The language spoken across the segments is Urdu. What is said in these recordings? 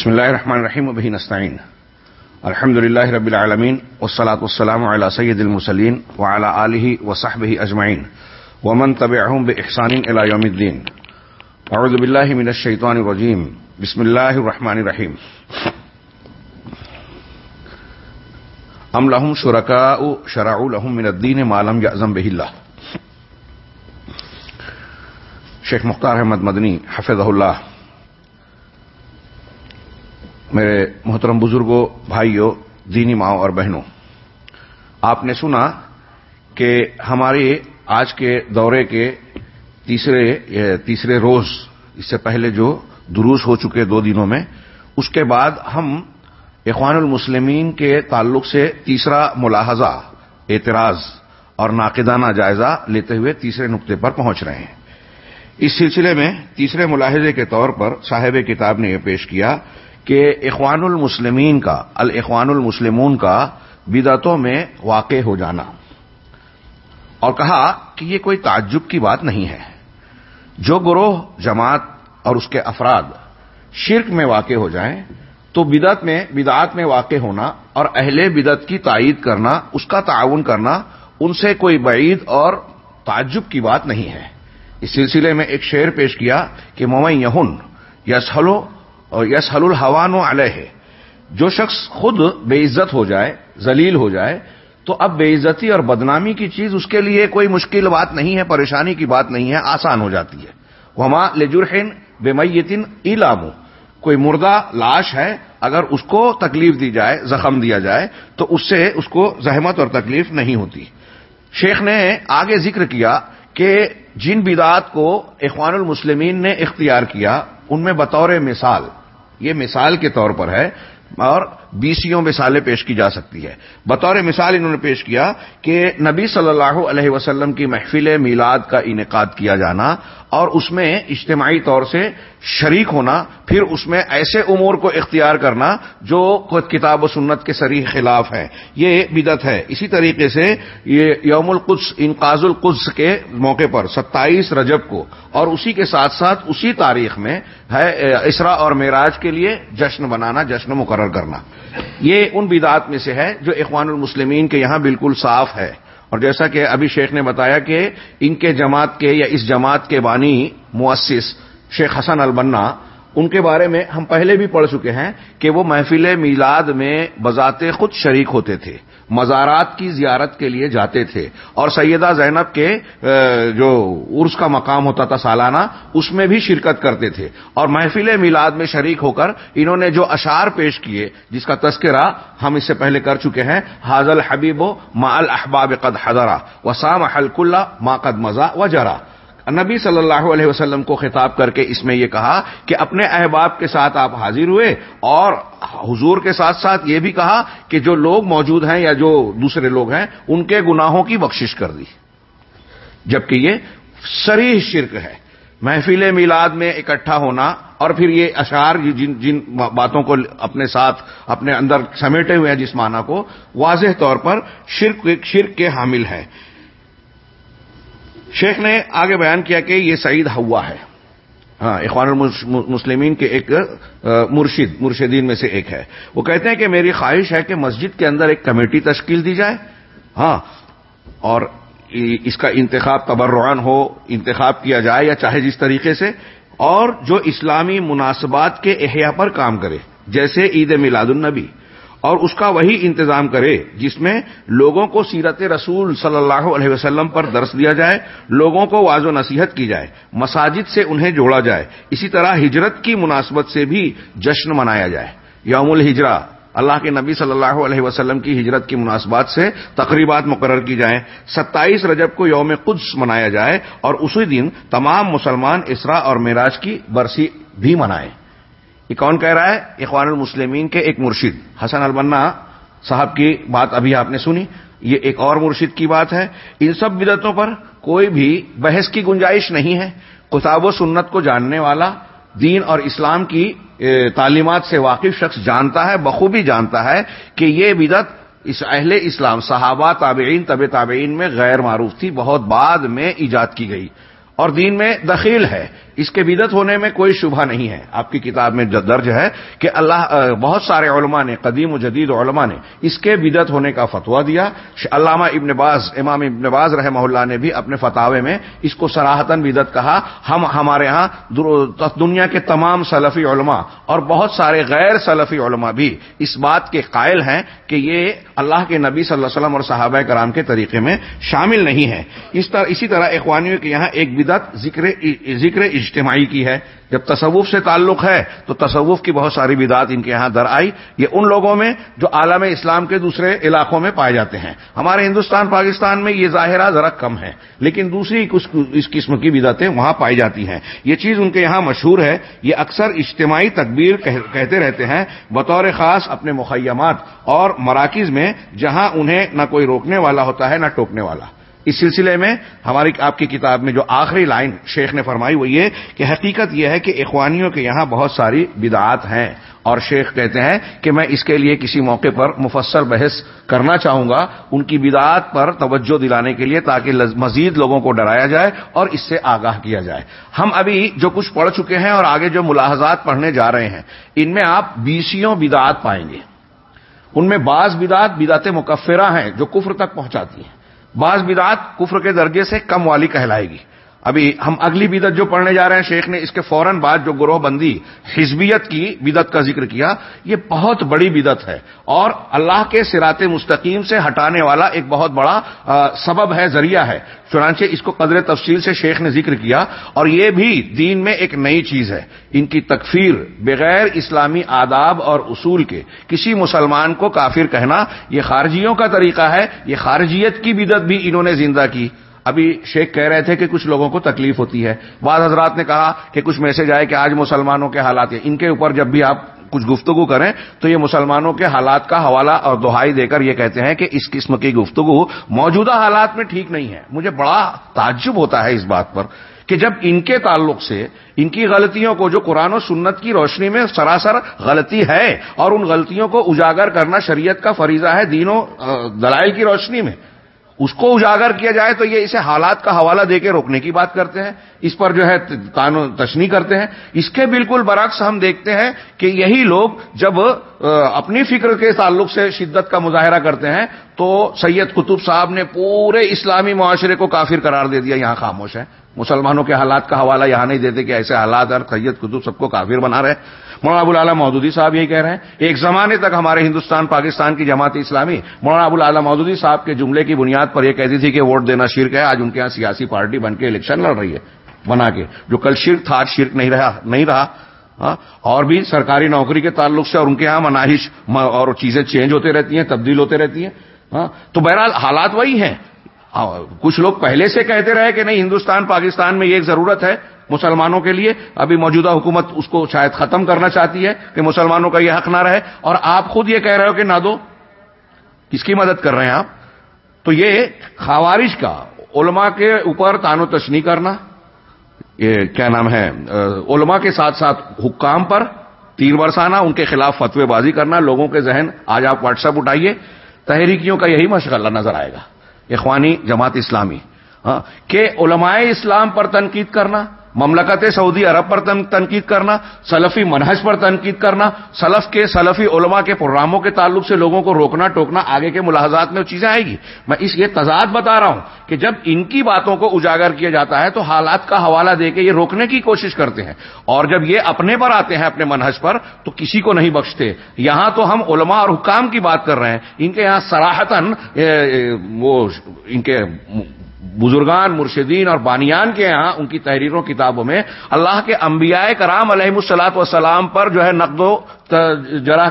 بسم الله الرحمن الرحيم وبه نستعين الحمد لله رب العالمين والصلاة والسلام على سيد المرسلين وعلى آله وصحبه أجمعين ومن تبعهم بإحسان إلى يوم الدين أعوذ بالله من الشيطان الرجيم بسم الله الرحمن الرحيم أم لهم شركاء شرعوا لهم من الدين ما لم يأذن به الله شیخ مختار احمد مدنی حفظ اللہ۔ میرے محترم بزرگوں بھائیوں دینی ماؤں اور بہنوں، آپ نے سنا کہ ہمارے آج کے دورے کے تیسرے تیسرے روز، اس سے پہلے جو دروس ہو چکے دو دنوں میں، اس کے بعد ہم اخوان المسلمین کے تعلق سے تیسرا ملاحظہ، اعتراض اور ناقدانہ جائزہ لیتے ہوئے تیسرے نقطے پر پہنچ رہے ہیں۔ اس سلسلے میں تیسرے ملاحظے کے طور پر صاحب کتاب نے یہ پیش کیا کہ اخوان المسلمین کا، الاخوان المسلمون کا بدعتوں میں واقع ہو جانا۔ اور کہا کہ یہ کوئی تعجب کی بات نہیں ہے۔ جو گروہ، جماعت اور اس کے افراد شرک میں واقع ہو جائیں، تو بدعت میں، بدعات میں واقع ہونا اور اہل بدعت کی تائید کرنا، اس کا تعاون کرنا ان سے کوئی بعید اور تعجب کی بات نہیں ہے۔ اس سلسلے میں ایک شعر پیش کیا کہ موئی یہن یس ہلو اور یس حل الحوان و علیہ، جو شخص خود بے عزت ہو جائے، ذلیل ہو جائے، تو اب بے عزتی اور بدنامی کی چیز اس کے لیے کوئی مشکل بات نہیں ہے، پریشانی کی بات نہیں ہے، آسان ہو جاتی ہے۔ وہاں لجرحین بے میتن ایلامو، کوئی مردہ لاش ہے، اگر اس کو تکلیف دی جائے، زخم دیا جائے، تو اس سے اس کو زحمت اور تکلیف نہیں ہوتی۔ شیخ نے آگے ذکر کیا کہ جن بدعات کو اخوان المسلمین نے اختیار کیا، ان میں بطور مثال یہ مثال کے طور پر ہے اور بیسیوں مثالیں پیش کی جا سکتی ہے بطور مثال انہوں نے پیش کیا کہ نبی صلی اللہ علیہ وسلم کی محفل میلاد کا انعقاد کیا جانا اور اس میں اجتماعی طور سے شریک ہونا، پھر اس میں ایسے امور کو اختیار کرنا جو کتاب و سنت کے سری خلاف ہے یہ بدت ہے۔ اسی طریقے سے یہ یوم القدس انقاز القدس کے موقع پر ستائیس رجب کو اور اسی کے ساتھ ساتھ اسی تاریخ میں ہے اسرا اور معراج کے لیے جشن بنانا، جشن مقرر کرنا۔ یہ ان بدعات میں سے ہے جو اخوان المسلمین کے یہاں بالکل صاف ہے۔ اور جیسا کہ ابھی شیخ نے بتایا کہ ان کے جماعت کے یا اس جماعت کے بانی مؤسس شیخ حسن البنا ان کے بارے میں ہم پہلے بھی پڑھ چکے ہیں کہ وہ محفل میلاد میں بذات خود شریک ہوتے تھے، مزارات کی زیارت کے لیے جاتے تھے۔ اور سیدہ زینب کے جو عرس کا مقام ہوتا تھا سالانہ، اس میں بھی شرکت کرتے تھے۔ اور محفل میلاد میں شریک ہو کر انہوں نے جو اشعار پیش کیے، جس کا تذکرہ ہم اس سے پہلے کر چکے ہیں حاضل حبیب و ما الحباب قد حضرا وسام حلق اللہ ما قد مزہ و جرا نبی صلی اللہ علیہ وسلم کو خطاب کر کے اس میں یہ کہا کہ اپنے احباب کے ساتھ آپ حاضر ہوئے اور حضور کے ساتھ ساتھ یہ بھی کہا کہ جو لوگ موجود ہیں یا جو دوسرے لوگ ہیں، ان کے گناہوں کی بخشش کر دی۔ جبکہ یہ سریح شرک ہے۔ محفل میلاد میں اکٹھا ہونا اور پھر یہ اشعار جن جن باتوں کو اپنے ساتھ اپنے اندر سمیٹے ہوئے ہیں جس معنی کو، واضح طور پر شرک شرک کے حامل ہے۔ شیخ نے آگے بیان کیا کہ یہ سعید ہوا ہے۔ ہاں اخوان المسلمین کے ایک مرشد، مرشدین میں سے ایک ہے۔ وہ کہتے ہیں کہ میری خواہش ہے کہ مسجد کے اندر ایک کمیٹی تشکیل دی جائے۔ ہاں اور اس کا انتخاب تبرعان ہو، انتخاب کیا جائے یا چاہے جس طریقے سے، اور جو اسلامی مناسبات کے احیاء پر کام کرے، جیسے عید میلاد النبی۔ اور اس کا وہی انتظام کرے جس میں لوگوں کو سیرت رسول صلی اللہ علیہ وسلم پر درس دیا جائے، لوگوں کو واض و نصیحت کی جائے، مساجد سے انہیں جوڑا جائے، اسی طرح ہجرت کی مناسبت سے بھی جشن منایا جائے۔ یوم الحجرا اللہ کے نبی صلی اللہ علیہ وسلم کی ہجرت کی مناسبات سے تقریبات مقرر کی جائیں۔ ستائیس رجب کو یوم قدس منایا جائے اور اسی دن تمام مسلمان اسرا اور معراج کی برسی بھی منائیں۔ یہ کون کہہ رہا ہے؟ اخوان المسلمین کے ایک مرشد، حسن البنا صاحب کی بات ابھی آپ نے سنی۔ یہ ایک اور مرشد کی بات ہے۔ ان سب بدتوں پر کوئی بھی بحث کی گنجائش نہیں ہے۔ کتاب و سنت کو جاننے والا، دین اور اسلام کی تعلیمات سے واقف شخص جانتا ہے، بخوبی جانتا ہے کہ یہ بدت اس اہل اسلام، صحابہ، تابعین طب تابعین میں غیر معروف تھی۔ بہت بعد میں ایجاد کی گئی۔ اور دین میں دخیل ہے۔ اس کے بدت ہونے میں کوئی شبہ نہیں ہے۔ آپ کی کتاب میں درج ہے کہ اللہ بہت سارے علماء نے، قدیم و جدید علماء نے اس کے بدت ہونے کا فتوا دیا۔ علامہ ابن باز، امام ابن باز رحمہ اللہ نے بھی اپنے فتوے میں اس کو سراہتن بدت کہا۔ ہم، ہمارے ہاں دنیا کے تمام سلفی علماء اور بہت سارے غیر سلفی علماء بھی اس بات کے قائل ہیں کہ یہ اللہ کے نبی صلی اللہ علیہ وسلم اور صحابہ کرام کے طریقے میں شامل نہیں ہے اس طرح، اسی طرح اخوانیوں کے یہاں ایک بدت ذکر ذکر اجتماعی کی ہے۔ جب تصوف سے تعلق ہے تو تصوف کی بہت ساری بدعت ان کے یہاں در آئی۔ یہ ان لوگوں میں جو عالم اسلام کے دوسرے علاقوں میں پائے جاتے ہیں۔ ہمارے ہندوستان، پاکستان میں یہ ظاہرہ ذرا کم ہے، لیکن دوسری اس قسم کی بدعتیں وہاں پائی جاتی ہیں۔ یہ چیز ان کے یہاں مشہور ہے۔ یہ اکثر اجتماعی تکبیر کہتے رہتے ہیں۔ بطور خاص اپنے مخیمات اور مراکز میں، جہاں انہیں نہ کوئی روکنے والا ہوتا ہے، نہ ٹوکنے والا۔ اس سلسلے میں ہماری آپ کی کتاب میں جو آخری لائن شیخ نے فرمائی وہ یہ کہ حقیقت یہ ہے کہ اخوانیوں کے یہاں بہت ساری بدعات ہیں اور شیخ کہتے ہیں کہ میں اس کے لیے کسی موقع پر مفسر بحث کرنا چاہوں گا، ان کی بدعات پر توجہ دلانے کے لیے تاکہ مزید لوگوں کو ڈرایا جائے اور اس سے آگاہ کیا جائے۔ ہم ابھی جو کچھ پڑھ چکے ہیں اور آگے جو ملاحظات پڑھنے جا رہے ہیں، ان میں آپ بیسیوں بدعات پائیں گے۔ ان میں بعض بدعات بدعت مکفرہ ہیں جو کفر تک پہنچاتی ہیں۔ بعض بدعات کفر کے درجے سے کم والی کہلائے گی۔ ابھی ہم اگلی بدت جو پڑھنے جا رہے ہیں، شیخ نے اس کے فوراً بعد جو گروہ بندی، حزبیت کی بدت کا ذکر کیا، یہ بہت بڑی بدت ہے۔ اور اللہ کے سرات مستقیم سے ہٹانے والا ایک بہت بڑا سبب ہے، ذریعہ ہے۔ چنانچہ اس کو قدر تفصیل سے شیخ نے ذکر کیا، اور یہ بھی دین میں ایک نئی چیز ہے۔ ان کی تکفیر بغیر اسلامی آداب اور اصول کے کسی مسلمان کو کافر کہنا، یہ خارجیوں کا طریقہ ہے، یہ خارجیت کی بدت بھی انہوں نے زندہ کی۔ ابھی شیخ کہہ رہے تھے کہ کچھ لوگوں کو تکلیف ہوتی ہے۔ بعض حضرات نے کہا کہ کچھ میسج آئے کہ آج مسلمانوں کے حالات ہیں ان کے اوپر جب بھی آپ کچھ گفتگو کریں تو یہ مسلمانوں کے حالات کا حوالہ اور دہائی دے کر یہ کہتے ہیں کہ اس قسم کی گفتگو موجودہ حالات میں ٹھیک نہیں ہے۔ مجھے بڑا تعجب ہوتا ہے اس بات پر کہ جب ان کے تعلق سے ان کی غلطیوں کو جو قرآن و سنت کی روشنی میں سراسر غلطی ہے اور ان غلطیوں کو اجاگر کرنا شریعت کا فریضہ ہے دینوں دلائل کی روشنی میں۔ اس کو اجاگر کیا جائے تو یہ اسے حالات کا حوالہ دے کے روکنے کی بات کرتے ہیں۔ اس پر جو ہے تشنی کرتے ہیں۔ اس کے بالکل برعکس ہم دیکھتے ہیں کہ یہی لوگ جب اپنی فکر کے تعلق سے شدت کا مظاہرہ کرتے ہیں تو سید قطب صاحب نے پورے اسلامی معاشرے کو کافر قرار دے دیا، یہاں خاموش ہے مسلمانوں کے حالات کا حوالہ یہاں نہیں دیتے کہ ایسے حالات اور سید قطب سب کو کافر بنا رہے مولانا ابو العلیٰ مودودی صاحب یہی کہہ رہے ہیں، ایک زمانے تک ہمارے ہندوستان، پاکستان کی جماعت اسلامی، مولانا ابو العلیٰ مودودی صاحب کے جملے کی بنیاد پر یہ کہتی تھی کہ ووٹ دینا شرک ہے، آج ان کے یہاں سیاسی پارٹی بن کے الیکشن لڑ رہی ہے، بنا کے، جو کل شرک تھا، آج شرک نہیں رہا نہیں رہا۔ ہاں، اور بھی سرکاری نوکری کے تعلق سے اور ان کے یہاں مناہش اور چیزیں چینج ہوتے رہتی ہیں، تبدیل ہوتے رہتی ہیں۔ ہاں، تو بہرحال حالات وہی ہیں۔ ہاں، کچھ لوگ پہلے سے کہتے رہے کہ نہیں، ہندوستان، پاکستان میں یہ ایک ضرورت ہے مسلمانوں کے لیے۔ ابھی موجودہ حکومت اس کو شاید ختم کرنا چاہتی ہے کہ مسلمانوں کا یہ حق نہ رہے۔ اور آپ خود یہ کہہ رہے ہو کہ نہ دو۔ کس کی مدد کر رہے ہیں آپ؟ تو یہ خوارش کا علماء کے اوپر تانو تشنی کرنا۔ یہ کیا نام ہے؟ علماء کے ساتھ ساتھ حکام پر تین برسانہ ان کے خلاف فتوی بازی کرنا۔ لوگوں کے ذہن آج آپ واٹس ایپ اٹھائیے۔ تحریکیوں کا یہی مشغلہ نظر آئے گا۔ اخوانی جماعت اسلامی ہاں، کہ علماء اسلام پر تنقید کرنا۔ مملکت سعودی عرب پر تنقید کرنا، سلفی منہج پر تنقید کرنا، سلف کے سلفی علماء کے پروگراموں کے تعلق سے لوگوں کو روکنا، ٹوکنا، آگے کے ملاحظات میں چیزیں آئے گی۔ میں اس یہ تضاد بتا رہا ہوں کہ جب ان کی باتوں کو اجاگر کیا جاتا ہے تو حالات کا حوالہ دے کے یہ روکنے کی کوشش کرتے ہیں۔ اور جب یہ اپنے پر آتے ہیں اپنے منہج پر، تو کسی کو نہیں بخشتے۔ یہاں تو ہم علماء اور حکام کی بات کر رہے ہیں۔ ان کے یہاں سراہتن وہ، ان کے بزرگان، مرشدین اور بانیان کے یہاں ان کی تحریروں کتابوں میں اللہ کے انبیاء کرام علیہ السلاط وسلام پر جو ہے نقد و جرا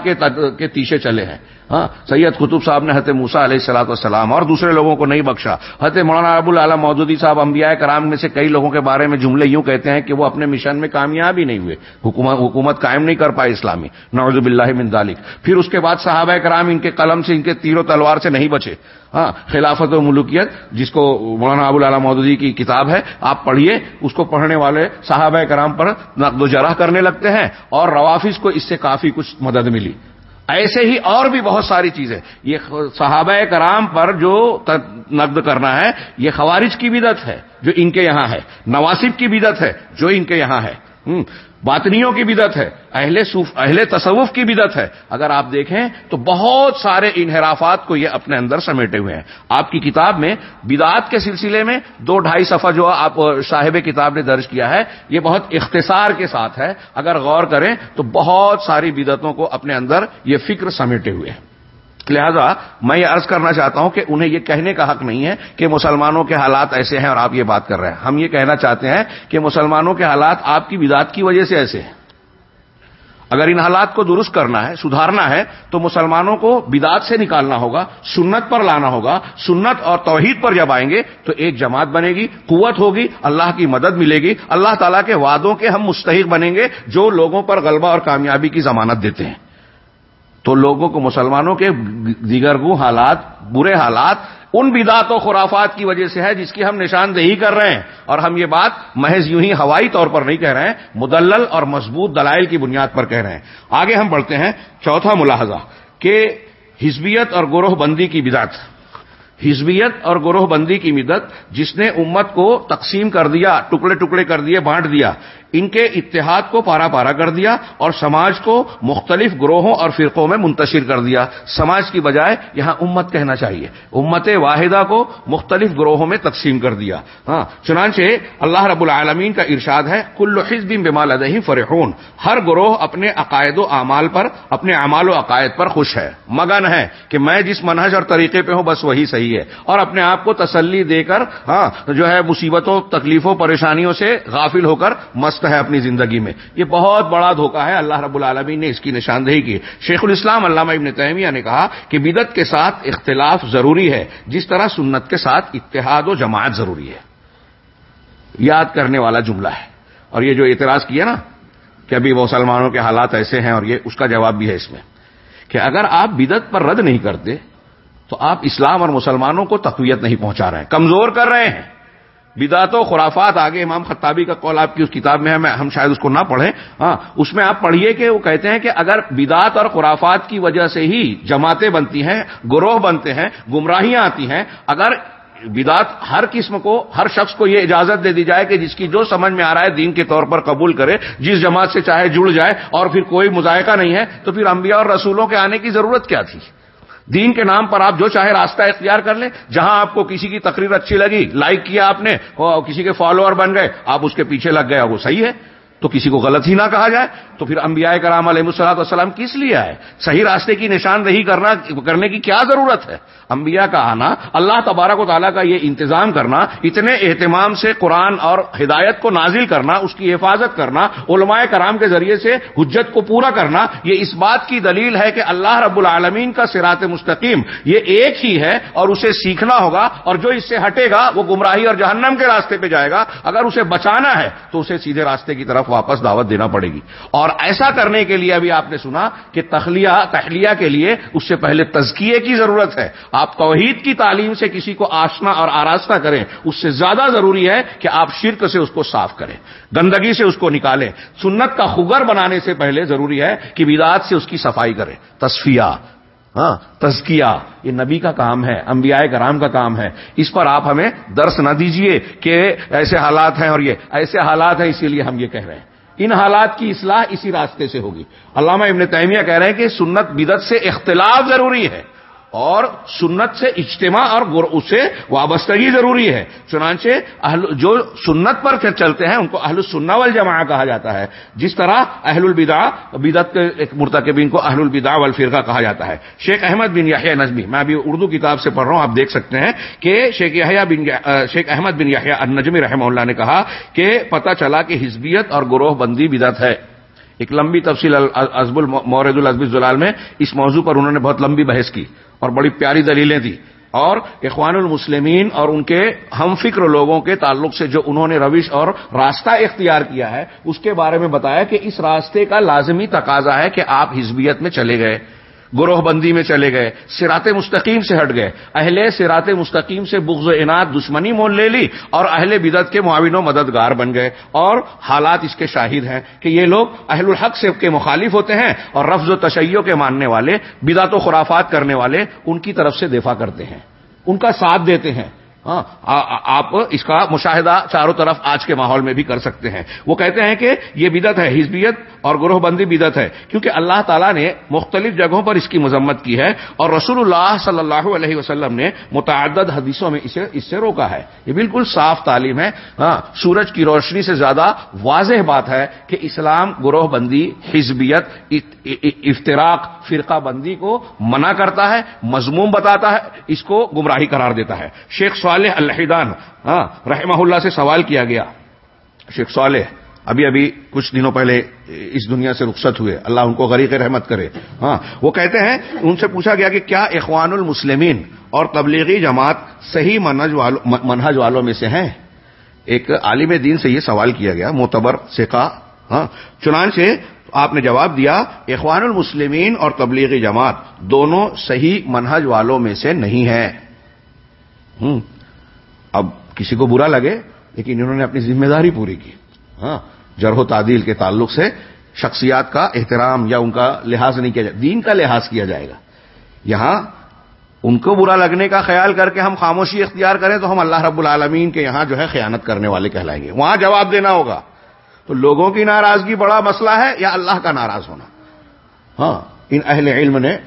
کے تیشے چلے ہیں۔ ہاں سید قطب صاحب نے حت موسا علیہ السلاۃ والسلام اور دوسرے لوگوں کو نہیں بخشا۔ حت مولانا ابو العلیٰ مودودی صاحب انبیاء کرام میں سے کئی لوگوں کے بارے میں جملے یوں کہتے ہیں کہ وہ اپنے مشن میں کامیاب ہی نہیں ہوئے۔ حکومت حکومت قائم نہیں کر پائے اسلامی۔ نوزب اللہ من ذالک۔ پھر اس کے بعد صحابہ کرام ان کے قلم سے، ان کے تیر و تلوار سے نہیں بچے۔ ہاں خلافت و ملوکیت، جس کو مولانا ابو العلیٰ مودودی کی کتاب ہے، آپ پڑھیے، اس کو پڑھنے والے صحابہ کرام پر نقد و جرح کرنے لگتے ہیں اور روافظ کو اس سے کافی کچھ مدد ملی۔ ایسے ہی اور بھی بہت ساری چیزیں۔ یہ صحابہ کرام پر جو نقد کرنا ہے، یہ خوارج کی بدت ہے، جو ان کے یہاں ہے۔ نواسب کی بدت ہے، جو ان کے یہاں ہے۔ باطنیوں کی بدت ہے، اہل اہل تصوف کی بدت ہے۔ اگر آپ دیکھیں تو بہت سارے انحرافات کو یہ اپنے اندر سمیٹے ہوئے ہیں۔ آپ کی کتاب میں بدعات کے سلسلے میں دو ڈھائی صفحہ جو آپ صاحب کتاب نے درج کیا ہے، یہ بہت اختصار کے ساتھ ہے۔ اگر غور کریں تو بہت ساری بدعتوں کو اپنے اندر یہ فکر سمیٹے ہوئے ہیں۔ لہذا میں یہ عرض کرنا چاہتا ہوں کہ انہیں یہ کہنے کا حق نہیں ہے کہ مسلمانوں کے حالات ایسے ہیں اور آپ یہ بات کر رہے ہیں۔ ہم یہ کہنا چاہتے ہیں کہ مسلمانوں کے حالات آپ کی بدات کی وجہ سے ایسے ہیں۔ اگر ان حالات کو درست کرنا ہے، سدھارنا ہے، تو مسلمانوں کو بدات سے نکالنا ہوگا، سنت پر لانا ہوگا۔ سنت اور توحید پر جب آئیں گے، تو ایک جماعت بنے گی، قوت ہوگی، اللہ کی مدد ملے گی۔ اللہ تعالیٰ کے وعدوں کے ہم مستحق بنیں گے، جو لوگوں پر غلبہ اور کامیابی کی ضمانت دیتے ہیں۔ تو لوگوں کو مسلمانوں کے دیگر گو حالات، برے حالات، ان بدات و خرافات کی وجہ سے ہے جس کی ہم نشاندہی کر رہے ہیں۔ اور ہم یہ بات محض یوں ہی ہوائی طور پر نہیں کہہ رہے ہیں، مدلل اور مضبوط دلائل کی بنیاد پر کہہ رہے ہیں۔ آگے ہم بڑھتے ہیں، چوتھا ملاحظہ، کہ حزبیت اور گروہ بندی کی بدات حزبیت اور گروہ بندی کی مدت جس نے امت کو تقسیم کر دیا، ٹکڑے ٹکڑے کر دیے، بانٹ دیا، ان کے اتحاد کو پارا پارا کر دیا اور سماج کو مختلف گروہوں اور فرقوں میں منتشر کر دیا۔ سماج کی بجائے یہاں امت کہنا چاہیے۔ امت واحدہ کو مختلف گروہوں میں تقسیم کر دیا۔ ہاں چنانچہ اللہ رب العالمین کا ارشاد ہے، کل حزب بمال ادہی فرحون۔ ہر گروہ اپنے عقائد و اعمال پر، اپنے اعمال و عقائد پر خوش ہے۔ مگن ہے کہ میں جس منہج اور طریقے پہ ہوں، بس وہی صحیح ہے اور اپنے آپ کو تسلی دے کر ہاں جو ہے مصیبتوں، تکلیفوں، پریشانیوں سے غافل ہو کر مس ہے اپنی زندگی میں۔ یہ بہت بڑا دھوکہ ہے، اللہ رب العالمین نے اس کی نشاندہی کی۔ شیخ الاسلام علامہ ابن تیمیہ نے کہا کہ بدت کے ساتھ اختلاف ضروری ہے، جس طرح سنت کے ساتھ اتحاد و جماعت ضروری ہے۔ یاد کرنے والا جملہ ہے۔ اور یہ جو اعتراض کیا نا، کہ ابھی مسلمانوں کے حالات ایسے ہیں اور یہ اس کا جواب بھی ہے اس میں، کہ اگر آپ بدت پر رد نہیں کرتے تو آپ اسلام اور مسلمانوں کو تقویت نہیں پہنچا رہے ہیں، کمزور کر رہے ہیں۔ بدعت و خرافات آگے امام خطابی کا قول آپ کی اس کتاب میں ہے ہم شاید اس کو نہ پڑھیں۔ ہاں اس میں آپ پڑھیے کہ وہ کہتے ہیں کہ اگر بدعت اور خرافات کی وجہ سے ہی جماعتیں بنتی ہیں، گروہ بنتے ہیں، گمراہیاں آتی ہیں، اگر بدعت ہر قسم کو، ہر شخص کو یہ اجازت دے دی جائے کہ جس کی جو سمجھ میں آ رہا ہے دین کے طور پر قبول کرے، جس جماعت سے چاہے جڑ جائے اور پھر کوئی مذائقہ نہیں ہے، تو پھر انبیاء اور رسولوں کے آنے کی ضرورت کیا تھی؟ دین کے نام پر آپ جو چاہے راستہ اختیار کر لیں۔ جہاں آپ کو کسی کی تقریر اچھی لگی، لائک کیا آپ نے کسی کے فالوور بن گئے، آپ اس کے پیچھے لگ گئے وہ صحیح ہے۔ تو کسی کو غلط ہی نہ کہا جائے، تو پھر انبیاء کرام علیہ السلاۃ والسلام کس لیے آئے؟ صحیح راستے کی نشاندہی کرنا، کرنے کی کیا ضرورت ہے؟ انبیاء کا آنا، اللہ تبارک و تعالیٰ کا یہ انتظام کرنا، اتنے اہتمام سے قرآن اور ہدایت کو نازل کرنا، اس کی حفاظت کرنا، علماء کرام کے ذریعے سے حجت کو پورا کرنا، یہ اس بات کی دلیل ہے کہ اللہ رب العالمین کا سرات مستقیم یہ ایک ہی ہے اور اسے سیکھنا ہوگا اور جو اس سے ہٹے گا، وہ گمراہی اور جہنم کے راستے پہ جائے گا۔ اگر اسے بچانا ہے، تو اسے سیدھے راستے کی طرف واپس دعوت دینا پڑے گی۔ اور ایسا کرنے کے لیے ابھی آپ نے سنا کہ تخلیہ تخلیہ کے لیے اس سے پہلے تزکیے کی ضرورت ہے۔ آپ توحید کی تعلیم سے کسی کو آشنا اور آراستہ کریں، اس سے زیادہ ضروری ہے کہ آپ شرک سے اس کو صاف کریں۔ گندگی سے اس کو نکالیں۔ سنت کا خگر بنانے سے پہلے ضروری ہے کہ بدعت سے اس کی صفائی کریں۔ تصفیہ ہاں تزکیہ، یہ نبی کا کام ہے، انبیاء کرام کا کام ہے۔ اس پر آپ ہمیں درس نہ دیجیے کہ ایسے حالات ہیں اور یہ، ایسے حالات ہیں، اسی لیے ہم یہ کہہ رہے ہیں۔ ان حالات کی اصلاح اسی راستے سے ہوگی۔ علامہ ابن تیمیہ کہہ رہے ہیں کہ سنت بدت سے اختلاف ضروری ہے۔ اور سنت سے اجتماع اور اسے وابستگی ضروری ہے۔ چنانچہ جو سنت پر چلتے ہیں، ان کو اہل السنہ والجماع کہا جاتا ہے۔ جس طرح اہل البدا بدت ایک مرتکبین کو اہل البدا والفرقہ کہا جاتا ہے۔ شیخ احمد بن یاحیہ نظمی میں ابھی اردو کتاب سے پڑھ رہا ہوں، آپ دیکھ سکتے ہیں کہ شیخ یحییٰ بن شیخ احمد بن یاحیہ النجمی رحمہ اللہ نے کہا کہ پتہ چلا کہ حزبیت اور گروہ بندی بدت ہے۔ ایک لمبی تفصیل ازب المورد الزب الزلال میں اس موضوع پر انہوں نے بہت لمبی بحث کی اور بڑی پیاری دلیلیں دی اور اخوان المسلمین اور ان کے ہم فکر لوگوں کے تعلق سے جو انہوں نے روش اور راستہ اختیار کیا ہے، اس کے بارے میں بتایا کہ اس راستے کا لازمی تقاضا ہے کہ آپ حزبیت میں چلے گئے۔ گروہ بندی میں چلے گئے سرات مستقیم سے ہٹ گئے۔ اہل سرات مستقیم سے بغض و انعد دشمنی مول لے لی اور اہل بدت کے معاون و مددگار بن گئے۔ اور حالات اس کے شاہد ہیں کہ یہ لوگ اہل الحق سے کے مخالف ہوتے ہیں اور رفظ و تشیعوں کے ماننے والے، بدعت و خرافات کرنے والے، ان کی طرف سے دفاع کرتے ہیں۔ ان کا ساتھ دیتے ہیں۔ ہاں آپ اس کا مشاہدہ چاروں طرف آج کے ماحول میں بھی کر سکتے ہیں۔ وہ کہتے ہیں کہ یہ بدت ہے، حزبیت اور گروہ بندی بدت ہے، کیونکہ اللہ تعالیٰ نے مختلف جگہوں پر اس کی مذمت کی ہے اور رسول اللہ صلی اللہ علیہ وسلم نے متعدد حدیثوں میں اسے اس سے روکا ہے۔ یہ بالکل صاف تعلیم ہے۔ ہاں سورج کی روشنی سے زیادہ واضح بات ہے کہ اسلام، گروہ بندی، حزبیت افطراک فرقہ بندی کو منع کرتا ہے، مضموم بتاتا ہے، اس کو گمراہی قرار دیتا ہے۔ شیخ صالح الحدان ہاں رحمہ اللہ سے سوال کیا گیا۔ شیخ صالح، ابھی ابھی کچھ دنوں پہلے اس دنیا سے رخصت ہوئے۔ اللہ ان کو غریق رحمت کرے۔ ہاں وہ کہتے ہیں، ان سے پوچھا گیا کہ کیا اخوان المسلمین اور تبلیغی جماعت صحیح منہج والوں میں سے ہیں؟ ایک عالم دین سے یہ سوال کیا گیا، معتبر سے کہا ہاں چنانچہ آپ نے جواب دیا، اخوان المسلمین اور تبلیغی جماعت دونوں صحیح منہج والوں میں سے نہیں ہے اب کسی کو برا لگے، لیکن انہوں نے اپنی ذمہ داری پوری کی۔ ہاں جرح و تعدیل کے تعلق سے شخصیات کا احترام یا ان کا لحاظ نہیں کیا جائے، دین کا لحاظ کیا جائے گا۔ یہاں ان کو برا لگنے کا خیال کر کے ہم خاموشی اختیار کریں تو ہم اللہ رب العالمین کے یہاں جو ہے خیانت کرنے والے کہلائیں گے۔ وہاں جواب دینا ہوگا۔ تو لوگوں کی ناراضگی بڑا مسئلہ ہے یا اللہ کا ناراض ہونا؟ ہاں ان اہل علم نے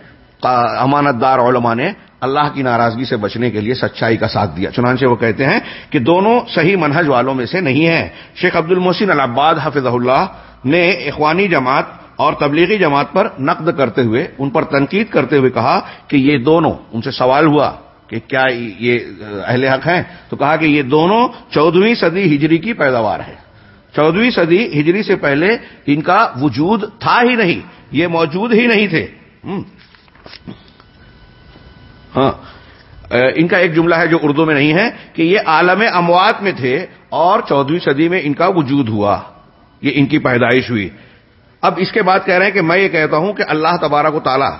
امانت دار علماء نے اللہ کی ناراضگی سے بچنے کے لیے سچائی کا ساتھ دیا۔ چنانچہ وہ کہتے ہیں کہ دونوں صحیح منہج والوں میں سے نہیں ہیں۔ شیخ عبد المحسن العباد حفظ اللہ نے اخوانی جماعت اور تبلیغی جماعت پر نقد کرتے ہوئے ان پر تنقید کرتے ہوئے کہا کہ یہ دونوں، ان سے سوال ہوا کہ کیا یہ اہل حق ہیں؟ تو کہا کہ یہ دونوں چودہویں صدی ہجری کی پیداوار ہے۔ چودہویں صدی ہجری سے پہلے ان کا وجود تھا ہی نہیں، یہ موجود ہی نہیں تھے۔ ہاں ان کا ایک جملہ ہے جو اردو میں نہیں ہے کہ یہ عالم اموات میں تھے اور چودہویں صدی میں ان کا وجود ہوا، یہ ان کی پیدائش ہوئی۔ اب اس کے بعد کہہ رہے ہیں کہ میں یہ کہتا ہوں کہ اللہ تبارک و تعالی،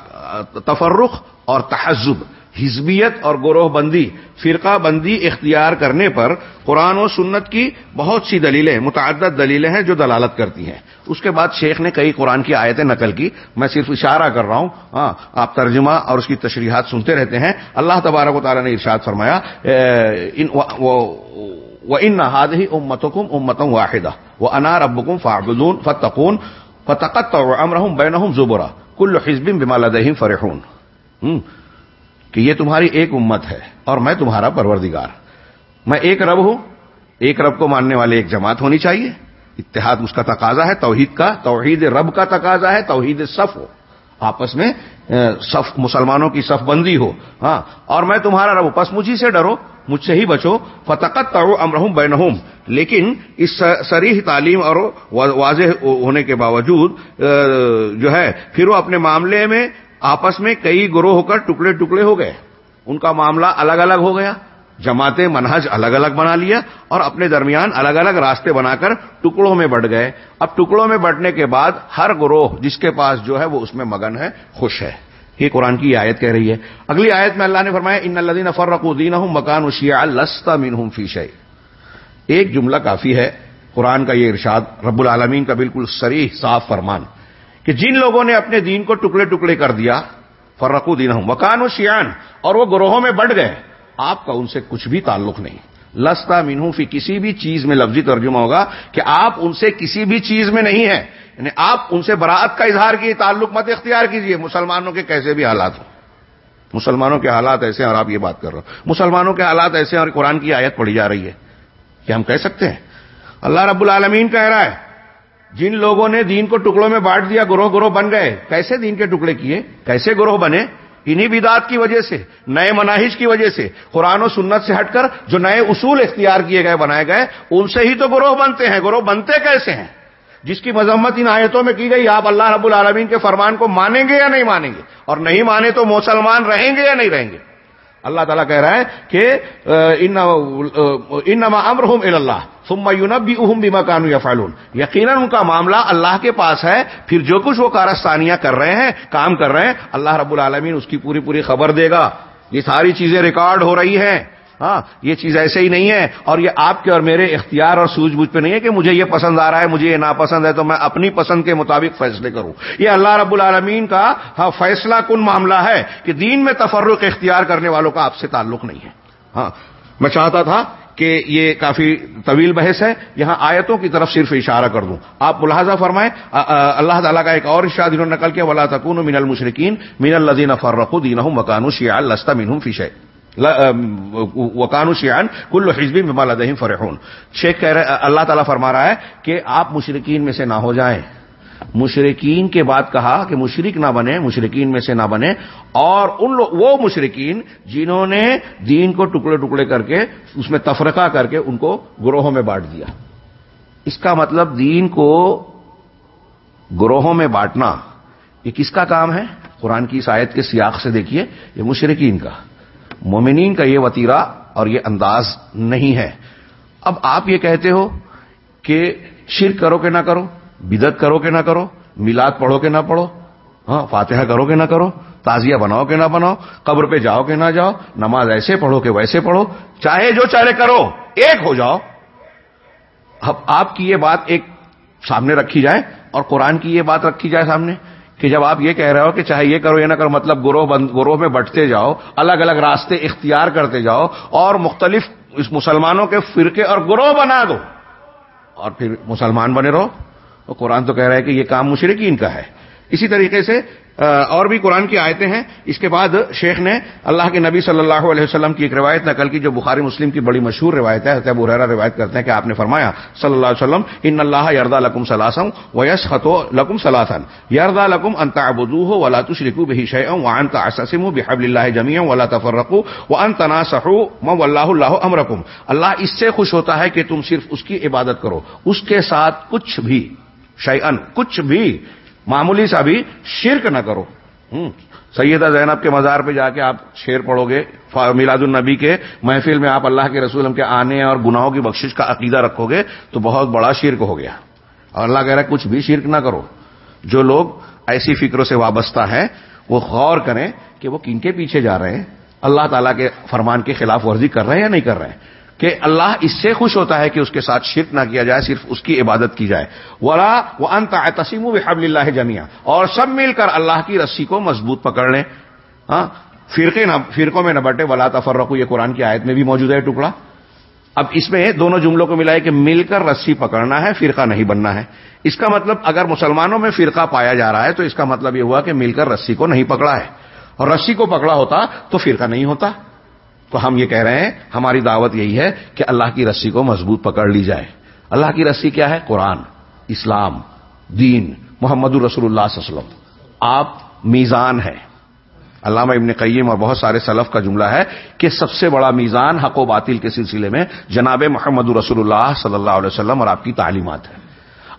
تفرق اور تحزب حزبیت اور گروہ بندی، فرقہ بندی اختیار کرنے پر قرآن و سنت کی بہت سی دلیلیں، متعدد دلیلیں ہیں جو دلالت کرتی ہیں۔ اس کے بعد شیخ نے کئی قرآن کی آیتیں نقل کی۔ میں صرف اشارہ کر رہا ہوں۔ ہاں آپ ترجمہ اور اس کی تشریحات سنتے رہتے ہیں۔ اللہ تبارک و تعالیٰ نے ارشاد فرمایا وہ ان نہاد ہی امتم امتم واحدہ وہ انار ابکم فاغدون فتقون فتقت امرحم بین زبرا، کل حزب بمالدہم فرحون۔ کہ یہ تمہاری ایک امت ہے اور میں تمہارا پرور میں ایک رب ہوں۔ ایک رب کو ماننے والے ایک جماعت ہونی چاہیے۔ اتحاد اس کا تقاضا ہے، توحید کا، توحید رب کا تقاضا ہے، توحید صف ہو۔ آپس میں صف، مسلمانوں کی صف بندی ہو۔ ہاں اور میں تمہارا رب پس مجھے سے ڈرو، مجھ سے ہی بچو۔ فتقت تو امرحم بینہم۔ لیکن اس سریح تعلیم اور واضح ہونے کے باوجود جو ہے پھر وہ اپنے معاملے میں آپس میں کئی گروہ ہو کر ٹکڑے ٹکڑے ہو گئے۔ ان کا معاملہ الگ الگ ہو گیا۔ جماعتیں منہج الگ الگ بنا لیا اور اپنے درمیان الگ الگ راستے بنا کر ٹکڑوں میں بٹ گئے۔ اب ٹکڑوں میں بٹنے کے بعد ہر گروہ جس کے پاس جو ہے وہ اس میں مگن ہے، خوش ہے۔ یہ قرآن کی آیت کہہ رہی ہے۔ اگلی آیت میں اللہ نے فرمایا، ان الدین فرق الدین ہوں مکان اشیا لستا مین ہوں فیش ایک جملہ کافی ہے۔ قرآن کا یہ ارشاد رب العالمین کا بالکل سریح صاف فرمان۔ کہ جن لوگوں نے اپنے دین کو ٹکڑے ٹکڑے کر دیا فرقو دین ہوں مکان و شیان اور وہ گروہوں میں بڑھ گئے۔ آپ کا ان سے کچھ بھی تعلق نہیں۔ لستا مینہ فی کسی بھی چیز میں، لفظی ترجمہ ہوگا کہ آپ ان سے کسی بھی چیز میں نہیں ہیں۔ یعنی آپ ان سے برات کا اظہار کیے تعلق مت اختیار کیجیے مسلمانوں کے کیسے بھی حالات ہوں۔ مسلمانوں کے حالات ایسے ہیں اور آپ یہ بات کر رہے ہو۔ مسلمانوں کے حالات ایسے ہیں اور قرآن کی آیت پڑھی جا رہی ہے۔ کیا ہم کہہ سکتے ہیں؟ اللہ رب العالمین کہہ رہا ہے۔ جن لوگوں نے دین کو ٹکڑوں میں بانٹ دیا، گروہ گروہ بن گئے۔ کیسے دین کے ٹکڑے کیے؟ کیسے گروہ بنے؟ انہی بدات کی وجہ سے، نئے مناہج کی وجہ سے۔ قرآن و سنت سے ہٹ کر جو نئے اصول اختیار کیے گئے، بنائے گئے، ان سے ہی تو گروہ بنتے ہیں۔ گروہ بنتے کیسے ہیں؟ جس کی مذمت ان آیتوں میں کی گئی، آپ اللہ رب العالمین کے فرمان کو مانیں گے یا نہیں مانیں گے؟ اور نہیں مانے تو مسلمان رہیں گے یا نہیں رہیں گے؟ اللہ تعالیٰ کہہ رہا ہے کہ انما امرحم اللہ ثم ينبئهم بما كانوا يفعلون یقیناً ان کا معاملہ اللہ کے پاس ہے، پھر جو کچھ وہ کارستانیاں کر رہے ہیں، کام کر رہے ہیں، اللہ رب العالمین اس کی پوری پوری خبر دے گا۔ یہ ساری چیزیں ریکارڈ ہو رہی ہیں۔ ہاں یہ چیز ایسے ہی نہیں ہے۔ اور یہ آپ کے اور میرے اختیار اور سوجھ بوجھ پہ نہیں ہے کہ مجھے یہ پسند آ رہا ہے، مجھے یہ ناپسند ہے، تو میں اپنی پسند کے مطابق فیصلے کروں۔ یہ اللہ رب العالمین کا ہاں فیصلہ کن معاملہ ہے کہ دین میں تفرق اختیار کرنے والوں کا آپ سے تعلق نہیں ہے۔ ہاں میں چاہتا تھا کہ یہ کافی طویل بحث ہے، یہاں آیتوں کی طرف صرف اشارہ کر دوں۔ آپ ملاحظہ فرمائیں اللہ تعالیٰ کا ایک اور اشارہ انہوں نے نقل کیا، ولا تکون من المشرقین مین الدین فرق دین مکانو شیع الستا مین فیشے وکانو شیان کل حزبی مما لدہم فرحون۔ شیخ کہہ رہے، اللہ تعالیٰ فرما رہا ہے کہ آپ مشرقین میں سے نہ ہو جائیں۔ مشرقین کے بعد کہا کہ مشرق نہ بنے مشرقین میں سے نہ بنے اور ان وہ مشرقین جنہوں نے دین کو ٹکڑے ٹکڑے کر کے، اس میں تفرقہ کر کے ان کو گروہوں میں بانٹ دیا۔ اس کا مطلب دین کو گروہوں میں بانٹنا، یہ کس کا کام ہے؟ قرآن کی آیت کے سیاق سے دیکھیے، یہ مشرقین کا۔ مومنین کا یہ وطیرہ اور یہ انداز نہیں ہے۔ اب آپ یہ کہتے ہو کہ شرک کرو کہ نہ کرو بدت کرو کہ نہ کرو، میلاد پڑھو کہ نہ پڑھو ہاں فاتحہ کرو کہ نہ کرو تازیہ بناؤ کہ نہ بناؤ، قبر پہ جاؤ کہ نہ جاؤ، نماز ایسے پڑھو کہ ویسے پڑھو، چاہے جو چاہے کرو، ایک ہو جاؤ۔ اب آپ کی یہ بات ایک سامنے رکھی جائے اور قرآن کی یہ بات رکھی جائے سامنے۔ کہ جب آپ یہ کہہ رہے ہو کہ چاہے یہ کرو یہ نہ کرو مطلب گروہ بند گروہ میں بٹتے جاؤ، الگ الگ راستے اختیار کرتے جاؤ اور مختلف اس مسلمانوں کے فرقے اور گروہ بنا دو۔ اور پھر مسلمان بنے رہو۔ قرآن تو کہہ رہا ہے کہ یہ کام مشرقین کا ہے۔ اسی طریقے سے اور بھی قرآن کی آیتیں ہیں۔ اس کے بعد شیخ نے اللہ کے نبی صلی اللہ علیہ وسلم کی ایک روایت نقل کی، جو بخاری مسلم کی بڑی مشہور روایت ہے۔ ابو حرا روایت کرتے ہیں کہ آپ نے فرمایا، صلی اللہ علیہ وسلم، ان اللہ یردا لکم سلاسم ویس خطو لکم سلاسن یردا لکم انتا ابدو ہو ولا تشرکو بہی شعم وان کا اسم بحب اللہ جمیم ولا تفرقو و ان تنا سہو م اللہ اللہ امرکم۔ اللہ اس سے خوش ہوتا ہے کہ تم صرف اس کی عبادت کرو، اس کے ساتھ کچھ بھی شیئن کچھ بھی معمولی سا بھی شرک نہ کرو۔ سیدہ زینب کے مزار پہ جا کے آپ شیر پڑھو گے میلاد النبی کے محفل میں آپ اللہ کے رسول کے آنے اور گناہوں کی بخشش کا عقیدہ رکھو گے تو بہت بڑا شرک ہو گیا۔ اور اللہ کہہ رہا ہے کچھ بھی شرک نہ کرو۔ جو لوگ ایسی فکروں سے وابستہ ہیں، وہ غور کریں کہ وہ کن کے پیچھے جا رہے ہیں؟ اللہ تعالیٰ کے فرمان کے خلاف ورزی کر رہے ہیں یا نہیں کر رہے ہیں؟ کہ اللہ اس سے خوش ہوتا ہے کہ اس کے ساتھ شرک نہ کیا جائے، صرف اس کی عبادت کی جائے۔ ولا وہ انت تسیم و اللہ جمیا اور سب مل کر اللہ کی رسی کو مضبوط پکڑ لیں۔ ہاں؟ فرقے نہ فرقوں میں نہ بٹے۔ ولا تفر یہ قرآن کی آیت میں بھی موجود ہے ٹکڑا۔ اب اس میں دونوں جملوں کو ملا ہے کہ مل کر رسی پکڑنا ہے، فرقہ نہیں بننا ہے۔ اس کا مطلب اگر مسلمانوں میں فرقہ پایا جا رہا ہے تو اس کا مطلب یہ ہوا کہ مل کر رسی کو نہیں پکڑا ہے۔ اور رسی کو پکڑا ہوتا تو فرقہ نہیں ہوتا۔ تو ہم یہ کہہ رہے ہیں، ہماری دعوت یہی ہے کہ اللہ کی رسی کو مضبوط پکڑ لی جائے۔ اللہ کی رسی کیا ہے؟ قرآن، اسلام، دین، محمد الرسول اللہ صلی اللہ علیہ وسلم۔ آپ میزان ہے علامہ ابن قیم اور بہت سارے سلف کا جملہ ہے کہ سب سے بڑا میزان حق و باطل کے سلسلے میں جناب محمد رسول اللہ صلی اللہ علیہ وسلم اور آپ کی تعلیمات ہے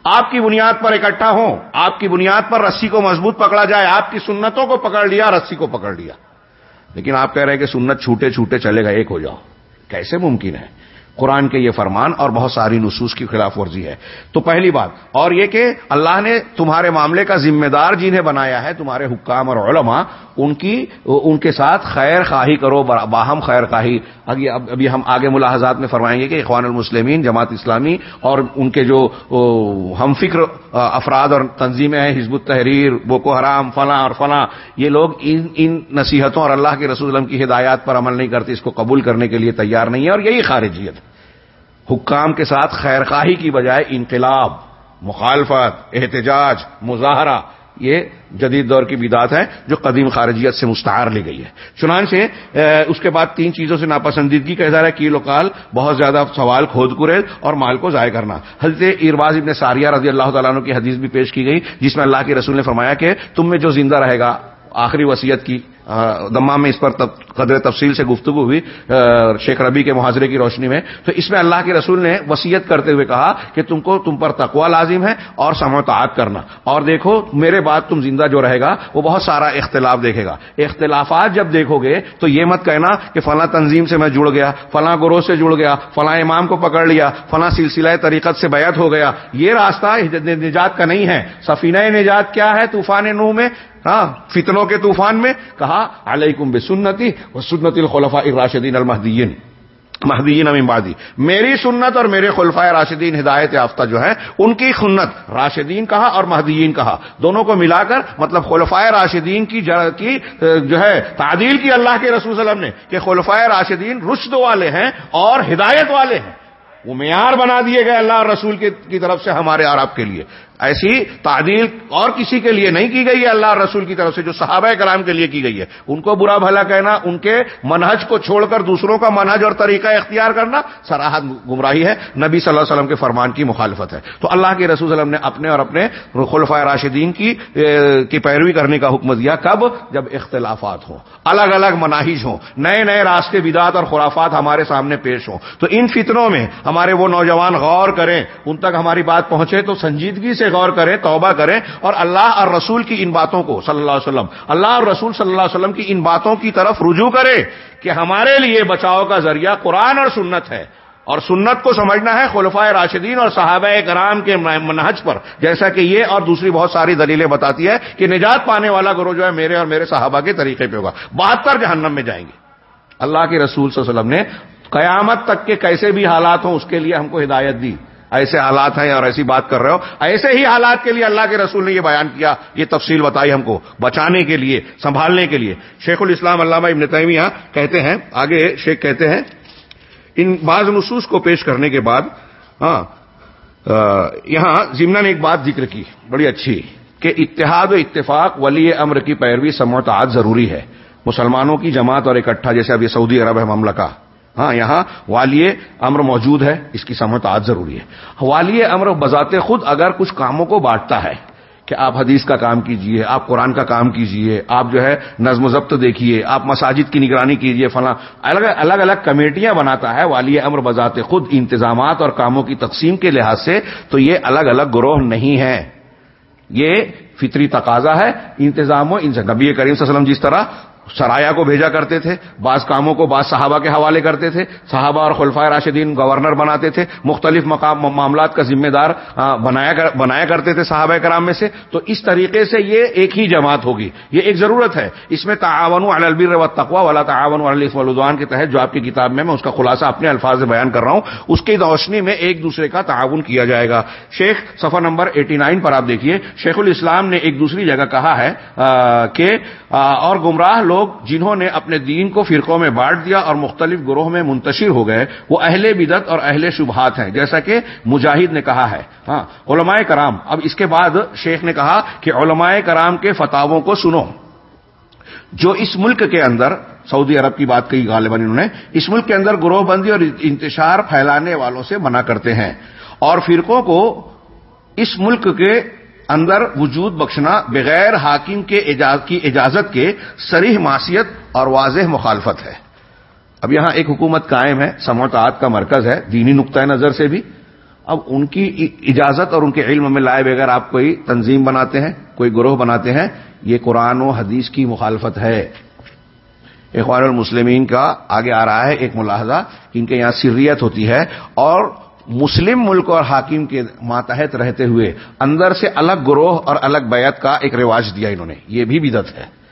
آپ کی بنیاد پر اکٹھا ہوں۔ آپ کی بنیاد پر رسی کو مضبوط پکڑا جائے۔ آپ کی سنتوں کو پکڑ لیا، رسی کو پکڑ لیا۔ لیکن آپ کہہ رہے ہیں کہ سنت چھوٹے چھوٹے چلے گا، ایک ہو جاؤ۔ کیسے ممکن ہے؟ قرآن کے یہ فرمان اور بہت ساری نصوص کی خلاف ورزی ہے۔ تو پہلی بات، اور یہ کہ اللہ نے تمہارے معاملے کا ذمہ دار جنہیں بنایا ہے، تمہارے حکام اور علماء، ان کی، ان کے ساتھ خیر خواہی کرو باہم خیر خواہی۔ ابھی ہم آگے ملاحظات میں فرمائیں گے کہ اخوان المسلمین، جماعت اسلامی اور ان کے جو ہم فکر افراد اور تنظیمیں ہیں، حزب التحریر، بوکو حرام، فلاں اور فلاں، یہ لوگ ان ان نصیحتوں اور اللہ کے رسول اللہ کی ہدایات پر عمل نہیں کرتے، اس کو قبول کرنے کے لیے تیار نہیں ہے اور یہی خارجیت۔ حکام کے ساتھ خیر خواہی کی بجائے انقلاب، مخالفت، احتجاج، مظاہرہ، یہ جدید دور کی بدعت ہے جو قدیم خارجیت سے مستعار لی گئی ہے۔ چنانچہ اس کے بعد تین چیزوں سے ناپسندیدگی کا اظہار ہے، کیل وکال بہت زیادہ سوال کھود کریز اور مال کو ضائع کرنا۔ حضرت ارباز ابن ساریہ رضی اللہ تعالیٰ عنہ کی حدیث بھی پیش کی گئی، جس میں اللہ کے رسول نے فرمایا کہ تم میں جو زندہ رہے گا، آخری وصیت کی دمام میں اس پر قدر تفصیل سے گفتگو ہوئی شیخ ربی کے محاذرے کی روشنی میں۔ تو اس میں اللہ کے رسول نے وسیعت کرتے ہوئے کہا کہ تم کو، تم پر تقوا لازم ہے اور سموتعات کرنا۔ اور دیکھو، میرے بعد تم زندہ جو رہے گا، وہ بہت سارا اختلاف دیکھے گا۔ اختلافات جب دیکھو گے، تو یہ مت کہنا کہ فلاں تنظیم سے میں جڑ گیا، فلاں گروہ سے جڑ گیا، فلاں امام کو پکڑ لیا، فلاں سلسلہ طریقت سے بیعت ہو گیا۔ یہ راستہ نجات کا نہیں ہے۔ سفینہ نجات کیا ہے؟ طوفان نو میں ہاں فتنوں کے طوفان میں کہا، علیکم بسنتی و سنت الخلفاء الراشدین المحدین محدین امبادی میری سنت اور میرے خلفۂ راشدین ہدایت یافتہ جو ہے ان کی سنت، راشدین کہا اور مہدیین کہا. دونوں کو ملا کر مطلب خلفۂ راشدین کی کی جو ہے، تعدیل کی اللہ کے رسول وسلم نے کہ خلفۂ راشدین رشد والے ہیں اور ہدایت والے ہیں. وہ معیار بنا دیے گئے اللہ اور رسول کی طرف سے ہمارے عرب کے لیے. ایسی تعدیل اور کسی کے لیے نہیں کی گئی ہے اللہ رسول کی طرف سے، جو صحابہ کرام کے لیے کی گئی ہے۔ ان کو برا بھلا کہنا، ان کے منہج کو چھوڑ کر دوسروں کا منہج اور طریقہ اختیار کرنا سراہد گمراہی ہے۔ نبی صلی اللہ علیہ وسلم کے فرمان کی مخالفت ہے۔ تو اللہ کے رسول وسلم نے اپنے اور اپنے خلفۂ راشدین کی کی پیروی کرنے کا حکم دیا۔ کب؟ جب اختلافات ہوں۔ الگ الگ مناہج ہوں۔ نئے نئے راستے بدات اور خرافات ہمارے سامنے پیش ہوں۔ تو ان فتنوں میں ہمارے وہ نوجوان غور کریں، ان تک ہماری بات پہنچے تو سنجیدگی سے غور کریں، توبہ کریں اور اللہ اور رسول کی ان باتوں کو، صلی اللہ علیہ وسلم، اللہ اور رسول صلی اللہ علیہ وسلم کی ان باتوں کی طرف رجوع کرے کہ ہمارے لیے بچاؤ کا ذریعہ قرآن اور سنت ہے۔ اور سنت کو سمجھنا ہے خلفۂ راشدین اور صحابہ کرام کے منہج پر، جیسا کہ یہ اور دوسری بہت ساری دلیلیں بتاتی ہے کہ نجات پانے والا گرو جو ہے میرے اور میرے صحابہ کے طریقے پہ ہوگا۔ بہتر جہنم میں جائیں گے۔ اللہ کے رسول صلی اللہ علیہ وسلم نے قیامت تک کے کیسے بھی حالات ہوں، اس کے لیے ہم کو ہدایت دی۔ ایسے حالات ہیں اور ایسی بات کر رہے ہو۔ ایسے ہی حالات کے لیے اللہ کے رسول نے یہ بیان کیا، یہ تفصیل بتائی ہم کو، بچانے کے لیے، سنبھالنے کے لیے۔ شیخ الاسلام علامہ ابن تیمیہ کہتے ہیں، آگے شیخ کہتے ہیں، ان بعض نصوص کو پیش کرنے کے بعد ہاں یہاں ضمنا نے ایک بات ذکر کی، بڑی اچھی، کہ اتحاد و اتفاق ولی امر کی پیروی سموتعات ضروری ہے۔ مسلمانوں کی جماعت اور اکٹھا، جیسے اب یہ سعودی عرب ہے مملکہ ہاں یہاں والی امر موجود ہے، اس کی سمجھ آج ضروری ہے۔ والی امر بذات خود اگر کچھ کاموں کو بانٹتا ہے کہ آپ حدیث کا کام کیجیے، آپ قرآن کا کام کیجیے، آپ جو ہے نظم و ضبط دیکھیے، آپ مساجد کی نگرانی کیجیے، فلاں، الگ الگ الگ کمیٹیاں بناتا ہے والی امر بذات خود انتظامات اور کاموں کی تقسیم کے لحاظ سے، تو یہ الگ الگ گروہ نہیں ہے۔ یہ فطری تقاضا ہے، انتظام و نبی کریم صلی اللہ علیہ وسلم جس طرح سرایا کو بھیجا کرتے تھے، بعض کاموں کو بعض صحابہ کے حوالے کرتے تھے، صحابہ اور خلفۂ راشدین گورنر بناتے تھے، مختلف مقام معاملات کا ذمہ دار بنایا کرتے تھے صحابہ کرام میں سے۔ تو اس طریقے سے یہ ایک ہی جماعت ہوگی۔ یہ ایک ضرورت ہے۔ اس میں تعاون البیر و تقوا والا تعاون الدوان کے تحت، جو آپ کی کتاب میں میں اس کا خلاصہ اپنے الفاظ سے بیان کر رہا ہوں، اس کی روشنی میں ایک دوسرے کا تعاون کیا جائے گا۔ شیخ سفر نمبر ایٹی نائن پر آپ دیکھیے، شیخ الاسلام نے ایک دوسری جگہ کہا ہے کہ اور گمراہ لوگ جنہوں نے اپنے دین کو فرقوں میں بانٹ دیا اور مختلف گروہ میں منتشر ہو گئے، وہ اہل بدت اور اہل شبہات ہیں، جیسا کہ مجاہد نے کہا ہے۔ ہاں علماء کرام، اب اس کے بعد شیخ نے کہا کہ علماء کرام کے فتاووں کو سنو۔ جو اس ملک کے اندر، سعودی عرب کی بات کہی غالباً انہوں نے، اس ملک کے اندر گروہ بندی اور انتشار پھیلانے والوں سے منع کرتے ہیں۔ اور فرقوں کو اس ملک کے اندر وجود بخشنا بغیر حاکم کے کی اجازت کے سریح معصیت اور واضح مخالفت ہے۔ اب یہاں ایک حکومت قائم ہے سموتعات کا مرکز ہے، دینی نقطۂ نظر سے بھی۔ اب ان کی اجازت اور ان کے علم میں لائے بغیر آپ کوئی تنظیم بناتے ہیں، کوئی گروہ بناتے ہیں، یہ قرآن و حدیث کی مخالفت ہے۔ اخوان المسلمین کا آگے آ رہا ہے ایک ملاحظہ، ان کے یہاں سریت ہوتی ہے اور مسلم ملک اور حاکم کے ماتحت رہتے ہوئے اندر سے الگ گروہ اور الگ بیعت کا ایک رواج دیا انہوں نے۔ یہ بھی بدت ہے۔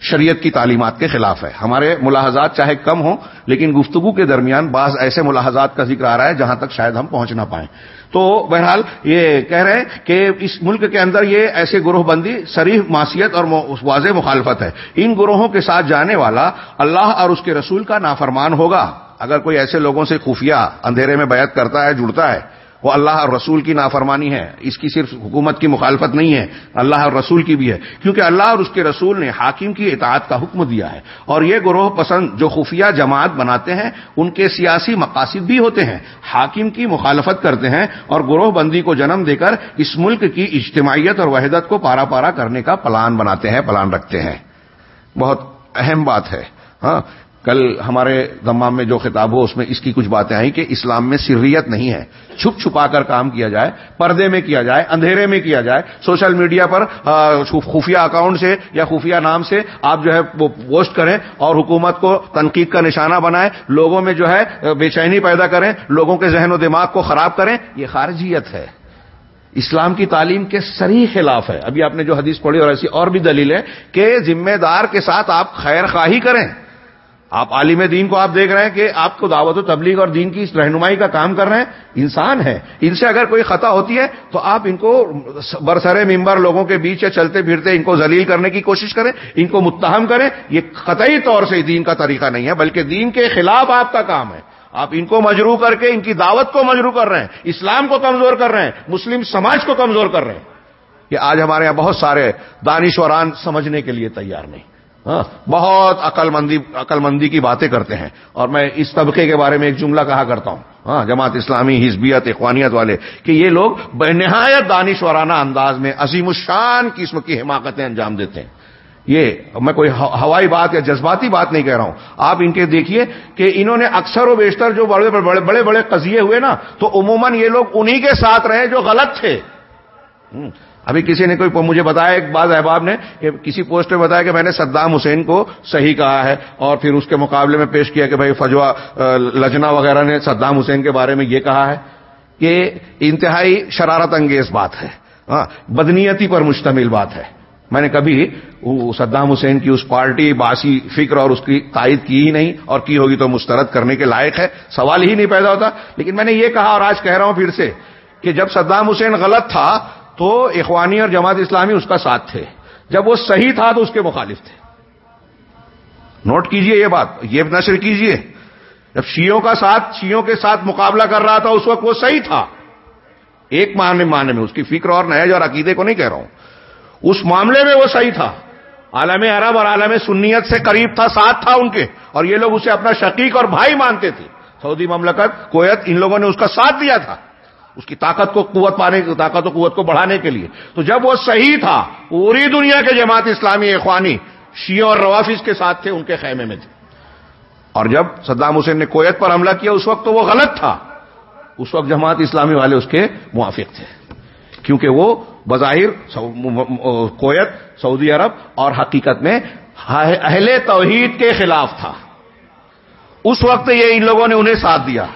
شریعت کی تعلیمات کے خلاف ہے۔ ہمارے ملاحظات چاہے کم ہوں، لیکن گفتگو کے درمیان بعض ایسے ملاحظات کا ذکر آ رہا ہے جہاں تک شاید ہم پہنچ نہ پائیں۔ تو بہرحال یہ کہہ رہے ہیں کہ اس ملک کے اندر یہ ایسے گروہ بندی شریف معاشیت اور واضح مخالفت ہے۔ ان گروہوں کے ساتھ جانے والا اللہ اور اس کے رسول کا نافرمان ہوگا۔ اگر کوئی ایسے لوگوں سے خفیہ اندھیرے میں بیعت کرتا ہے، جڑتا ہے، وہ اللہ اور رسول کی نافرمانی ہے۔ اس کی صرف حکومت کی مخالفت نہیں ہے، اللہ اور رسول کی بھی ہے۔ کیونکہ اللہ اور اس کے رسول نے حاکم کی اطاعت کا حکم دیا ہے۔ اور یہ گروہ پسند جو خفیہ جماعت بناتے ہیں، ان کے سیاسی مقاصد بھی ہوتے ہیں۔ حاکم کی مخالفت کرتے ہیں اور گروہ بندی کو جنم دے کر اس ملک کی اجتماعیت اور وحدت کو پارا پارا کرنے کا پلان بناتے ہیں، پلان رکھتے ہیں۔ بہت اہم بات ہے۔ ہاں کل ہمارے دمام میں جو خطاب ہو اس میں اس کی کچھ باتیں آئیں کہ اسلام میں سریت نہیں ہے۔ چھپ چھپا کر کام کیا جائے، پردے میں کیا جائے، اندھیرے میں کیا جائے۔ سوشل میڈیا پر خفیہ اکاؤنٹ سے یا خفیہ نام سے آپ جو ہے وہ پوسٹ کریں اور حکومت کو تنقید کا نشانہ بنائیں۔ لوگوں میں جو ہے بے چینی پیدا کریں۔ لوگوں کے ذہن و دماغ کو خراب کریں۔ یہ خارجیت ہے۔ اسلام کی تعلیم کے سری خلاف ہے۔ ابھی آپ نے جو حدیث پڑھی اور ایسی اور بھی دلیل ہے کہ ذمہ دار کے ساتھ آپ خیر خواہی کریں۔ آپ عالم دین کو آپ دیکھ رہے ہیں کہ آپ کو دعوت و تبلیغ اور دین کی اس رہنمائی کا کام کر رہے ہیں، انسان ہے ان سے اگر کوئی خطا ہوتی ہے تو آپ ان کو برسر ممبر لوگوں کے بیچ چلتے پھرتے ان کو ذلیل کرنے کی کوشش کریں، ان کو متہم کریں۔ یہ قطعی طور سے دین کا طریقہ نہیں ہے، بلکہ دین کے خلاف آپ کا کام ہے۔ آپ ان کو مجرو کر کے ان کی دعوت کو مجرو کر رہے ہیں، اسلام کو کمزور کر رہے ہیں، مسلم سماج کو کمزور کر رہے ہیں۔ کہ آج ہمارے یہاں بہت سارے دانشوران سمجھنے کے لیے تیار نہیں۔ ہاں، بہت عقل مندی عقل مندی کی باتیں کرتے ہیں۔ اور میں اس طبقے کے بارے میں ایک جملہ کہا کرتا ہوں۔ ہاں جماعت اسلامی، حزبیت، اخوانیت والے، کہ یہ لوگ بے نہایت دانشورانہ انداز میں عظیم الشان قسم کی حماقتیں انجام دیتے ہیں۔ یہ میں کوئی ہوائی بات یا جذباتی بات نہیں کہہ رہا ہوں۔ آپ ان کے دیکھیے کہ انہوں نے اکثر و بیشتر جو بڑے بڑے بڑے بڑے قضیے ہوئے نا، تو عموماً یہ لوگ انہی کے ساتھ رہے جو غلط تھے۔ ابھی کسی نے کوئی مجھے بتایا، ایک بعض احباب نے کہ کسی پوسٹ میں بتایا کہ میں نے صدام حسین کو صحیح کہا ہے اور پھر اس کے مقابلے میں پیش کیا کہ بھائی فجوا لجنا وغیرہ نے صدام حسین کے بارے میں یہ کہا ہے کہ انتہائی شرارت انگیز بات ہے بدنیتی پر مشتمل بات ہے۔ میں نے کبھی صدام حسین کی اس پارٹی، باسی فکر اور اس کی تائید کی ہی نہیں اور کی ہوگی تو مسترد کرنے کے لائق ہے، سوال ہی نہیں پیدا ہوتا۔ لیکن میں نے یہ کہا اور آج کہہ رہا ہوں پھر سے کہ جب صدام حسین غلط تھا تو اخوانی اور جماعت اسلامی اس کا ساتھ تھے۔ جب وہ صحیح تھا تو اس کے مخالف تھے۔ نوٹ کیجیے یہ بات، یہ نشر کیجیے۔ جب شیوں کا ساتھ شیوں کے ساتھ مقابلہ کر رہا تھا، اس وقت وہ صحیح تھا۔ ایک معنی معنی میں، اس کی فکر اور نہج اور عقیدے کو نہیں کہہ رہا ہوں۔ اس معاملے میں وہ صحیح تھا۔ عالم عرب اور عالم سنیت سے قریب تھا، ساتھ تھا ان کے۔ اور یہ لوگ اسے اپنا شقیق اور بھائی مانتے تھے۔ سعودی مملکت، کویت، ان لوگوں نے اس کا ساتھ دیا تھا۔ اس کی طاقت کو قوت پانے کی طاقت و قوت کو بڑھانے کے لیے۔ تو جب وہ صحیح تھا، پوری دنیا کے جماعت اسلامی اخوانی شیعہ اور روافظ کے ساتھ تھے، ان کے خیمے میں تھے۔ اور جب صدام حسین نے کویت پر حملہ کیا، اس وقت تو وہ غلط تھا۔ اس وقت جماعت اسلامی والے اس کے موافق تھے۔ کیونکہ وہ بظاہر کویت، سعودی عرب اور حقیقت میں اہل توحید کے خلاف تھا۔ اس وقت یہ ان لوگوں نے انہیں ساتھ دیا۔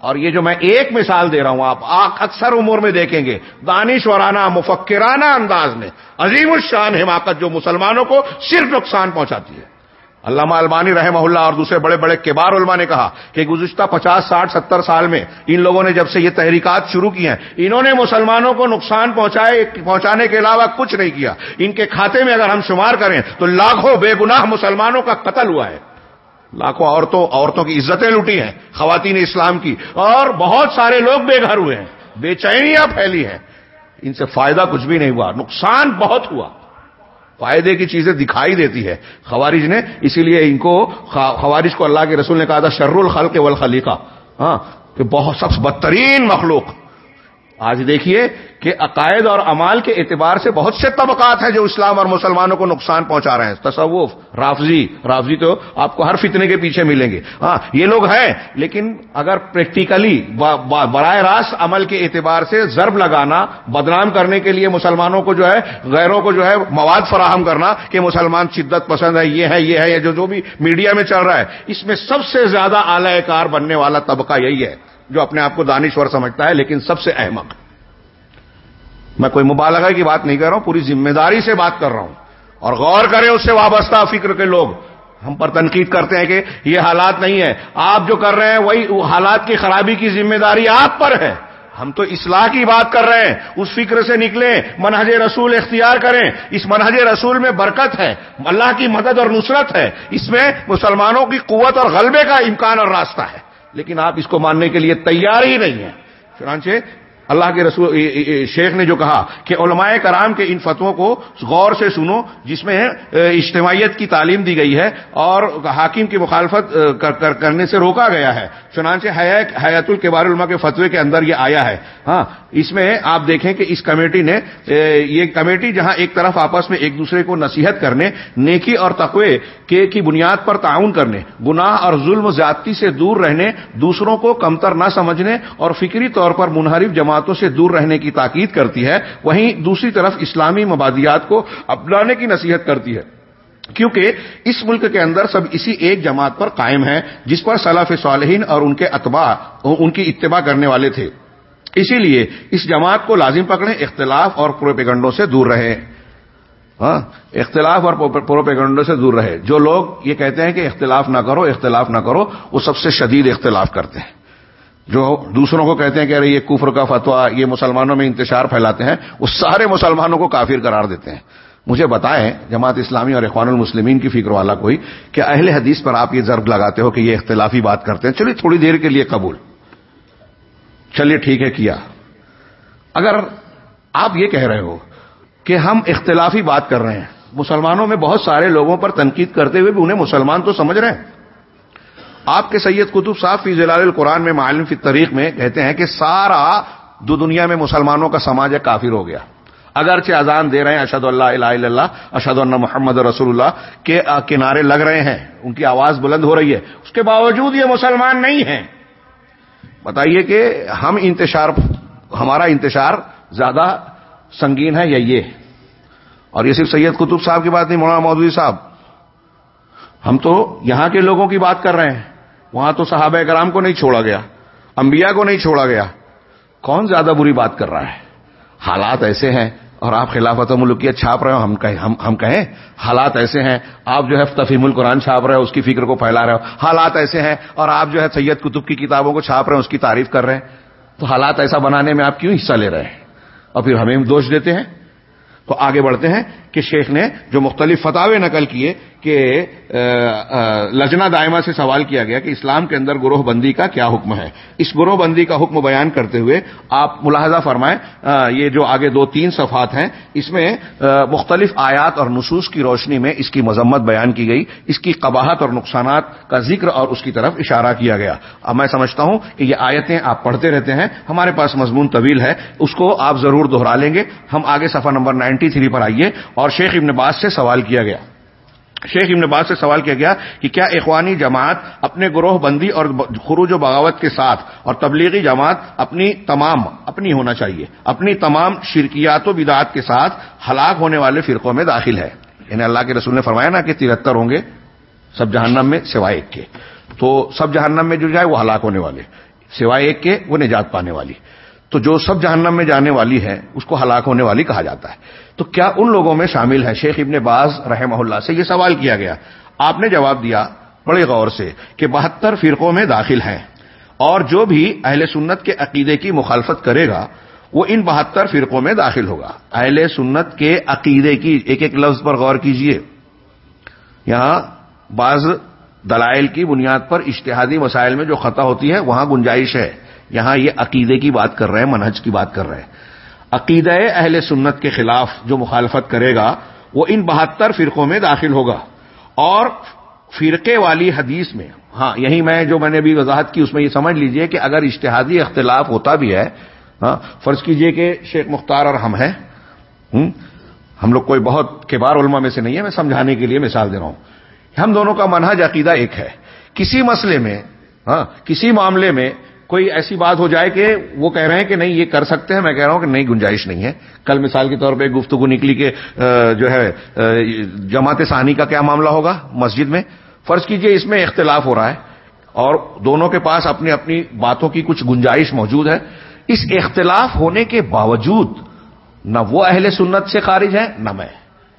اور یہ جو میں ایک مثال دے رہا ہوں، آپ اکثر عمر میں دیکھیں گے دانشورانہ مفکرانہ انداز میں، عظیم الشان حماقت جو مسلمانوں کو صرف نقصان پہنچاتی ہے۔ علامہ المانی رحمہ اللہ اور دوسرے بڑے بڑے کبار علماء نے کہا کہ گزشتہ پچاس، ساٹھ، ستر سال میں ان لوگوں نے جب سے یہ تحریکات شروع کی ہیں، انہوں نے مسلمانوں کو نقصان پہنچائے، پہنچانے کے علاوہ کچھ نہیں کیا۔ ان کے کھاتے میں اگر ہم شمار کریں تو لاکھوں بے گناہ مسلمانوں کا قتل ہوا ہے۔ لاکھوں عورتوں عورتوں کی عزتیں لوٹی ہیں، خواتین اسلام کی، اور بہت سارے لوگ بے گھر ہوئے ہیں، بے چینیاں پھیلی ہیں۔ ان سے فائدہ کچھ بھی نہیں ہوا، نقصان بہت ہوا۔ فائدے کی چیزیں دکھائی دیتی ہے۔ خوارج نے اسی لیے ان کو خوارج کو اللہ کے رسول نے کہا تھا شر الخل کے ہاں کہ بہت سب بدترین مخلوق۔ آج دیکھیے کہ عقائد اور امال کے اعتبار سے بہت سے طبقات ہیں جو اسلام اور مسلمانوں کو نقصان پہنچا رہے ہیں۔ تصوف، رافضی رافضی تو آپ کو ہر فتنے کے پیچھے ملیں گے۔ ہاں یہ لوگ ہیں، لیکن اگر پریکٹیکلی براہ راست عمل کے اعتبار سے ضرب لگانا، بدنام کرنے کے لیے مسلمانوں کو جو ہے، غیروں کو جو ہے، مواد فراہم کرنا کہ مسلمان شدت پسند ہے، یہ ہے یہ ہے جو جو بھی میڈیا میں چل رہا ہے، اس میں سب سے زیادہ اعلی کار بننے والا طبقہ یہی ہے۔ جو اپنے آپ کو دانشور سمجھتا ہے، لیکن سب سے احمق۔ میں کوئی مبالغہ کی بات نہیں کر رہا ہوں، پوری ذمہ داری سے بات کر رہا ہوں۔ اور غور کریں اس سے وابستہ فکر کے لوگ۔ ہم پر تنقید کرتے ہیں کہ یہ حالات نہیں ہے آپ جو کر رہے ہیں، وہی حالات کی خرابی کی ذمہ داری آپ پر ہے۔ ہم تو اصلاح کی بات کر رہے ہیں۔ اس فکر سے نکلیں، منہج رسول اختیار کریں۔ اس منہج رسول میں برکت ہے، اللہ کی مدد اور نصرت ہے۔ اس میں مسلمانوں کی قوت اور غلبے کا امکان اور راستہ ہے۔ لیکن آپ اس کو ماننے کے لیے تیار ہی نہیں ہیں۔ چنانچہ اللہ کے رسول شیخ نے جو کہا کہ علماء کرام کے ان فتووں کو غور سے سنو، جس میں اجتماعیت کی تعلیم دی گئی ہے اور حاکم کی مخالفت کرنے سے روکا گیا ہے۔ چنانچہ حیات القبار علماء کے فتوے کے اندر یہ آیا ہے۔ ہاں اس میں آپ دیکھیں کہ اس کمیٹی نے یہ کمیٹی جہاں ایک طرف آپس میں ایک دوسرے کو نصیحت کرنے، نیکی اور تقوی کے کی بنیاد پر تعاون کرنے، گناہ اور ظلم زیادتی سے دور رہنے، دوسروں کو کمتر نہ سمجھنے اور فکری طور پر منحرف جماعتوں سے دور رہنے کی تاکید کرتی ہے، وہیں دوسری طرف اسلامی مبادیات کو اپنانے کی نصیحت کرتی ہے۔ کیونکہ اس ملک کے اندر سب اسی ایک جماعت پر قائم ہے جس پر صلاف صالحین اور ان کے اتباع، ان کی اتباع کرنے والے تھے۔ اسی لیے اس جماعت کو لازم پکڑیں، اختلاف اور پروپیگنڈوں سے دور رہے ہاں، اختلاف اور پروپیگنڈوں سے دور رہے جو لوگ یہ کہتے ہیں کہ اختلاف نہ کرو، اختلاف نہ کرو، وہ سب سے شدید اختلاف کرتے ہیں۔ جو دوسروں کو کہتے ہیں کہ ارے یہ کفر کا فتوا یہ مسلمانوں میں انتشار پھیلاتے ہیں، وہ سارے مسلمانوں کو کافر قرار دیتے ہیں۔ مجھے بتائیں جماعت اسلامی اور اخوان المسلمین کی فکر والا کوئی کہ اہل حدیث پر آپ یہ ضرب لگاتے ہو کہ یہ اختلافی بات کرتے ہیں؟ چلیے، تھوڑی دیر کے لیے قبول۔ چلیے، ٹھیک ہے، کیا۔ اگر آپ یہ کہہ رہے ہو کہ ہم اختلافی بات کر رہے ہیں، مسلمانوں میں بہت سارے لوگوں پر تنقید کرتے ہوئے بھی انہیں مسلمان تو سمجھ رہے ہیں۔ آپ کے سید قطب صاحب فی ضلال القرآن میں معلوم فی طریق میں کہتے ہیں کہ سارا دو دنیا میں مسلمانوں کا سماج ہے، کافر ہو گیا۔ اگرچہ اذان دے رہے ہیں اشد اللہ الہ الا اللہ اشد اللہ محمد رسول اللہ، کے کنارے لگ رہے ہیں، ان کی آواز بلند ہو رہی ہے۔ اس کے باوجود یہ مسلمان نہیں ہیں۔ بتائیے کہ ہم انتشار، ہمارا انتشار زیادہ سنگین ہے یا یہ؟ اور یہ صرف سید قطب صاحب کی بات نہیں، مولانا مودودی صاحب۔ ہم تو یہاں کے لوگوں کی بات کر رہے ہیں۔ وہاں تو صحابہ کرام کو نہیں چھوڑا گیا، انبیاء کو نہیں چھوڑا گیا۔ کون زیادہ بری بات کر رہا ہے؟ حالات ایسے ہیں اور آپ خلافت ملکیت چھاپ رہے ہو، ہم کہیں ہم ہم کہیں حالات ایسے ہیں، آپ جو ہے تفیم القرآن چھاپ رہے ہو، اس کی فکر کو پھیلا رہے ہو۔ حالات ایسے ہیں اور آپ جو ہے سید کتب کی کتابوں کو چھاپ رہے ہیں، اس کی تعریف کر رہے ہیں۔ تو حالات ایسا بنانے میں آپ کیوں حصہ لے رہے ہیں؟ اور پھر ہمیں دوش دیتے ہیں؟ تو آگے بڑھتے ہیں کہ شیخ نے جو مختلف فتوے نقل کیے کہ لجنا دائمہ سے سوال کیا گیا کہ اسلام کے اندر گروہ بندی کا کیا حکم ہے؟ اس گروہ بندی کا حکم بیان کرتے ہوئے آپ ملاحظہ فرمائیں یہ جو آگے دو تین صفحات ہیں، اس میں مختلف آیات اور نصوص کی روشنی میں اس کی مذمت بیان کی گئی، اس کی قباہت اور نقصانات کا ذکر اور اس کی طرف اشارہ کیا گیا۔ اب میں سمجھتا ہوں کہ یہ آیتیں آپ پڑھتے رہتے ہیں، ہمارے پاس مضمون طویل ہے، اس کو آپ ضرور دوہرا لیں گے۔ ہم آگے صفحہ نمبر نائنٹی تھری پر آئیے اور شیخ ابن باز سے سوال کیا گیا۔ شیخ ابن باز سے سوال کیا گیا کہ کیا اخوانی جماعت اپنے گروہ بندی اور خروج و بغاوت کے ساتھ اور تبلیغی جماعت اپنی تمام، اپنی ہونا چاہیے، اپنی تمام شرکیات و بدعات کے ساتھ ہلاک ہونے والے فرقوں میں داخل ہے؟ یعنی اللہ کے رسول نے فرمایا نا کہ ترہتر ہوں گے سب جہنم میں سوائے ایک کے۔ تو سب جہنم میں جو جائے وہ ہلاک ہونے والے، سوائے ایک کے وہ نجات پانے والی۔ تو جو سب جہنم میں جانے والی ہے، اس کو ہلاک ہونے والی کہا جاتا ہے۔ تو کیا ان لوگوں میں شامل ہے؟ شیخ ابن باز رحمہ اللہ سے یہ سوال کیا گیا۔ آپ نے جواب دیا بڑے غور سے کہ بہتر فرقوں میں داخل ہیں۔ اور جو بھی اہل سنت کے عقیدے کی مخالفت کرے گا، وہ ان بہتر فرقوں میں داخل ہوگا۔ اہل سنت کے عقیدے کی ایک ایک لفظ پر غور کیجیے۔ یہاں بعض دلائل کی بنیاد پر اشتہادی مسائل میں جو خطا ہوتی ہے وہاں گنجائش ہے۔ یہاں یہ عقیدے کی بات کر رہے ہیں، منہج کی بات کر رہے ہیں۔ عقیدہ اہل سنت کے خلاف جو مخالفت کرے گا، وہ ان بہتر فرقوں میں داخل ہوگا۔ اور فرقے والی حدیث میں ہاں یہی میں جو میں نے بھی وضاحت کی، اس میں یہ سمجھ لیجیے کہ اگر اشتہادی اختلاف ہوتا بھی ہے ہاں فرض کیجیے کہ شیخ مختار اور ہم ہیں ہم لوگ کوئی بہت کبار علماء میں سے نہیں ہے میں سمجھانے کے لیے مثال دے رہا ہوں۔ ہم دونوں کا منہج عقیدہ ایک ہے۔ کسی مسئلے میں ہاں کسی معاملے میں کوئی ایسی بات ہو جائے کہ وہ کہہ رہے ہیں کہ نہیں، یہ کر سکتے ہیں، میں کہہ رہا ہوں کہ نہیں، گنجائش نہیں ہے۔ کل مثال کے طور پہ گفتگو نکلی کہ جو ہے جماعت ثانی کا کیا معاملہ ہوگا مسجد میں؟ فرض کیجیے اس میں اختلاف ہو رہا ہے اور دونوں کے پاس اپنی اپنی باتوں کی کچھ گنجائش موجود ہے۔ اس اختلاف ہونے کے باوجود نہ وہ اہل سنت سے خارج ہے نہ میں۔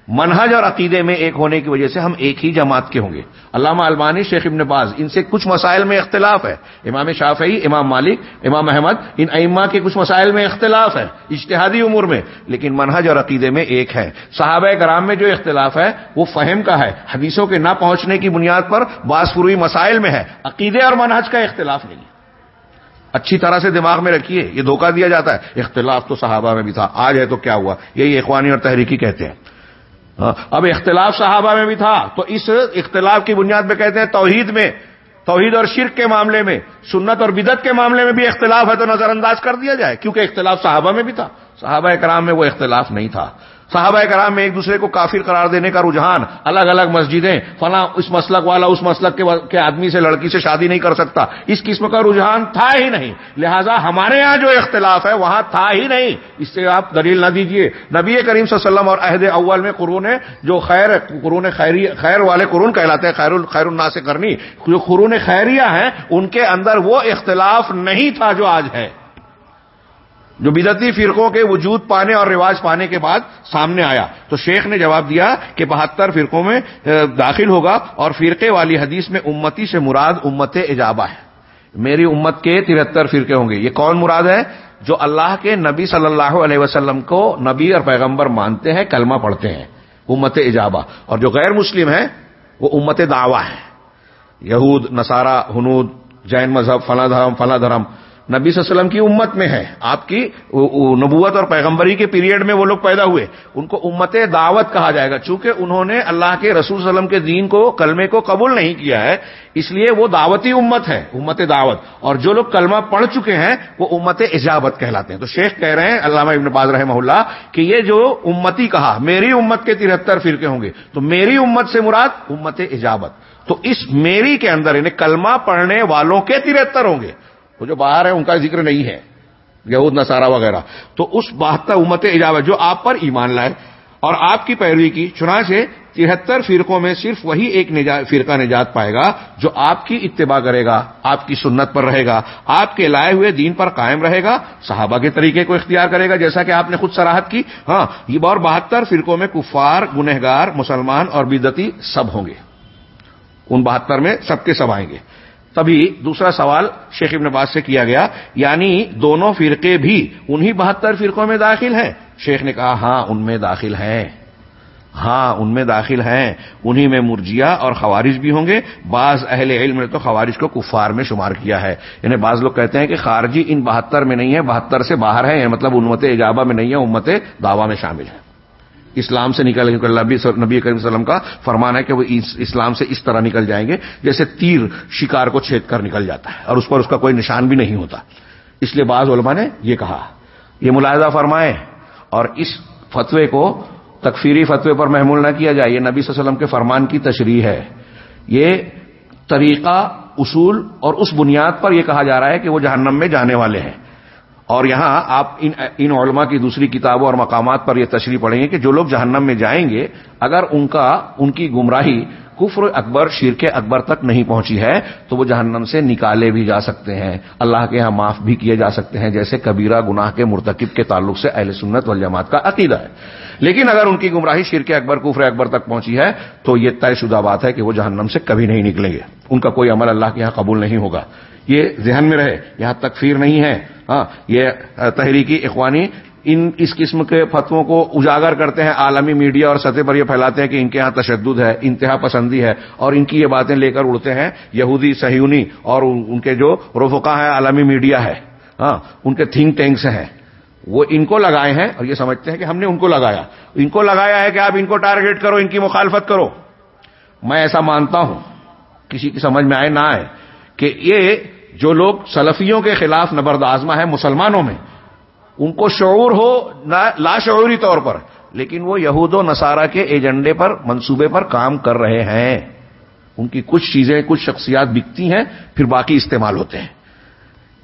منہج اور عقیدے میں ایک ہونے کی وجہ سے ہم ایک ہی جماعت کے ہوں گے۔ علامہ المانی شیخ ابن باز، ان سے کچھ مسائل میں اختلاف ہے۔ امام شافعی، امام مالک، امام احمد، ان ائمہ کے کچھ مسائل میں اختلاف ہے اجتہادی امور میں، لیکن منہج اور عقیدے میں ایک ہے۔ صحابہ کرام میں جو اختلاف ہے وہ فہم کا ہے۔ حدیثوں کے نہ پہنچنے کی بنیاد پر بعض فروئی مسائل میں ہے۔ عقیدے اور منہج کا اختلاف نہیں۔ اچھی طرح سے دماغ میں رکھیے، یہ دھوکہ دیا جاتا ہے۔ اختلاف تو صحابہ میں بھی تھا، آج ہے تو کیا ہوا؟ یہی اخوانی اور تحریکی کہتے ہیں۔ ہاں، اب اختلاف صحابہ میں بھی تھا۔ تو اس اختلاف کی بنیاد پہ کہتے ہیں توحید میں، توحید اور شرک کے معاملے میں، سنت اور بدت کے معاملے میں بھی اختلاف ہے تو نظر انداز کر دیا جائے، کیونکہ اختلاف صحابہ میں بھی تھا۔ صحابہ کرام میں وہ اختلاف نہیں تھا۔ صحابہ کرام میں ایک دوسرے کو کافر قرار دینے کا رجحان، الگ الگ مسجدیں، فلاں اس مسلک والا اس مسلک کے آدمی سے لڑکی سے شادی نہیں کر سکتا۔ اس قسم کا رجحان تھا ہی نہیں۔ لہذا ہمارے یہاں جو اختلاف ہے، وہاں تھا ہی نہیں۔ اس سے آپ دلیل نہ دیجیے نبی کریم صلی اللہ علیہ وسلم اور عہد اول میں قرون جو خیر، قرون خیر والے قرون کہلاتے ہیں، خیر خیر الناس سے کرنی، جو قرون خیریہ ہیں، ان کے اندر وہ اختلاف نہیں تھا جو آج ہے۔ جو بدتی فرقوں کے وجود پانے اور رواج پانے کے بعد سامنے آیا۔ تو شیخ نے جواب دیا کہ بہتر فرقوں میں داخل ہوگا اور فرقے والی حدیث میں امتی سے مراد امت ایجابہ ہے۔ میری امت کے ترہتر فرقے ہوں گے۔ یہ کون مراد ہے؟ جو اللہ کے نبی صلی اللہ علیہ وسلم کو نبی اور پیغمبر مانتے ہیں، کلمہ پڑھتے ہیں۔ امت ایجابہ اور جو غیر مسلم ہیں، وہ امت دعویٰ ہے یہود، نصارہ، ہنود، جین مذہب، فلاں دھرم فلاں دھرم۔ نبی صلی اللہ علیہ وسلم کی امت میں ہے۔ آپ کی نبوت اور پیغمبری کے پیریڈ میں وہ لوگ پیدا ہوئے۔ ان کو امت دعوت کہا جائے گا۔ چونکہ انہوں نے اللہ کے رسول صلی اللہ علیہ وسلم کے دین کو کلمے کو قبول نہیں کیا ہے، اس لیے وہ دعوتی امت ہے، امت دعوت۔ اور جو لوگ کلمہ پڑھ چکے ہیں، وہ امت اجابت کہلاتے ہیں۔ تو شیخ کہہ رہے ہیں، علامہ ابن باز رحمہ اللہ، کہ یہ جو امتی کہا، میری امت کے ترہتر فرقے ہوں گے۔ تو میری امت سے مراد امت اجابت۔ تو اس میری کے اندر یعنی کلمہ پڑھنے والوں کے ترہتر ہوں گے۔ وہ جو باہر ہے ان کا ذکر نہیں ہے، یہود، نصارہ وغیرہ۔ تو اس بہتر امت اجابت جو آپ پر ایمان لائے۔ اور آپ کی پیروی کی، چنانچہ سے تہتر فرقوں میں صرف وہی ایک فرقہ نجات پائے گا جو آپ کی اتباع کرے گا، آپ کی سنت پر رہے گا، آپ کے لائے ہوئے دین پر قائم رہے گا، صحابہ کے طریقے کو اختیار کرے گا، جیسا کہ آپ نے خود سراہد کی۔ ہاں یہ اور بہتر فرقوں میں کفار، گنہگار، مسلمان اور بدتی سب ہوں گے۔ ان بہتر میں سب کے سب آئیں گے۔ تبھی دوسرا سوال شیخ ابن باز سے کیا گیا یعنی دونوں فرقے بھی انہی بہتر فرقوں میں داخل ہیں۔ شیخ نے کہا ہاں ان میں داخل ہیں۔ ہاں ان میں داخل ہیں۔ انہی میں مرجیا اور خوارج بھی ہوں گے۔ بعض اہل علم نے تو خوارج کو کفار میں شمار کیا ہے۔ یعنی بعض لوگ کہتے ہیں کہ خارجی ان بہتر میں نہیں ہے، بہتر سے باہر ہے یعنی مطلب امت ایجابہ میں نہیں ہے، امت دعوی میں شامل ہے۔ اسلام سے نکل نبی کریم وسلم کا فرمان ہے کہ وہ اسلام سے اس طرح نکل جائیں گے جیسے تیر شکار کو چھید کر نکل جاتا ہے، اور اس پر اس کا کوئی نشان بھی نہیں ہوتا۔ اس لیے بعض علماء نے یہ کہا، یہ ملاحظہ فرمائے اور اس فتوے کو تکفیری فتوے پر محمول نہ کیا جائے، یہ نبی صلی اللہ علیہ وسلم کے فرمان کی تشریح ہے۔ یہ طریقہ، اصول اور اس بنیاد پر یہ کہا جا رہا ہے کہ وہ جہنم میں جانے والے ہیں۔ اور یہاں آپ ان ان علماء کی دوسری کتابوں اور مقامات پر یہ تشریح پڑھیں گے کہ جو لوگ جہنم میں جائیں گے، اگر ان کا، ان کی گمراہی کفر اکبر، شرک اکبر تک نہیں پہنچی ہے، تو وہ جہنم سے نکالے بھی جا سکتے ہیں۔ اللہ کے یہاں معاف بھی کیے جا سکتے ہیں، جیسے کبیرہ گناہ کے مرتکب کے تعلق سے اہل سنت والجماعت کا عقیدہ ہے۔ لیکن اگر ان کی گمراہی شرک اکبر، کفر اکبر تک پہنچی ہے، تو یہ طے شدہ بات ہے کہ وہ جہنم سے کبھی نہیں نکلیں گے۔ ان کا کوئی عمل اللہ کے یہاں قبول نہیں ہوگا۔ یہ ذہن میں رہے، یہاں تکفیر نہیں ہے۔ ہاں یہ تحریکی اخوانی ان اس قسم کے فتووں کو اجاگر کرتے ہیں، عالمی میڈیا اور سطح پر یہ پھیلاتے ہیں کہ ان کے یہاں تشدد ہے، انتہا پسندی ہے اور ان کی یہ باتیں لے کر اڑتے ہیں۔ یہودی سہیونی اور ان کے جو رفقا ہے عالمی میڈیا ہے۔ ہاں ان کے تھنک ٹینکس ہیں۔ وہ ان کو لگائے ہیں اور یہ سمجھتے ہیں کہ ہم نے ان کو لگایا۔ ان کو لگایا ہے کہ آپ ان کو ٹارگیٹ کرو، ان کی مخالفت کرو۔ میں ایسا مانتا ہوں۔ کسی کی سمجھ میں آئے، نہ آئے۔ کہ یہ جو لوگ سلفیوں کے خلاف نبرد آزما ہے مسلمانوں میں، ان کو شعور ہو لاشعوری طور پر، لیکن وہ یہود و نصارہ کے ایجنڈے پر، منصوبے پر کام کر رہے ہیں۔ ان کی کچھ چیزیں، کچھ شخصیات بکتی ہیں، پھر باقی استعمال ہوتے ہیں۔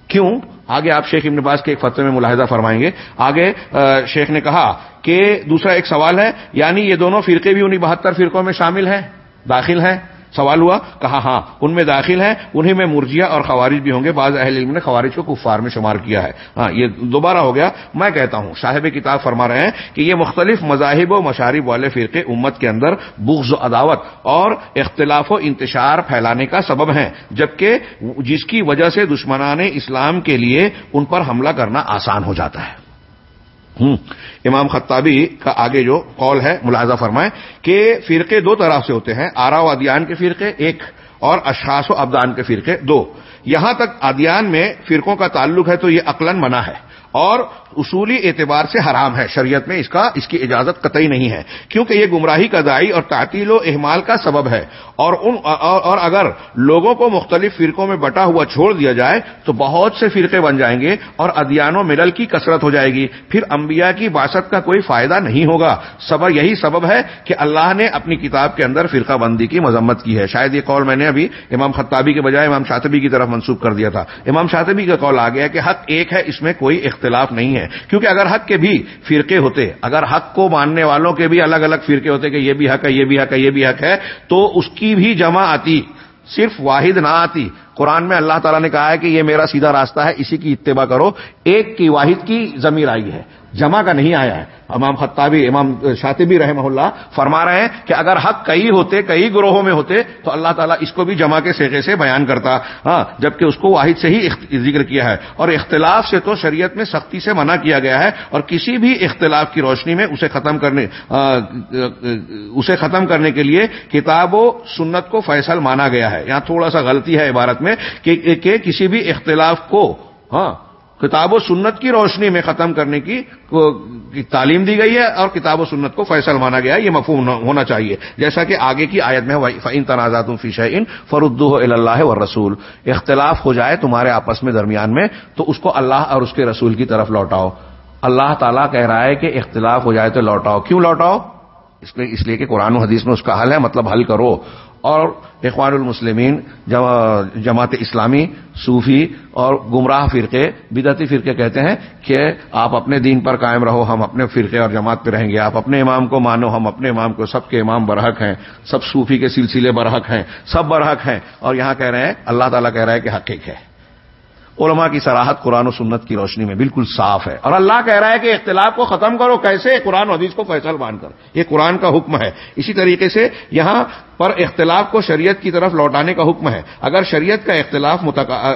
کیوں؟ آگے آپ شیخ ابن باز کے ایک فتح میں ملاحظہ فرمائیں گے۔ آگے شیخ نے کہا کہ دوسرا ایک سوال ہے یعنی یہ دونوں فرقے بھی انہیں بہتر فرقوں میں شامل ہیں، داخل ہیں۔ سوال ہوا، کہا ہاں ان میں داخل ہیں انہیں میں مرجیا اور خوارج بھی ہوں گے، بعض اہل علم نے خوارج کو کفار میں شمار کیا ہے۔ ہاں یہ دوبارہ ہو گیا۔ میں کہتا ہوں، صاحب کتاب فرما رہے ہیں کہ یہ مختلف مذاہب و مشارب والے فرقے امت کے اندر بغض و عداوت اور اختلاف و انتشار پھیلانے کا سبب ہیں، جبکہ جس کی وجہ سے دشمنان اسلام کے لیے ان پر حملہ کرنا آسان ہو جاتا ہے۔ امام خطابی کا آگے جو قول ہے، ملاحظہ فرمائیں کہ فرقے دو طرح سے ہوتے ہیں، آرا و ادیان کے فرقے ایک اور اشخاص و ابدان کے فرقے دو۔ یہاں تک ادیان میں فرقوں کا تعلق ہے تو یہ عقلن منع ہے۔ اور اصولی اعتبار سے حرام ہے، شریعت میں اس کا، اس کی اجازت قطعی نہیں ہے، کیونکہ یہ گمراہی کا دائی اور تعطیل و احمال کا سبب ہے۔ اور ان، اور اگر لوگوں کو مختلف فرقوں میں بٹا ہوا چھوڑ دیا جائے، تو بہت سے فرقے بن جائیں گے اور ادیان و ملل کی کثرت ہو جائے گی۔ پھر انبیاء کی باسط کا کوئی فائدہ نہیں ہوگا۔ صبر یہی سبب ہے کہ اللہ نے اپنی کتاب کے اندر فرقہ بندی کی مذمت کی ہے۔ شاید یہ قول میں نے ابھی امام خطابی کے بجائے امام شاطبی کی طرف منسوخ کر دیا تھا۔ امام شاطبی کا قول آ گیا کہ حق ایک ہے، اس میں کوئی اختلاف نہیں ہے۔ کیونکہ اگر حق کے بھی فرقے ہوتے، اگر حق کو ماننے والوں کے بھی الگ الگ فرقے ہوتے کہ یہ بھی حق ہے، یہ بھی حق ہے، یہ بھی حق ہے، تو اس کی بھی جمع آتی، صرف واحد نہ آتی۔ قرآن میں اللہ تعالیٰ نے کہا ہے کہ یہ میرا سیدھا راستہ ہے، اسی کی اتباع کرو۔ ایک کی واحد کی ضمیر آئی ہے۔ جمع کا نہیں آیا ہے۔ امام خطابی، امام شاطبی رحمہ اللہ فرما رہے ہیں کہ اگر حق کئی ہوتے، کئی گروہوں میں ہوتے، تو اللہ تعالیٰ اس کو بھی جمع کے سیگے سے بیان کرتا۔ ہاں جبکہ اس کو واحد سے ہی ذکر کیا ہے۔ اور اختلاف سے تو شریعت میں سختی سے منع کیا گیا ہے۔ اور کسی بھی اختلاف کی روشنی میں اسے ختم کرنے اسے ختم کرنے کے لیے کتاب و سنت کو فیصل مانا گیا ہے۔ یہاں تھوڑا سا غلطی ہے عبارت میں کہ کسی بھی اختلاف کو ہاں کتاب و سنت کی روشنی میں ختم کرنے کی تعلیم دی گئی ہے اور کتاب و سنت کو فیصل مانا گیا ہے۔ یہ مفہوم ہونا چاہیے۔ جیسا کہ آگے کی آیت میں فعین تنازعات فیش ان فردو اللہ و رسول اختلاف ہو جائے تمہارے آپس میں درمیان میں، تو اس کو اللہ اور اس کے رسول کی طرف لوٹاؤ۔ اللہ تعالیٰ کہہ رہا ہے کہ اختلاف ہو جائے تو لوٹاؤ۔ کیوں لوٹاؤ؟ اس لیے کہ قرآن و حدیث میں اس کا حل ہے مطلب حل کرو۔ اور اخوان المسلمین جماعت اسلامی، صوفی اور گمراہ فرقے، بدعتی فرقے کہتے ہیں کہ آپ اپنے دین پر قائم رہو، ہم اپنے فرقے اور جماعت پہ رہیں گے، آپ اپنے امام کو مانو، ہم اپنے امام کو سب کے امام برحق ہیں، سب صوفی کے سلسلے برحق ہیں، سب برحق ہیں۔ اور یہاں کہہ رہے ہیں، اللہ تعالیٰ کہہ رہا ہے کہ حقیق ہے۔ علماء کی سراحت قرآن و سنت کی روشنی میں بالکل صاف ہے۔ اور اللہ کہہ رہا ہے کہ اختلاف کو ختم کرو، کیسے؟ قرآن و حدیث کو فیصل مان کر۔ یہ قرآن کا حکم ہے۔ اسی طریقے سے یہاں پر اختلاف کو شریعت کی طرف لوٹانے کا حکم ہے۔ اگر شریعت کا اختلاف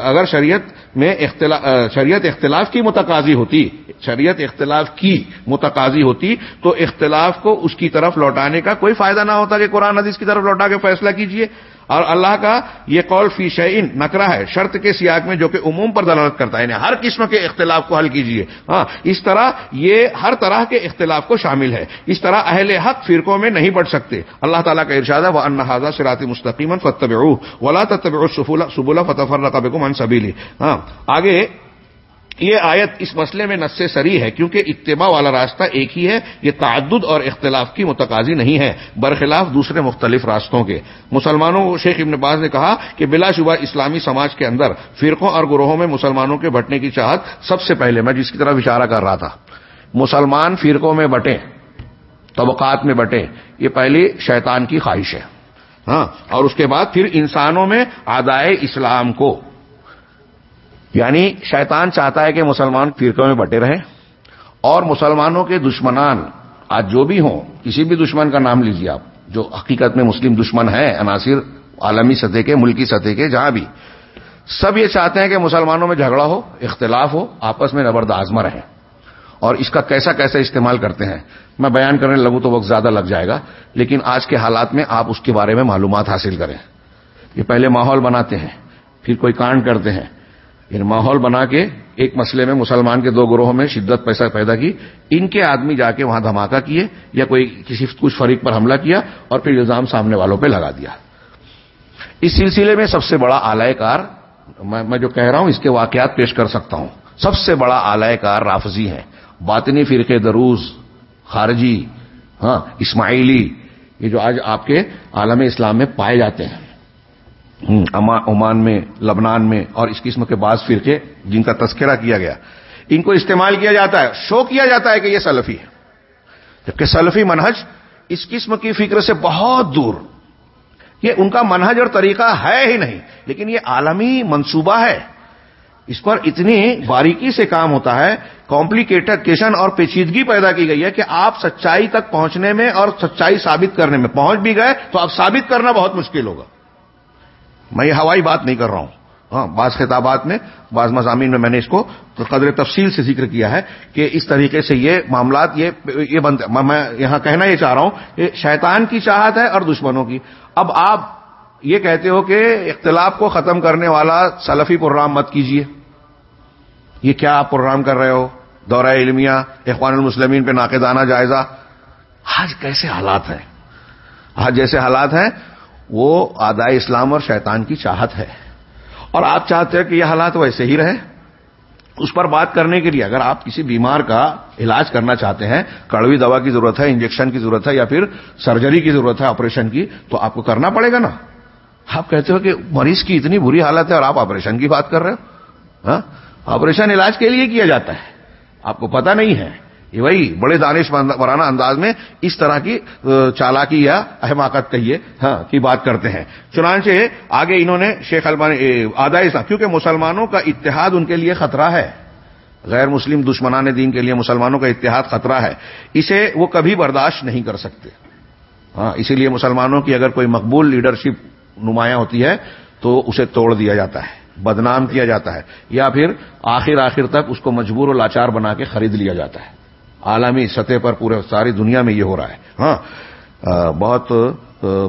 اگر شریعت میں شریعت اختلاف کی متقاضی ہوتی، شریعت اختلاف کی متقاضی ہوتی، تو اختلاف کو اس کی طرف لوٹانے کا کوئی فائدہ نہ ہوتا کہ قرآن حدیث کی طرف لوٹا کے فیصلہ کیجیے اور اللہ کا یہ قول فی شعین نکرا ہے، شرط کے سیاق میں جو کہ عموم پر دلالت کرتا ہے یعنی ہر قسم کے اختلاف کو حل کیجیے ہاں اس طرح یہ ہر طرح کے اختلاف کو شامل ہے۔ اس طرح اہل حق فرقوں میں نہیں بڑھ سکتے۔ اللہ تعالیٰ کا ارشاد ہے وہ انحاظہ سراتی مستقیم فتب ولا تب سبولا فتح الرقب سبیلی ہاں آگے یہ آیت اس مسئلے میں نس سری ہے، کیونکہ اتباع والا راستہ ایک ہی ہے، یہ تعدد اور اختلاف کی متقاضی نہیں ہے، برخلاف دوسرے مختلف راستوں کے۔ مسلمانوں، شیخ ابن باز نے کہا کہ بلا شبہ اسلامی سماج کے اندر فرقوں اور گروہوں میں مسلمانوں کے بٹنے کی چاہت سب سے پہلے، میں جس کی طرف اشارہ کر رہا تھا۔ مسلمان فرقوں میں بٹیں، طبقات میں بٹیں، یہ پہلی شیطان کی خواہش ہے۔ ہاں اور اس کے بعد پھر انسانوں میں آدائے اسلام کو۔ یعنی شیطان چاہتا ہے کہ مسلمان فرقوں میں بٹے رہیں اور مسلمانوں کے دشمنان، آج جو بھی ہوں، کسی بھی دشمن کا نام لیجیے آپ، جو حقیقت میں مسلم دشمن ہے عناصر عالمی سطح کے، ملکی سطح کے، جہاں بھی، سب یہ چاہتے ہیں کہ مسلمانوں میں جھگڑا ہو، اختلاف ہو، آپس میں نبرد آزما رہیں۔ اور اس کا کیسا کیسا استعمال کرتے ہیں، میں بیان کرنے لگوں تو وقت زیادہ لگ جائے گا، لیکن آج کے حالات میں آپ اس کے بارے میں معلومات حاصل کریں۔ یہ پہلے ماحول بناتے ہیں، پھر کوئی کانڈ کرتے ہیں پھر ماحول بنا کے ایک مسئلے میں مسلمان کے دو گروہوں میں شدت پیسہ پیدا کی، ان کے آدمی جا کے وہاں دھماکہ کیے یا کوئی کسی کچھ فریق پر حملہ کیا اور پھر الزام سامنے والوں پہ لگا دیا۔ اس سلسلے میں سب سے بڑا آلائے کار، میں جو کہہ رہا ہوں، اس کے واقعات پیش کر سکتا ہوں۔ سب سے بڑا آلائے کار رافضی ہے باطنی فرقے دروز، خارجی ہاں اسماعیلی، یہ جو آج آپ کے عالم اسلام میں پائے جاتے ہیں۔ عمان میں، لبنان میں اور اس قسم کے بعض فرقے جن کا تذکرہ کیا گیا۔ ان کو استعمال کیا جاتا ہے، شو کیا جاتا ہے کہ یہ سلفی ہے۔ جبکہ سلفی منہج اس قسم کی فکر سے بہت دور۔ یہ ان کا منہج اور طریقہ ہے ہی نہیں، لیکن یہ عالمی منصوبہ ہے۔ اس پر اتنی باریکی سے کام ہوتا ہے کمپلیکیٹڈ اور پیچیدگی پیدا کی گئی ہے کہ آپ سچائی تک پہنچنے میں اور سچائی ثابت کرنے میں پہنچ بھی گئے تو اب ثابت کرنا بہت مشکل ہوگا۔ میں یہ ہوائی بات نہیں کر رہا ہوں۔ ہاں بعض خطابات میں، بعض مضامین میں میں نے اس کو قدر تفصیل سے ذکر کیا ہے کہ اس طریقے سے یہ معاملات، یہ بنتے میں یہاں کہنا یہ چاہ رہا ہوں کہ شیطان کی چاہت ہے اور دشمنوں کی۔ اب آپ یہ کہتے ہو کہ اختلاف کو ختم کرنے والا سلفی پروگرام مت کیجیے یہ کیا آپ پروگرام کر رہے ہو؟ دورہ علمیہ، اخوان المسلمین پہ ناقدانہ جائزہ۔ آج کیسے حالات ہیں؟ آج جیسے حالات ہیں وہ آدائے اسلام اور شیطان کی چاہت ہے۔ اور آپ چاہتے ہیں کہ یہ حالات ویسے ہی رہے اس پر بات کرنے کے لیے اگر آپ کسی بیمار کا علاج کرنا چاہتے ہیں، کڑوی دوا کی ضرورت ہے، انجیکشن کی ضرورت ہے یا پھر سرجری کی ضرورت ہے، آپریشن کی، تو آپ کو کرنا پڑے گا نا۔ آپ کہتے ہو کہ مریض کی اتنی بری حالت ہے اور آپ آپریشن کی بات کر رہے ہو؟ ہاں؟ آپریشن علاج کے لیے کیا جاتا ہے؟ آپ کو پتا نہیں ہے۔ یہ وہی بڑے دانش وارانہ انداز میں اس طرح کی چالاکی یا احماقت کہیے ہاں کی بات کرتے ہیں۔ چنانچہ آگے انہوں نے شیخ المانی آدھا کیونکہ مسلمانوں کا اتحاد ان کے لیے خطرہ ہے، غیر مسلم دشمنان دین کے لیے مسلمانوں کا اتحاد خطرہ ہے، اسے وہ کبھی برداشت نہیں کر سکتے۔ ہاں اسی لیے مسلمانوں کی اگر کوئی مقبول لیڈرشپ نمایاں ہوتی ہے، تو اسے توڑ دیا جاتا ہے، بدنام کیا جاتا ہے، یا پھر آخر آخر تک اس کو مجبور و لاچار بنا کے خرید لیا جاتا ہے۔ عالمی سطح پر پورے ساری دنیا میں یہ ہو رہا ہے۔ ہاں بہت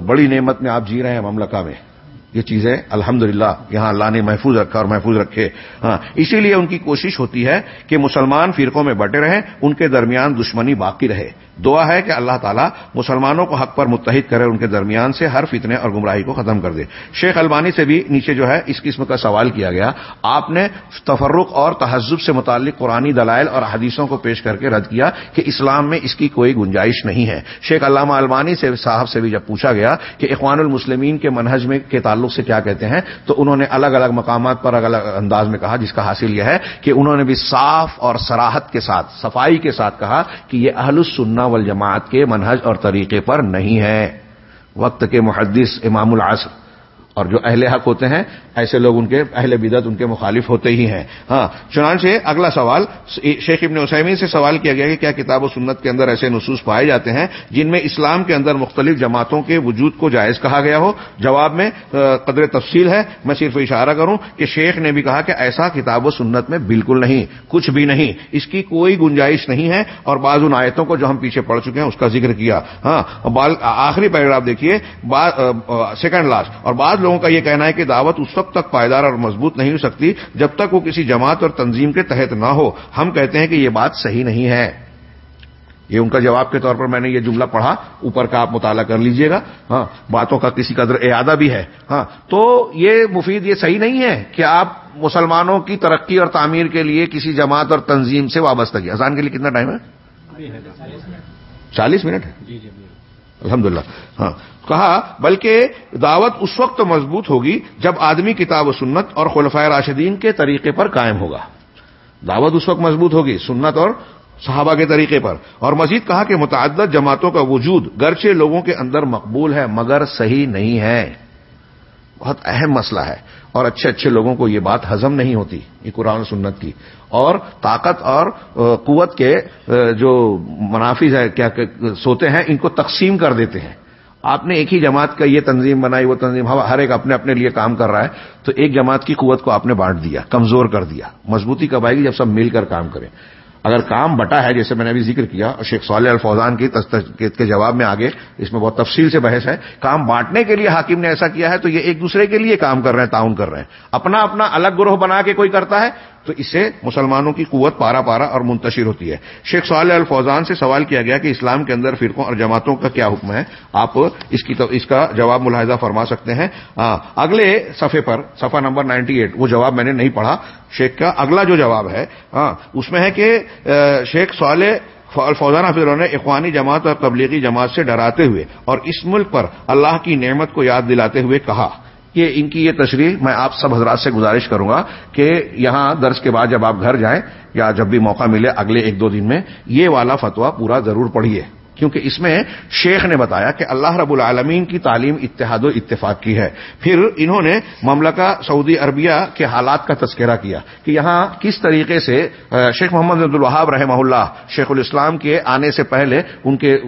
بڑی نعمت میں آپ جی رہے ہیں مملکہ میں۔ یہ چیزیں الحمد یہاں اللہ نے محفوظ رکھا اور محفوظ رکھے۔ ہاں اسی لیے ان کی کوشش ہوتی ہے کہ مسلمان فرقوں میں بٹے رہیں، ان کے درمیان دشمنی باقی رہے۔ دعا ہے کہ اللہ تعالیٰ مسلمانوں کو حق پر متحد کرے ان کے درمیان سے ہر فتنے اور گمراہی کو ختم کر دے۔ شیخ البانی سے بھی نیچے جو ہے اس قسم کا سوال کیا گیا۔ آپ نے تفرق اور تہذب سے متعلق قرآن دلائل اور حدیثوں کو پیش کر کے رد کیا کہ اسلام میں اس کی کوئی گنجائش نہیں ہے۔ شیخ علامہ البانی سے صاحب سے بھی جب پوچھا گیا کہ اخوان المسلمین کے منہج میں کے تعلق سے کیا کہتے ہیں، تو انہوں نے الگ الگ مقامات پر الگ الگ انداز میں کہا، جس کا حاصل یہ ہے کہ انہوں نے بھی صاف اور سراحت کے ساتھ، صفائی کے ساتھ کہا کہ یہ اہل السنہ والجماعت کے منہج اور طریقے پر نہیں ہے۔ وقت کے محدث امام العصر اور جو اہل حق ہوتے ہیں، ایسے لوگ ان کے اہل بدت ان کے مخالف ہوتے ہی ہیں۔ ہاں چنانچہ اگلا سوال، شیخ ابن حسین سے سوال کیا گیا کہ کیا کتاب و سنت کے اندر ایسے نصوص پائے جاتے ہیں جن میں اسلام کے اندر مختلف جماعتوں کے وجود کو جائز کہا گیا ہو؟ جواب میں قدر تفصیل ہے۔ میں صرف اشارہ کروں کہ شیخ نے بھی کہا کہ ایسا کتاب و سنت میں بالکل نہیں، کچھ بھی نہیں۔ اس کی کوئی گنجائش نہیں ہے اور بعض ان آیتوں کو جو ہم پیچھے پڑ چکے ہیں، اس کا ذکر کیا۔ ہاں آخری پیراگراف دیکھیے سیکنڈ لاسٹ اور بعض لوگوں کا یہ کہنا ہے کہ دعوت اس وقت تک پائیدار اور مضبوط نہیں ہو سکتی جب تک وہ کسی جماعت اور تنظیم کے تحت نہ ہو۔ ہم کہتے ہیں کہ یہ بات صحیح نہیں ہے۔ یہ ان کا جواب کے طور پر میں نے یہ جملہ پڑھا۔ اوپر کا آپ مطالعہ کر لیجیے گا۔ ہاں باتوں کا کسی قدر اعادہ بھی ہے۔ ہاں تو یہ مفید یہ صحیح نہیں ہے کہ آپ مسلمانوں کی ترقی اور تعمیر کے لیے کسی جماعت اور تنظیم سے وابستہ کیا اذان کے لیے کتنا ٹائم ہے؟ چالیس منٹ ہے۔ جی، جی، جی، جی، الحمد للہ ہاں۔ کہا بلکہ دعوت اس وقت مضبوط ہوگی جب آدمی کتاب و سنت اور خلفۂ راشدین کے طریقے پر قائم ہوگا۔ دعوت اس وقت مضبوط ہوگی سنت اور صحابہ کے طریقے پر۔ اور مزید کہا کہ متعدد جماعتوں کا وجود گرچہ لوگوں کے اندر مقبول ہے مگر صحیح نہیں ہے۔ بہت اہم مسئلہ ہے۔ اور اچھے اچھے لوگوں کو یہ بات ہزم نہیں ہوتی، یہ قرآن سنت کی۔ اور طاقت اور قوت کے جو منافذ ہے، کیا سوتے ہیں، ان کو تقسیم کر دیتے ہیں۔ آپ نے ایک ہی جماعت کا یہ تنظیم بنائی، وہ تنظیم ہر ایک اپنے اپنے لیے کام کر رہا ہے۔ تو ایک جماعت کی قوت کو آپ نے بانٹ دیا، کمزور کر دیا، مضبوطی کب آئے گی جب سب مل کر کام کریں۔ اگر کام بٹا ہے جیسے میں نے ابھی ذکر کیا اور شیخ صالح الفوزان کی کے جواب میں آگے، اس میں بہت تفصیل سے بحث ہے، کام بانٹنے کے لیے حاکم نے ایسا کیا ہے تو یہ ایک دوسرے کے لیے کام کر رہے ہیں، تعاون کر رہے ہیں۔ اپنا اپنا الگ گروہ بنا کے کوئی کرتا ہے تو اس سے مسلمانوں کی قوت پارا پارا اور منتشر ہوتی ہے۔ شیخ صالح الفوزان سے سوال کیا گیا کہ اسلام کے اندر فرقوں اور جماعتوں کا کیا حکم ہے؟ آپ اس کی اس کا جواب ملاحظہ فرما سکتے ہیں۔ اگلے صفحے پر، صفحہ نمبر نائنٹی ایٹ، وہ جواب میں نے نہیں پڑھا۔ شیخ کا اگلا جو جواب ہے اس میں ہے کہ شیخ صالح فوزان حافظ نے اخوانی جماعت اور تبلیغی جماعت سے ڈراتے ہوئے اور اس ملک پر اللہ کی نعمت کو یاد دلاتے ہوئے کہا۔ یہ ان کی یہ تشریح میں آپ سب حضرات سے گزارش کروں گا کہ یہاں درس کے بعد جب آپ گھر جائیں یا جب بھی موقع ملے اگلے ایک دو دن میں یہ والا فتوا پورا ضرور پڑھیے۔ کیونکہ اس میں شیخ نے بتایا کہ اللہ رب العالمین کی تعلیم اتحاد و اتفاق کی ہے۔ پھر انہوں نے مملکہ سعودی عربیہ کے حالات کا تذکرہ کیا کہ یہاں کس طریقے سے شیخ محمد عبد الوہاب رحمہ اللہ، شیخ الاسلام کے آنے سے پہلے، ان کے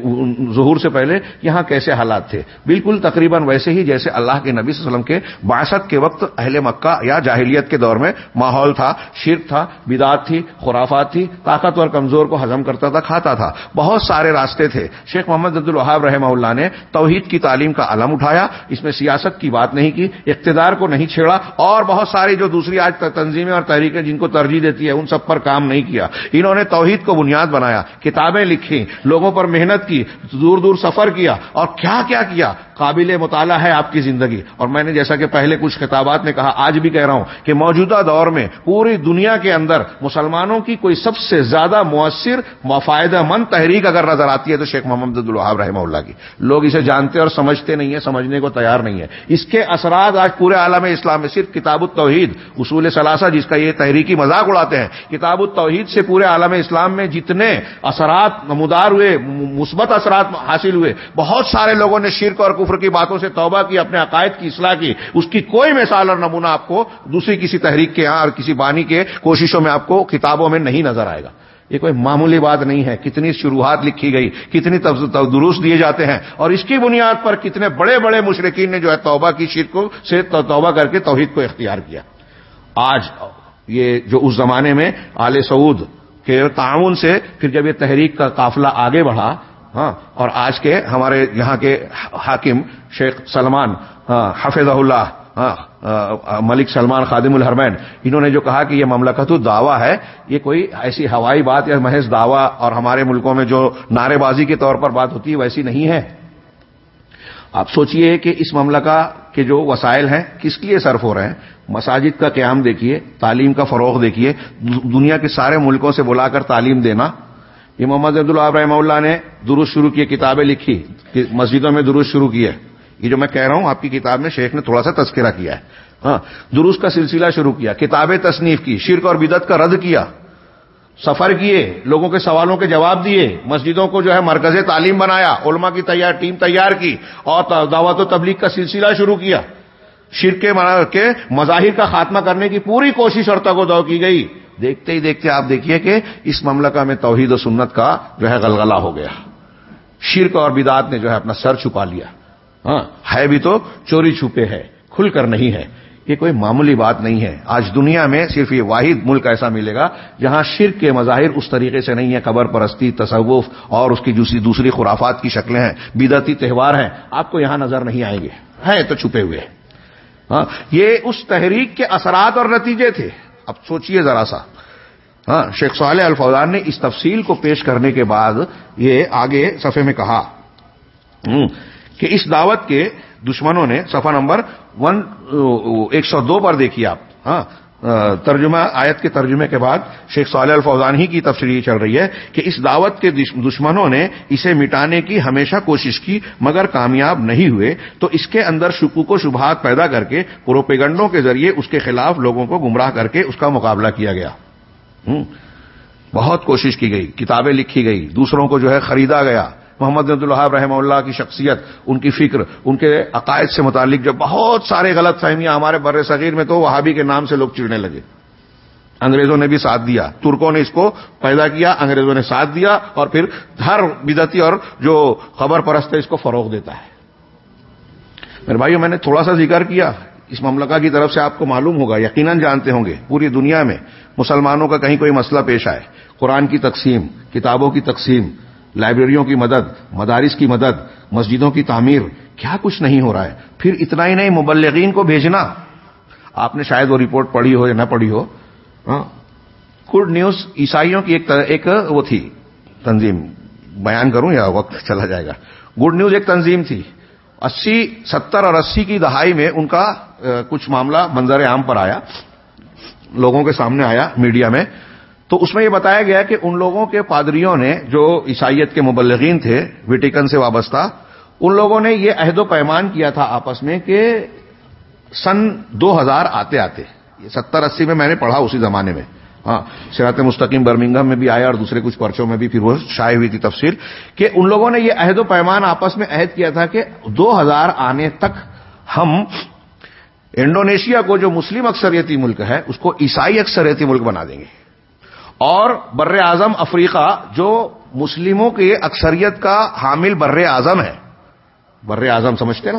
ظہور سے پہلے یہاں کیسے حالات تھے؟ بالکل تقریباً ویسے ہی جیسے اللہ کے نبی صلی اللہ علیہ وسلم کے باسط کے وقت اہل مکہ یا جاہلیت کے دور میں ماحول تھا، شرک تھا بدات تھی، خرافات تھی طاقتور کمزور کو ہضم کرتا تھا، کھاتا تھا۔ بہت سارے راستے تھے۔ شیخ محمد عبد الوہاب رحمہ اللہ نے توحید کی تعلیم کا علم اٹھایا، اس میں سیاست کی بات نہیں کی، اقتدار کو نہیں چھیڑا، اور بہت ساری جو دوسری آج تنظیمیں اور تحریکیں جن کو ترجیح دیتی ہے، ان سب پر کام نہیں کیا۔ انہوں نے توحید کو بنیاد بنایا، کتابیں لکھی، لوگوں پر محنت کی، دور دور سفر کیا، اور کیا کیا کیا؟ قابل مطالعہ ہے آپ کی زندگی۔ اور میں نے جیسا کہ پہلے کچھ خطابات میں کہا، آج بھی کہہ رہا ہوں کہ موجودہ دور میں پوری دنیا کے اندر مسلمانوں کی کوئی سب سے زیادہ مؤثر فائدہ مند تحریک اگر نظر آتی ہے تو حضرت شیخ محمد عبد الحاب رحمہ اللہ کی۔ لوگ اسے جانتے اور سمجھتے نہیں ہیں، سمجھنے کو تیار نہیں ہے اس کے اثرات آج پورے عالم اسلام میں صرف کتاب التوحید، اصول ثلاثہ جس کا یہ تحریکی مذاق اڑاتے ہیں۔ کتاب التوحید سے پورے عالم اسلام میں جتنے اثرات نمودار ہوئے مثبت اثرات حاصل ہوئے، بہت سارے لوگوں نے شرک اور کفر کی باتوں سے توبہ کی، اپنے عقائد کی اصلاح کی۔ اس کی کوئی مثال اور نمونہ آپ کو دوسری کسی تحریک کے یہاں اور کسی بانی کے کوششوں میں آپ کو کتابوں میں نہیں نظر آئے گا۔ یہ کوئی معمولی بات نہیں ہے۔ کتنی شروعات لکھی گئی، کتنی درست دیے جاتے ہیں۔ اور اس کی بنیاد پر کتنے بڑے بڑے مشرقین نے جو ہے توبہ کی شرک سے توبہ کر کے توحید کو اختیار کیا۔ آج یہ جو اس زمانے میں آل سعود کے تعاون سے پھر جب یہ تحریک کا قافلہ آگے بڑھا ہاں اور آج کے ہمارے یہاں کے حاکم شیخ سلمان ہاں حفظ اللہ ہاں، ملک سلمان خادم الحرمین، انہوں نے جو کہا کہ یہ مملکت دعویٰ ہے، یہ کوئی ایسی ہوائی بات یا محض دعویٰ اور ہمارے ملکوں میں جو نعرے بازی کے طور پر بات ہوتی ہے، ویسی نہیں ہے۔ آپ سوچئے کہ اس مملکہ کے جو وسائل ہیں، کس لیے صرف ہو رہے ہیں؟ مساجد کا قیام دیکھیے، تعلیم کا فروغ دیکھیے، دنیا کے سارے ملکوں سے بلا کر تعلیم دینا۔ یہ محمد عبد اللہ رحمہ اللہ نے درست شروع کی، کتابیں لکھی مسجدوں میں درست شروع کی ہے۔ یہ جو میں کہہ رہا ہوں، آپ کی کتاب میں شیخ نے تھوڑا سا تذکرہ کیا ہے۔ ہاں درست کا سلسلہ شروع کیا کتابیں تصنیف کی، شرک اور بدت کا رد کیا، سفر کیے، لوگوں کے سوالوں کے جواب دیے، مسجدوں کو جو ہے مرکز تعلیم بنایا، علماء کی تیار، ٹیم تیار کی، اور دعوت و تبلیغ کا سلسلہ شروع کیا۔ شرک کے مظاہر کا خاتمہ کرنے کی پوری کوشش اور تگ و دو کی گئی۔ دیکھتے ہی دیکھتے آپ دیکھیے کہ اس مملکہ میں توحید و سنت کا جو ہے غلغلہ ہو گیا۔ شرک اور بدات نے جو ہے اپنا سر چھپا لیا۔ ہاں ہے بھی تو چوری چھپے ہے کھل کر نہیں ہے یہ کوئی معمولی بات نہیں ہے۔ آج دنیا میں صرف یہ واحد ملک ایسا ملے گا جہاں شرک کے مظاہر اس طریقے سے نہیں ہے قبر پرستی، تصوف اور اس کی دوسری دوسری خرافات کی شکلیں ہیں۔ بدعتی تہوار ہیں۔ آپ کو یہاں نظر نہیں آئیں گے۔ ہیں تو چھپے ہوئے۔ ہاں یہ اس تحریک کے اثرات اور نتیجے تھے۔ اب سوچئے ذرا سا۔ ہاں شیخ صالح الفوزان نے اس تفصیل کو پیش کرنے کے بعد یہ آگے صفحے میں کہا۔ کہ اس دعوت کے دشمنوں نے صفحہ نمبر ون، ایک سو دو پر دیکھیے آپ۔ ہاں ترجمہ، آیت کے ترجمے کے بعد شیخ صالح الفوزان ہی کی تفصیل چل رہی ہے کہ اس دعوت کے دشمنوں نے اسے مٹانے کی ہمیشہ کوشش کی مگر کامیاب نہیں ہوئے۔ تو اس کے اندر شکوک و شبہات پیدا کر کے پروپیگنڈوں کے ذریعے اس کے خلاف لوگوں کو گمراہ کر کے اس کا مقابلہ کیا گیا۔ بہت کوشش کی گئی، کتابیں لکھی گئی، دوسروں کو جو ہے خریدا گیا۔ محمد عبد الحاب رحمہ اللہ کی شخصیت، ان کی فکر، ان کے عقائد سے متعلق جو بہت سارے غلط فہمیاں ہمارے بر صغیر میں تو وہابی کے نام سے لوگ چڑنے لگے۔ انگریزوں نے بھی ساتھ دیا۔ ترکوں نے اس کو پیدا کیا، انگریزوں نے ساتھ دیا اور پھر ہر بدتی اور جو خبر پرست ہے اس کو فروغ دیتا ہے۔ میرے بھائیو، میں نے تھوڑا سا ذکر کیا۔ اس مملکہ کی طرف سے آپ کو معلوم ہوگا، یقیناً جانتے ہوں گے، پوری دنیا میں مسلمانوں کا کہیں کوئی مسئلہ پیش آئے۔ قرآن کی تقسیم، کتابوں کی تقسیم لائبریریوں کی مدد، مدارس کی مدد، مسجدوں کی تعمیر، کیا کچھ نہیں ہو رہا ہے؟ پھر اتنا ہی نہیں، مبلغین کو بھیجنا۔ آپ نے شاید وہ رپورٹ پڑھی ہو یا نہ پڑھی ہو۔ ہاں۔ گڈ نیوز، عیسائیوں کی ایک ایک وہ تھی، تنظیم۔ بیان کروں یا وقت چلا جائے گا۔ گڈ نیوز ایک تنظیم تھی۔ اسی، ستر اور اسی کی دہائی میں ان کا کچھ معاملہ منظر عام پر آیا۔ لوگوں کے سامنے آیا، میڈیا میں۔ تو اس میں یہ بتایا گیا کہ ان لوگوں کے پادریوں نے جو عیسائیت کے مبلغین تھے، ویٹیکن سے وابستہ، ان لوگوں نے یہ عہد و پیمان کیا تھا آپس میں کہ سن دو ہزار آتے آتے ستر اسی میں میں نے پڑھا اسی زمانے میں ہاں سیرات مستقیم برمنگم میں بھی آیا اور دوسرے کچھ پرچوں میں بھی پھر وہ شائع ہوئی تھی تفصیل کہ ان لوگوں نے یہ عہد و پیمان آپس میں عہد کیا تھا کہ دو ہزار آنے تک ہم انڈونیشیا کو جو مسلم اکثریتی ملک ہے، اس کو عیسائی اکثریتی ملک بنا دیں گے۔ اور بر اعظم افریقہ جو مسلموں کی اکثریت کا حامل بر اعظم ہے۔ بر اعظم سمجھتے نا؟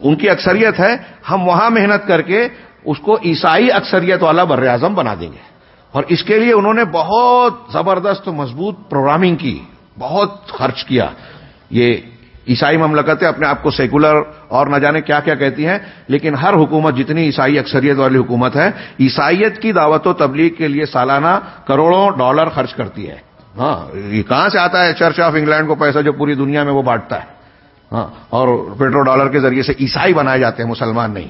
ان کی اکثریت ہے، ہم وہاں محنت کر کے اس کو عیسائی اکثریت والا بر اعظم بنا دیں گے۔ اور اس کے لیے انہوں نے بہت زبردست مضبوط پروگرامنگ کی، بہت خرچ کیا۔ یہ عیسائی مملکتیں اپنے آپ کو سیکولر اور نہ جانے کیا کیا کہتی ہیں، لیکن ہر حکومت جتنی عیسائی اکثریت والی حکومت ہے، عیسائیت کی دعوت و تبلیغ کے لیے سالانہ کروڑوں ڈالر خرچ کرتی ہے۔ ہاں یہ کہاں سے آتا ہے؟ چرچ آف انگلینڈ کو پیسہ جو پوری دنیا میں وہ بانٹتا ہے۔ ہاں اور پیٹرو ڈالر کے ذریعے سے عیسائی بنائے جاتے ہیں، مسلمان نہیں۔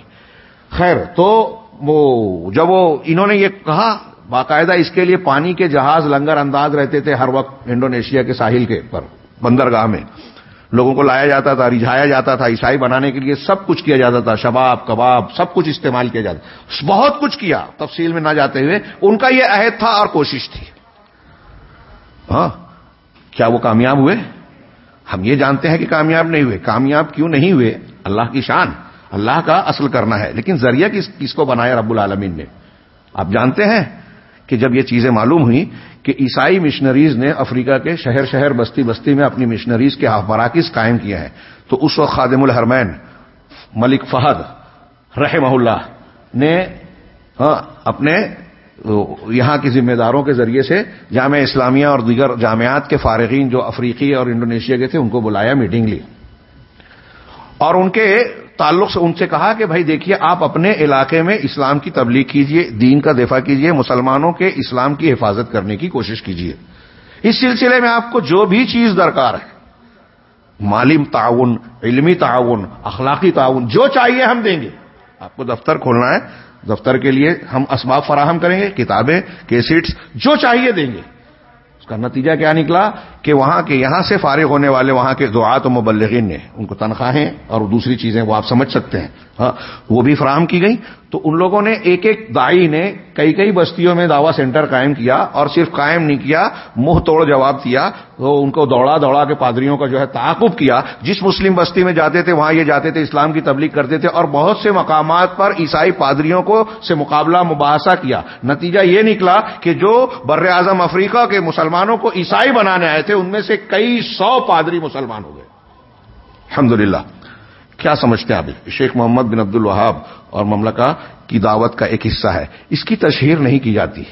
خیر، تو وہ جب وہ انہوں نے یہ کہا، باقاعدہ اس کے لیے پانی کے جہاز لنگر انداز رہتے تھے ہر وقت انڈونیشیا کے ساحل کے پر، بندرگاہ میں۔ لوگوں کو لایا جاتا تھا، رجھایا جاتا تھا، عیسائی بنانے کے لیے سب کچھ کیا جاتا تھا، شباب، کباب، سب کچھ استعمال کیا جاتا بہت کچھ کیا تفصیل میں نہ جاتے ہوئے، ان کا یہ عہد تھا اور کوشش تھی۔ ہاں کیا وہ کامیاب ہوئے؟ ہم یہ جانتے ہیں کہ کامیاب نہیں ہوئے۔ کامیاب کیوں نہیں ہوئے؟ اللہ کی شان، اللہ کا اصل کرنا ہے۔ لیکن ذریعہ کس کس کو بنایا رب العالمین نے؟ آپ جانتے ہیں کہ جب یہ چیزیں معلوم ہوئی کہ عیسائی مشنریز نے افریقہ کے شہر شہر بستی بستی میں اپنی مشنریز کے مراکز قائم کیا ہیں۔ تو اس وقت خادم الحرمین ملک فہد رحمہ اللہ نے ہاں، اپنے یہاں کے ذمہ داروں کے ذریعے سے جامعہ اسلامیہ اور دیگر جامعات کے فارغین جو افریقی اور انڈونیشیا کے تھے، ان کو بلایا میٹنگ لی۔ اور ان کے تعلق سے ان سے کہا کہ بھائی دیکھیے، آپ اپنے علاقے میں اسلام کی تبلیغ کیجیے، دین کا دفاع کیجیے، مسلمانوں کے اسلام کی حفاظت کرنے کی کوشش کیجیے۔ اس سلسلے میں آپ کو جو بھی چیز درکار ہے، مالی تعاون، علمی تعاون، اخلاقی تعاون، جو چاہیے ہم دیں گے۔ آپ کو دفتر کھولنا ہے، دفتر کے لیے ہم اسباب فراہم کریں گے، کتابیں، کیسٹس، جو چاہیے دیں گے۔ اس کا نتیجہ کیا نکلا؟ کہ وہاں کے یہاں سے فارغ ہونے والے وہاں کے دعات و مبلغین نے، ان کو تنخواہیں اور دوسری چیزیں وہ آپ سمجھ سکتے ہیں۔ ہاں وہ بھی فراہم کی گئی تو ان لوگوں نے ایک ایک دائی نے کئی کئی بستیوں میں دعوی سینٹر قائم کیا اور صرف قائم نہیں کیا، منہ توڑ جواب دیا۔ تو ان کو دوڑا دوڑا کے پادریوں کا جو ہے تعاقب کیا۔ جس مسلم بستی میں جاتے تھے، وہاں یہ جاتے تھے، اسلام کی تبلیغ کرتے تھے اور بہت سے مقامات پر عیسائی پادریوں کو سے مقابلہ مباحثہ کیا۔ نتیجہ یہ نکلا کہ جو بر اعظم افریقہ کے مسلمانوں کو عیسائی بنانے آئے تھے ان میں سے کئی سو پادری مسلمان ہو گئے۔ الحمدللہ۔ کیا سمجھتے ہیں آپ شیخ محمد بن عبد الوہاب اور مملکہ کی دعوت کا ایک حصہ ہے۔ اس کی تشہیر نہیں کی جاتی۔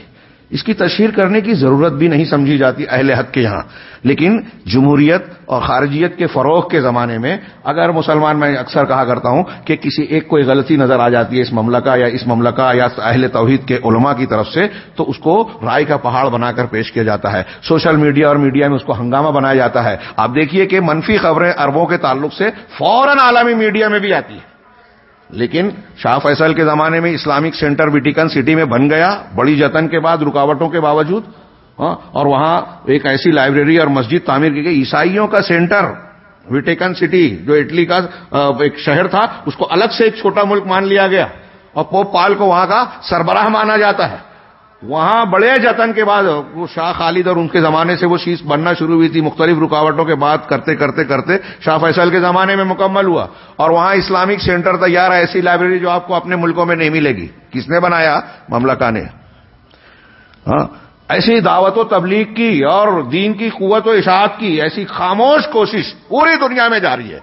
اس کی تشہیر کرنے کی ضرورت بھی نہیں سمجھی جاتی اہل حق کے یہاں۔ لیکن جمہوریت اور خارجیت کے فروغ کے زمانے میں اگر مسلمان میں اکثر کہا کرتا ہوں کہ کسی ایک کوئی غلطی نظر آ جاتی ہے اس مملکہ یا اس مملکہ یا اہل توحید کے علماء کی طرف سے، تو اس کو رائے کا پہاڑ بنا کر پیش کیا جاتا ہے۔ سوشل میڈیا اور میڈیا میں اس کو ہنگامہ بنایا جاتا ہے۔ آپ دیکھیے کہ منفی خبریں اربوں کے تعلق سے فوراً عالمی میڈیا میں بھی آتی ہیں۔ لیکن شاہ فیصل کے زمانے میں اسلامک سینٹر ویٹیکن سٹی میں بن گیا، بڑی جتن کے بعد، رکاوٹوں کے باوجود ہاں، اور وہاں ایک ایسی لائبریری اور مسجد تعمیر کی گئی۔ عیسائیوں کا سینٹر ویٹیکن سٹی، جو اٹلی کا ایک شہر تھا، اس کو الگ سے ایک چھوٹا ملک مان لیا گیا۔ اور پوپ پال کو وہاں کا سربراہ مانا جاتا ہے۔ وہاں بڑے جتن کے بعد وہ شاہ خالد اور ان کے زمانے سے وہ چیز بننا شروع ہوئی تھی، مختلف رکاوٹوں کے بعد کرتے کرتے کرتے شاہ فیصل کے زمانے میں مکمل ہوا۔ اور وہاں اسلامک سینٹر تیار ہے، ایسی لائبریری جو آپ کو اپنے ملکوں میں نہیں ملے گی۔ کس نے بنایا؟ مملکہ نے۔ ہاں ایسی دعوت و تبلیغ کی اور دین کی قوت و اشاعت کی ایسی خاموش کوشش پوری دنیا میں جاری ہے۔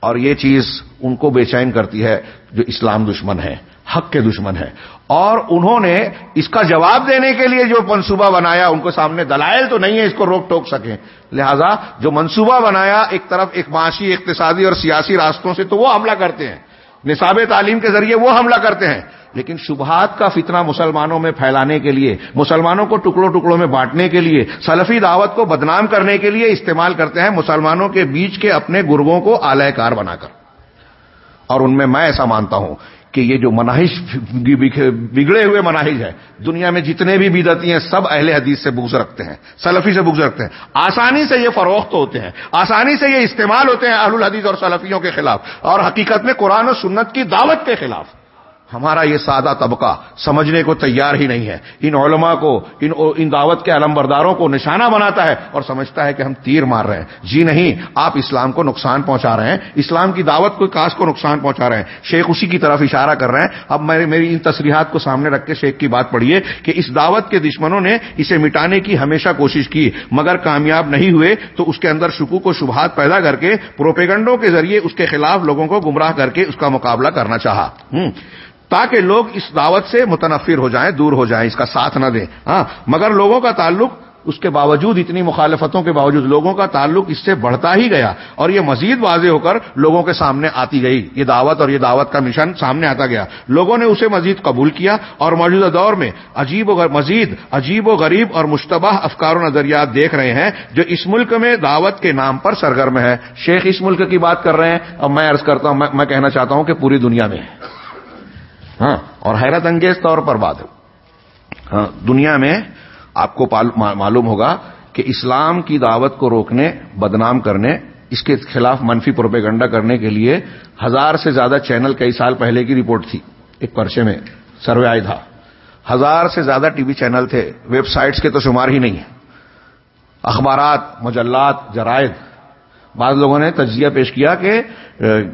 اور یہ چیز ان کو بے چین کرتی ہے جو اسلام دشمن ہے، حق کے دشمن ہے۔ اور انہوں نے اس کا جواب دینے کے لیے جو منصوبہ بنایا، ان کو سامنے دلائل تو نہیں ہے اس کو روک ٹوک سکیں۔ لہذا جو منصوبہ بنایا ایک طرف ایک معاشی، اقتصادی اور سیاسی راستوں سے تو وہ حملہ کرتے ہیں۔ نصاب تعلیم کے ذریعے وہ حملہ کرتے ہیں۔ لیکن شبہات کا فتنہ مسلمانوں میں پھیلانے کے لیے، مسلمانوں کو ٹکڑوں ٹکڑوں میں بانٹنے کے لیے، سلفی دعوت کو بدنام کرنے کے لیے استعمال کرتے ہیں، مسلمانوں کے بیچ کے اپنے گرگوں کو آلہ کار بنا کر۔ اور ان میں میں ایسا مانتا ہوں کہ یہ جو مناہش بگڑے ہوئے مناہج ہے دنیا میں جتنے بھی بدتی ہیں، سب اہل حدیث سے بغض رکھتے ہیں، سلفی سے بغض رکھتے ہیں۔ آسانی سے یہ فروخت ہوتے ہیں، آسانی سے یہ استعمال ہوتے ہیں اہل الحدیث اور سلفیوں کے خلاف، اور حقیقت میں قرآن و سنت کی دعوت کے خلاف۔ ہمارا یہ سادہ طبقہ سمجھنے کو تیار ہی نہیں ہے۔ ان علماء کو، ان ان دعوت کے علم برداروں کو نشانہ بناتا ہے اور سمجھتا ہے کہ ہم تیر مار رہے ہیں۔ جی نہیں، آپ اسلام کو نقصان پہنچا رہے ہیں۔ اسلام کی دعوت کو کاس کو نقصان پہنچا رہے ہیں۔ شیخ اسی کی طرف اشارہ کر رہے ہیں۔ اب میں میری ان تصریحات کو سامنے رکھ کے شیخ کی بات پڑھیے کہ اس دعوت کے دشمنوں نے اسے مٹانے کی ہمیشہ کوشش کی، مگر کامیاب نہیں ہوئے تو اس کے اندر شکوک و شبہات پیدا کر کے پروپیگنڈوں کے ذریعے اس کے خلاف لوگوں کو گمراہ کر کے اس کا مقابلہ کرنا چاہا۔ تاکہ لوگ اس دعوت سے متنفر ہو جائیں، دور ہو جائیں، اس کا ساتھ نہ دیں۔ ہاں مگر لوگوں کا تعلق اس کے باوجود اتنی مخالفتوں کے باوجود لوگوں کا تعلق اس سے بڑھتا ہی گیا اور یہ مزید واضح ہو کر لوگوں کے سامنے آتی گئی۔ یہ دعوت اور یہ دعوت کا مشن سامنے آتا گیا۔ لوگوں نے اسے مزید قبول کیا اور موجودہ دور میں عجیب و مزید عجیب و غریب اور مشتبہ افکار و نظریات دیکھ رہے ہیں جو اس ملک میں دعوت کے نام پر سرگرم ہے شیخ، اس ملک کی بات کر رہے ہیں۔ اور میں عرض کرتا ہوں، میں کہنا چاہتا ہوں کہ پوری دنیا میں ہاں اور حیرت انگیز طور پر بات ہاں دنیا میں آپ کو معلوم ہوگا کہ اسلام کی دعوت کو روکنے، بدنام کرنے، اس کے خلاف منفی پروپیگنڈا کرنے کے لیے ہزار سے زیادہ چینل کئی سال پہلے کی رپورٹ تھی، ایک پرچے میں، سروے آئی تھا۔ ہزار سے زیادہ ٹی وی چینل تھے، ویب سائٹس کے تو شمار ہی نہیں اخبارات، مجلات، جرائد، بعض لوگوں نے تجزیہ پیش کیا کہ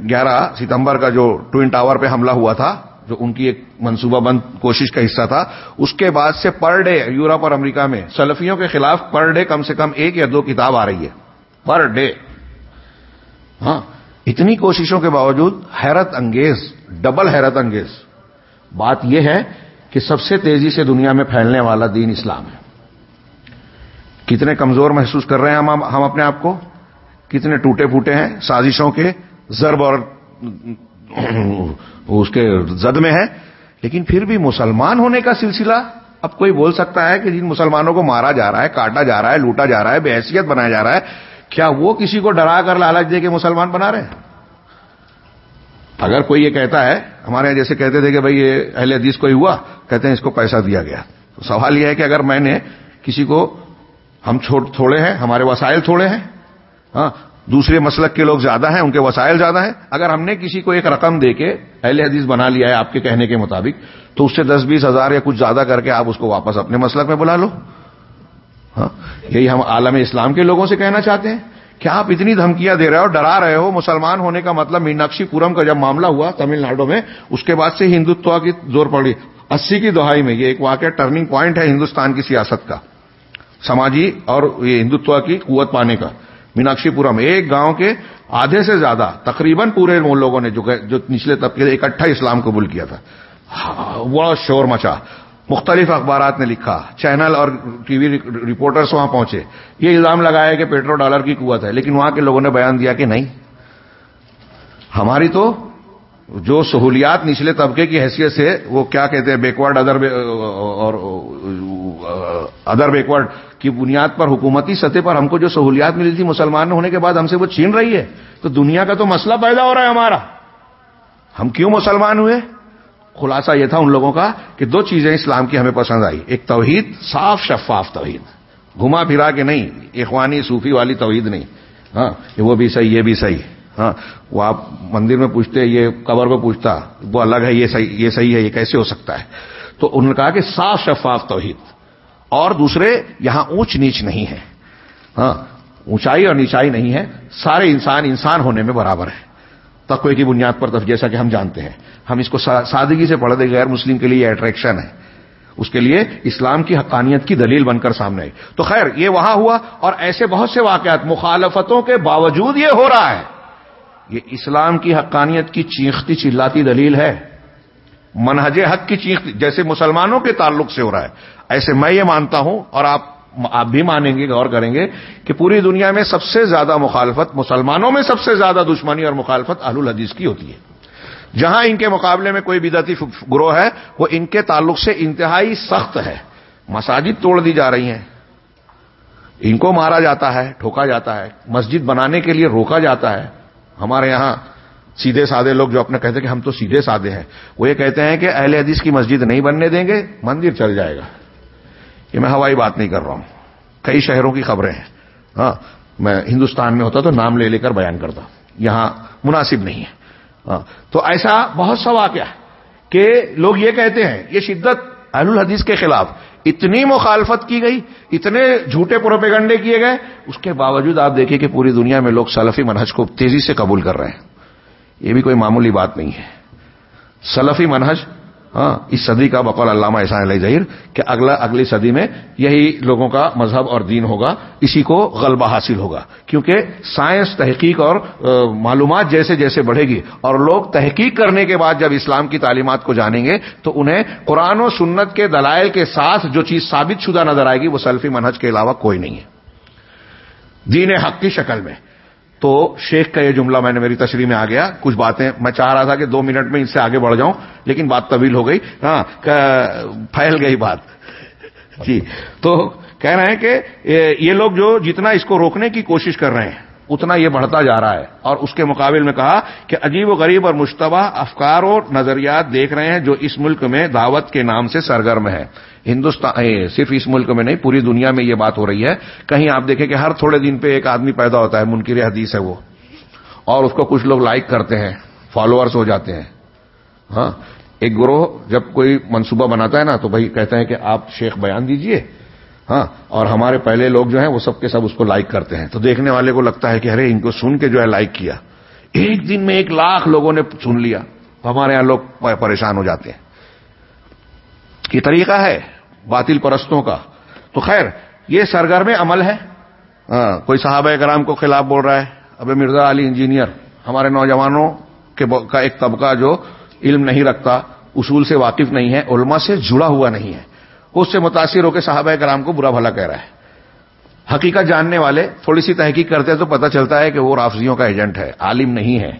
گیارہ ستمبر کا جو ٹوئن ٹاور پہ حملہ ہوا تھا جو ان کی ایک منصوبہ بند کوشش کا حصہ تھا، اس کے بعد سے پر ڈے یورپ اور امریکہ میں سلفیوں کے خلاف پر ڈے کم سے کم ایک یا دو کتاب آ رہی ہے۔ پر ڈے۔ ہاں اتنی کوششوں کے باوجود حیرت انگیز، ڈبل حیرت انگیز۔ بات یہ ہے کہ سب سے تیزی سے دنیا میں پھیلنے والا دین اسلام ہے۔ کتنے کمزور محسوس کر رہے ہیں ہم اپنے آپ کو؟ کتنے ٹوٹے پھوٹے ہیں سازشوں کے، ضرب اور اس کے زد میں ہے۔ لیکن پھر بھی مسلمان ہونے کا سلسلہ اب کوئی بول سکتا ہے کہ جن مسلمانوں کو مارا جا رہا ہے، کاٹا جا رہا ہے، لوٹا جا رہا ہے، بے حیثیت بنایا جا رہا ہے، کیا وہ کسی کو ڈرا کر لالچ دے کے مسلمان بنا رہے ہیں؟ اگر کوئی یہ کہتا ہے، ہمارے یہاں جیسے کہتے تھے کہ بھائی یہ اہل حدیث کوئی ہوا، کہتے ہیں اس کو پیسہ دیا گیا۔ تو سوال یہ ہے کہ اگر میں نے کسی کو ہم تھوڑے ہیں، ہمارے وسائل تھوڑے ہیں ہاں دوسرے مسلک کے لوگ زیادہ ہیں، ان کے وسائل زیادہ ہیں۔ اگر ہم نے کسی کو ایک رقم دے کے اہل حدیث بنا لیا ہے آپ کے کہنے کے مطابق، تو اس سے دس بیس ہزار یا کچھ زیادہ کر کے آپ اس کو واپس اپنے مسلک میں بلا لو۔ ہاں؟ یہی ہم عالم اسلام کے لوگوں سے کہنا چاہتے ہیں۔ کیا آپ اتنی دھمکیاں دے رہے ہو، ڈرا رہے ہو؟ مسلمان ہونے کا مطلب میناکشی پورم کا جب معاملہ ہوا تمل ناڈو میں، اس کے بعد سے ہندوتوا کی زور پڑی۔ اسی کی دہائی میں، یہ ایک واقع ٹرننگ پوائنٹ ہے ہندوستان کی سیاست کا، سماجی اور یہ ہندوتوا کی قوت پانے کا۔ میناکشی پورم ایک گاؤں کے آدھے سے زیادہ، تقریباً پورے لوگوں نے جو نچلے طبقے سے اکٹھا اسلام قبول کیا تھا۔ ہاں، وہ شور مچا۔ مختلف اخبارات نے لکھا، چینل اور ٹی وی رپورٹرس وہاں پہنچے۔ یہ الزام لگایا کہ پیٹرو ڈالر کی قوت ہے، لیکن وہاں کے لوگوں نے بیان دیا کہ نہیں۔ ہماری تو جو سہولیات نچلے طبقے کی حیثیت سے، وہ کیا کہتے ہیں، بیکورڈ، ادر اور ادر بیکورڈ کی بنیاد پر حکومتی سطح پر ہم کو جو سہولیات ملی تھی مسلمان ہونے کے بعد ہم سے وہ چھین رہی ہے، تو دنیا کا تو مسئلہ پیدا ہو رہا ہے ہمارا۔ ہم کیوں مسلمان ہوئے؟ خلاصہ یہ تھا ان لوگوں کا کہ دو چیزیں اسلام کی ہمیں پسند آئی، ایک توحید، صاف شفاف توحید۔ گھما پھرا کے نہیں، اخوانی صوفی والی توحید نہیں۔ ہاں وہ بھی صحیح، یہ بھی صحیح۔ ہاں وہ آپ مندر میں پوچھتے، یہ قبر پہ پوچھتا، وہ الگ ہے، یہ صحیح یہ صحیح ہے، یہ کیسے ہو سکتا ہے؟ تو انہوں نے کہا کہ صاف شفاف توحید۔ اور دوسرے یہاں اونچ نیچ نہیں ہے۔ ہاں اونچائی اور نیچائی نہیں ہے، سارے انسان انسان ہونے میں برابر ہے تقوی کی بنیاد پر جیسا کہ ہم جانتے ہیں۔ ہم اس کو سادگی سے پڑھ دیں غیر مسلم کے لیے یہ اٹریکشن ہے۔ اس کے لیے اسلام کی حقانیت کی دلیل بن کر سامنے آئی۔ تو خیر، یہ وہاں ہوا اور ایسے بہت سے واقعات، مخالفتوں کے باوجود یہ ہو رہا ہے۔ یہ اسلام کی حقانیت کی چیختی چلاتی دلیل ہے۔ منہج حق کی چیخ جیسے مسلمانوں کے تعلق سے ہو رہا ہے۔ ایسے میں یہ مانتا ہوں اور آپ آپ بھی مانیں گے، غور کریں گے کہ پوری دنیا میں سب سے زیادہ مخالفت مسلمانوں میں سب سے زیادہ دشمنی اور مخالفت اہل الحدیث کی ہوتی ہے۔ جہاں ان کے مقابلے میں کوئی بدعتی گروہ ہے، وہ ان کے تعلق سے انتہائی سخت ہے۔ مساجد توڑ دی جا رہی ہیں۔ ان کو مارا جاتا ہے، ٹھوکا جاتا ہے۔ مسجد بنانے کے لیے روکا جاتا ہے۔ ہمارے یہاں سیدھے سادے لوگ جو اپنے کہتے ہیں کہ ہم تو سیدھے سادے ہیں، وہ یہ کہتے ہیں کہ اہل حدیث کی مسجد نہیں بننے دیں گے، مندر چل جائے گا۔ یہ میں ہوائی بات نہیں کر رہا ہوں۔ کئی شہروں کی خبریں ہیں۔ ہاں میں ہندوستان میں ہوتا تو نام لے لے کر بیان کرتا۔ یہاں مناسب نہیں ہے۔ ہاں تو ایسا بہت سا واقعہ ہے کہ لوگ یہ کہتے ہیں، یہ شدت اہل الحدیث کے خلاف اتنی مخالفت کی گئی، اتنے جھوٹے پروپیگنڈے کیے گئے، اس کے باوجود آپ دیکھیں کہ پوری دنیا میں لوگ سلفی منہج کو تیزی سے قبول کر رہے ہیں۔ یہ بھی کوئی معمولی بات نہیں ہے۔ سلفی منہج ہاں اس صدی کا بقول علامہ احسان علیہ ظہیر کہ اگلا، اگلی صدی میں یہی لوگوں کا مذہب اور دین ہوگا، اسی کو غلبہ حاصل ہوگا۔ کیونکہ سائنس تحقیق اور معلومات جیسے جیسے بڑھے گی اور لوگ تحقیق کرنے کے بعد جب اسلام کی تعلیمات کو جانیں گے تو انہیں قرآن و سنت کے دلائل کے ساتھ جو چیز ثابت شدہ نظر آئے گی وہ سلفی منہج کے علاوہ کوئی نہیں ہے۔ دین حق کی شکل میں۔ تو شیخ کا یہ جملہ میں نے میری تشریح میں آ گیا، کچھ باتیں میں چاہ رہا تھا کہ دو منٹ میں اس سے آگے بڑھ جاؤں، لیکن بات طویل ہو گئی۔ ہاں پھیل گئی بات۔ جی تو کہہ رہے ہیں کہ یہ لوگ جو جتنا اس کو روکنے کی کوشش کر رہے ہیں اتنا یہ بڑھتا جا رہا ہے۔ اور اس کے مقابل میں کہا کہ عجیب و غریب اور مشتبہ افکار اور نظریات دیکھ رہے ہیں جو اس ملک میں دعوت کے نام سے سرگرم ہے ہندوستان صرف اس ملک میں نہیں، پوری دنیا میں یہ بات ہو رہی ہے۔ کہیں آپ دیکھیں کہ ہر تھوڑے دن پہ ایک آدمی پیدا ہوتا ہے، منکر حدیث ہے وہ۔ اور اس کو کچھ لوگ لائک کرتے ہیں فالوورس ہو جاتے ہیں۔ ہاں ایک گروہ جب کوئی منصوبہ بناتا ہے نا، تو بھائی کہتے ہیں کہ آپ شیخ بیان دیجیے۔ ہاں اور ہمارے پہلے لوگ جو ہیں وہ سب کے سب اس کو لائک کرتے ہیں۔ تو دیکھنے والے کو لگتا ہے کہ ارے، ان کو سن کے جو ہے لائک کیا۔ ایک دن میں ایک لاکھ لوگوں نے سن لیا۔ ہمارے یہاں لوگ پریشان ہو جاتے ہیں۔ یہ طریقہ ہے باطل پرستوں کا۔ تو خیر، یہ سرگرم عمل ہے۔ ہاں کوئی صحابہ کرام کو خلاف بول رہا ہے۔ اب مرزا علی انجینئر، ہمارے نوجوانوں کا ایک طبقہ جو علم نہیں رکھتا، اصول سے واقف نہیں ہے، علماء سے جڑا ہوا نہیں ہے۔ اس سے متاثر ہو کے صحابہ کرام کو برا بھلا کہہ رہا ہے۔ حقیقت جاننے والے تھوڑی سی تحقیق کرتے ہیں تو پتہ چلتا ہے کہ وہ رافضیوں کا ایجنٹ ہے، عالم نہیں ہے۔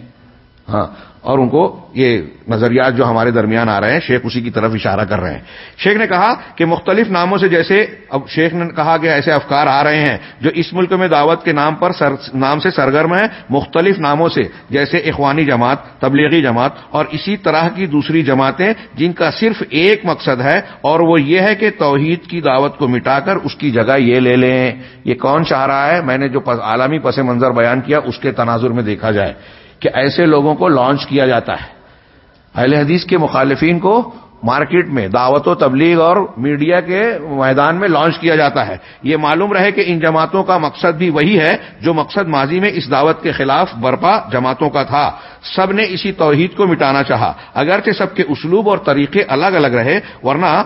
ہاں۔ اور ان کو یہ نظریات جو ہمارے درمیان آ رہے ہیں، شیخ اسی کی طرف اشارہ کر رہے ہیں۔ شیخ نے کہا کہ مختلف ناموں سے جیسے اب شیخ نے کہا کہ ایسے افکار آ رہے ہیں جو اس ملک میں دعوت کے نام پر سر، نام سے سرگرم ہیں، مختلف ناموں سے، جیسے اخوانی جماعت، تبلیغی جماعت اور اسی طرح کی دوسری جماعتیں جن کا صرف ایک مقصد ہے اور وہ یہ ہے کہ توحید کی دعوت کو مٹا کر اس کی جگہ یہ لے لیں۔ یہ کون چاہ رہا ہے؟ میں نے جو عالمی پس منظر بیان کیا، اس کے تناظر میں دیکھا جائے۔ کہ ایسے لوگوں کو لانچ کیا جاتا ہے۔ اہل حدیث کے مخالفین کو مارکیٹ میں دعوت و تبلیغ اور میڈیا کے میدان میں لانچ کیا جاتا ہے۔ یہ معلوم رہے کہ ان جماعتوں کا مقصد بھی وہی ہے جو مقصد ماضی میں اس دعوت کے خلاف برپا جماعتوں کا تھا۔ سب نے اسی توحید کو مٹانا چاہا۔ اگرچہ سب کے اسلوب اور طریقے الگ الگ رہے، ورنہ